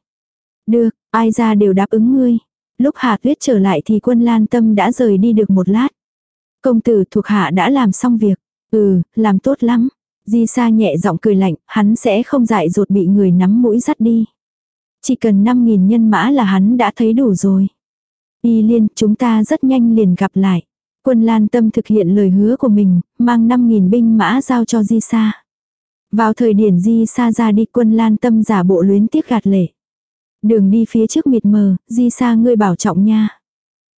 Được, ai ra đều đáp ứng ngươi. Lúc hạ tuyết trở lại thì quân lan tâm đã rời đi được một lát. Công tử thuộc hạ đã làm xong việc. Ừ, làm tốt lắm. Di Sa nhẹ giọng cười lạnh, hắn sẽ không dại dột bị người nắm mũi dắt đi. Chỉ cần 5.000 nhân mã là hắn đã thấy đủ rồi. Y liên, chúng ta rất nhanh liền gặp lại. Quân Lan Tâm thực hiện lời hứa của mình, mang 5.000 binh mã giao cho Di Sa. Vào thời điểm Di Sa ra đi quân Lan Tâm giả bộ luyến tiếc gạt lệ. Đường đi phía trước mịt mờ, Di Sa ngươi bảo trọng nha.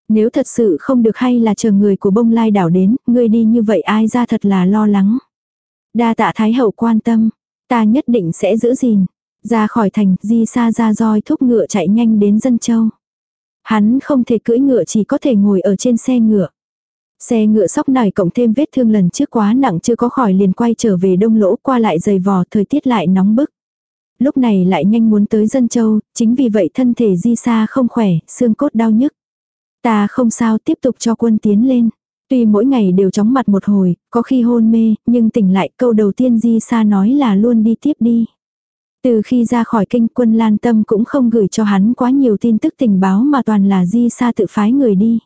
Nếu thật sự không được hay là chờ người của bông lai đảo đến, ngươi đi như vậy ai ra thật là lo lắng. Đa tạ Thái Hậu quan tâm, ta nhất định sẽ giữ gìn. Ra khỏi thành, di sa ra roi thúc ngựa chạy nhanh đến dân châu. Hắn không thể cưỡi ngựa chỉ có thể ngồi ở trên xe ngựa. Xe ngựa sóc này cộng thêm vết thương lần trước quá nặng chưa có khỏi liền quay trở về đông lỗ qua lại dày vò thời tiết lại nóng bức. Lúc này lại nhanh muốn tới dân châu, chính vì vậy thân thể di xa không khỏe, xương cốt đau nhức. Ta không sao tiếp tục cho quân tiến lên. Tuy mỗi ngày đều chóng mặt một hồi, có khi hôn mê, nhưng tỉnh lại câu đầu tiên Di xa nói là luôn đi tiếp đi. Từ khi ra khỏi kinh quân Lan Tâm cũng không gửi cho hắn quá nhiều tin tức tình báo mà toàn là Di Sa tự phái người đi.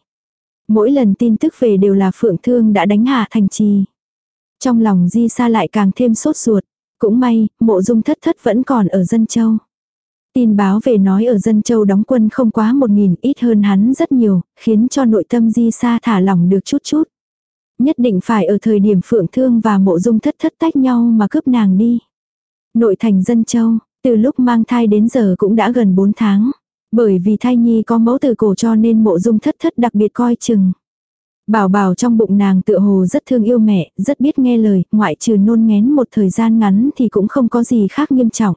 Mỗi lần tin tức về đều là Phượng Thương đã đánh hạ thành trì. Trong lòng Di Sa lại càng thêm sốt ruột. Cũng may, mộ dung thất thất vẫn còn ở dân châu. Tin báo về nói ở dân châu đóng quân không quá một nghìn ít hơn hắn rất nhiều, khiến cho nội tâm di sa thả lỏng được chút chút. Nhất định phải ở thời điểm phượng thương và mộ dung thất thất tách nhau mà cướp nàng đi. Nội thành dân châu, từ lúc mang thai đến giờ cũng đã gần 4 tháng. Bởi vì thai nhi có mẫu từ cổ cho nên mộ dung thất thất đặc biệt coi chừng. Bảo bảo trong bụng nàng tựa hồ rất thương yêu mẹ, rất biết nghe lời, ngoại trừ nôn ngén một thời gian ngắn thì cũng không có gì khác nghiêm trọng.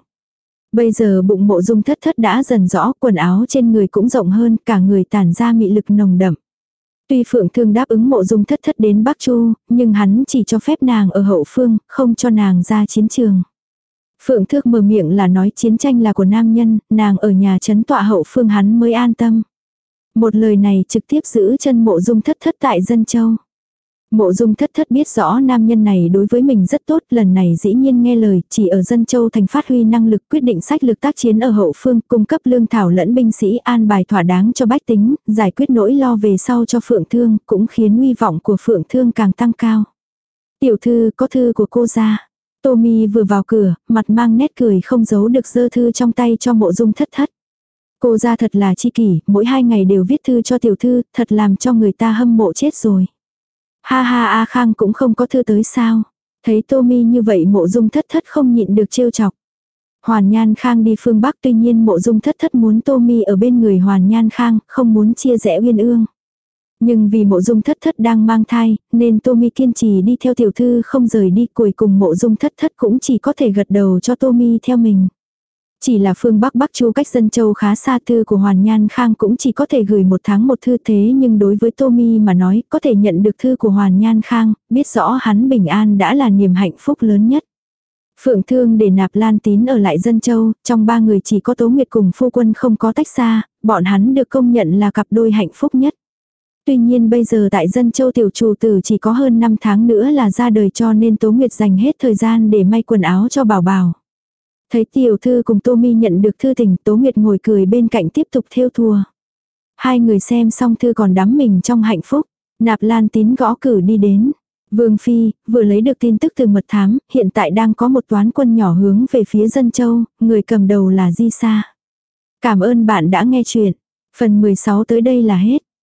Bây giờ bụng mộ dung thất thất đã dần rõ, quần áo trên người cũng rộng hơn, cả người tản ra mị lực nồng đậm. Tuy Phượng Thương đáp ứng mộ dung thất thất đến Bắc Chu, nhưng hắn chỉ cho phép nàng ở hậu phương, không cho nàng ra chiến trường. Phượng Thước mở miệng là nói chiến tranh là của nam nhân, nàng ở nhà chấn tọa hậu phương hắn mới an tâm. Một lời này trực tiếp giữ chân mộ dung thất thất tại dân châu. Mộ dung thất thất biết rõ nam nhân này đối với mình rất tốt, lần này dĩ nhiên nghe lời, chỉ ở dân châu thành phát huy năng lực quyết định sách lực tác chiến ở hậu phương, cung cấp lương thảo lẫn binh sĩ an bài thỏa đáng cho bách tính, giải quyết nỗi lo về sau cho phượng thương, cũng khiến uy vọng của phượng thương càng tăng cao. Tiểu thư có thư của cô ra. Tommy vừa vào cửa, mặt mang nét cười không giấu được dơ thư trong tay cho mộ dung thất thất. Cô ra thật là chi kỷ, mỗi hai ngày đều viết thư cho tiểu thư, thật làm cho người ta hâm mộ chết rồi. Ha ha A Khang cũng không có thư tới sao. Thấy Tommy như vậy mộ dung thất thất không nhịn được trêu chọc. Hoàn Nhan Khang đi phương Bắc tuy nhiên mộ dung thất thất muốn Tommy ở bên người Hoàn Nhan Khang, không muốn chia rẽ uyên ương. Nhưng vì mộ dung thất thất đang mang thai, nên Tô Mi kiên trì đi theo tiểu thư không rời đi cuối cùng mộ dung thất thất cũng chỉ có thể gật đầu cho Tô Mi theo mình. Chỉ là phương Bắc Bắc Chu cách dân châu khá xa thư của Hoàn Nhan Khang cũng chỉ có thể gửi một tháng một thư thế nhưng đối với Tô Mi mà nói có thể nhận được thư của Hoàn Nhan Khang, biết rõ hắn bình an đã là niềm hạnh phúc lớn nhất. Phượng Thương để nạp Lan Tín ở lại Dân Châu, trong ba người chỉ có Tố Nguyệt cùng phu quân không có tách xa, bọn hắn được công nhận là cặp đôi hạnh phúc nhất. Tuy nhiên bây giờ tại Dân Châu tiểu chủ tử chỉ có hơn 5 tháng nữa là ra đời cho nên Tố Nguyệt dành hết thời gian để may quần áo cho bảo bảo. Thấy tiểu thư cùng Tô Mi nhận được thư tình Tố Nguyệt ngồi cười bên cạnh tiếp tục theo thua Hai người xem xong thư còn đắm mình trong hạnh phúc. Nạp Lan Tín gõ cử đi đến. Vương Phi, vừa lấy được tin tức từ mật thám, hiện tại đang có một toán quân nhỏ hướng về phía dân châu, người cầm đầu là Di Sa. Cảm ơn bạn đã nghe chuyện. Phần 16 tới đây là hết.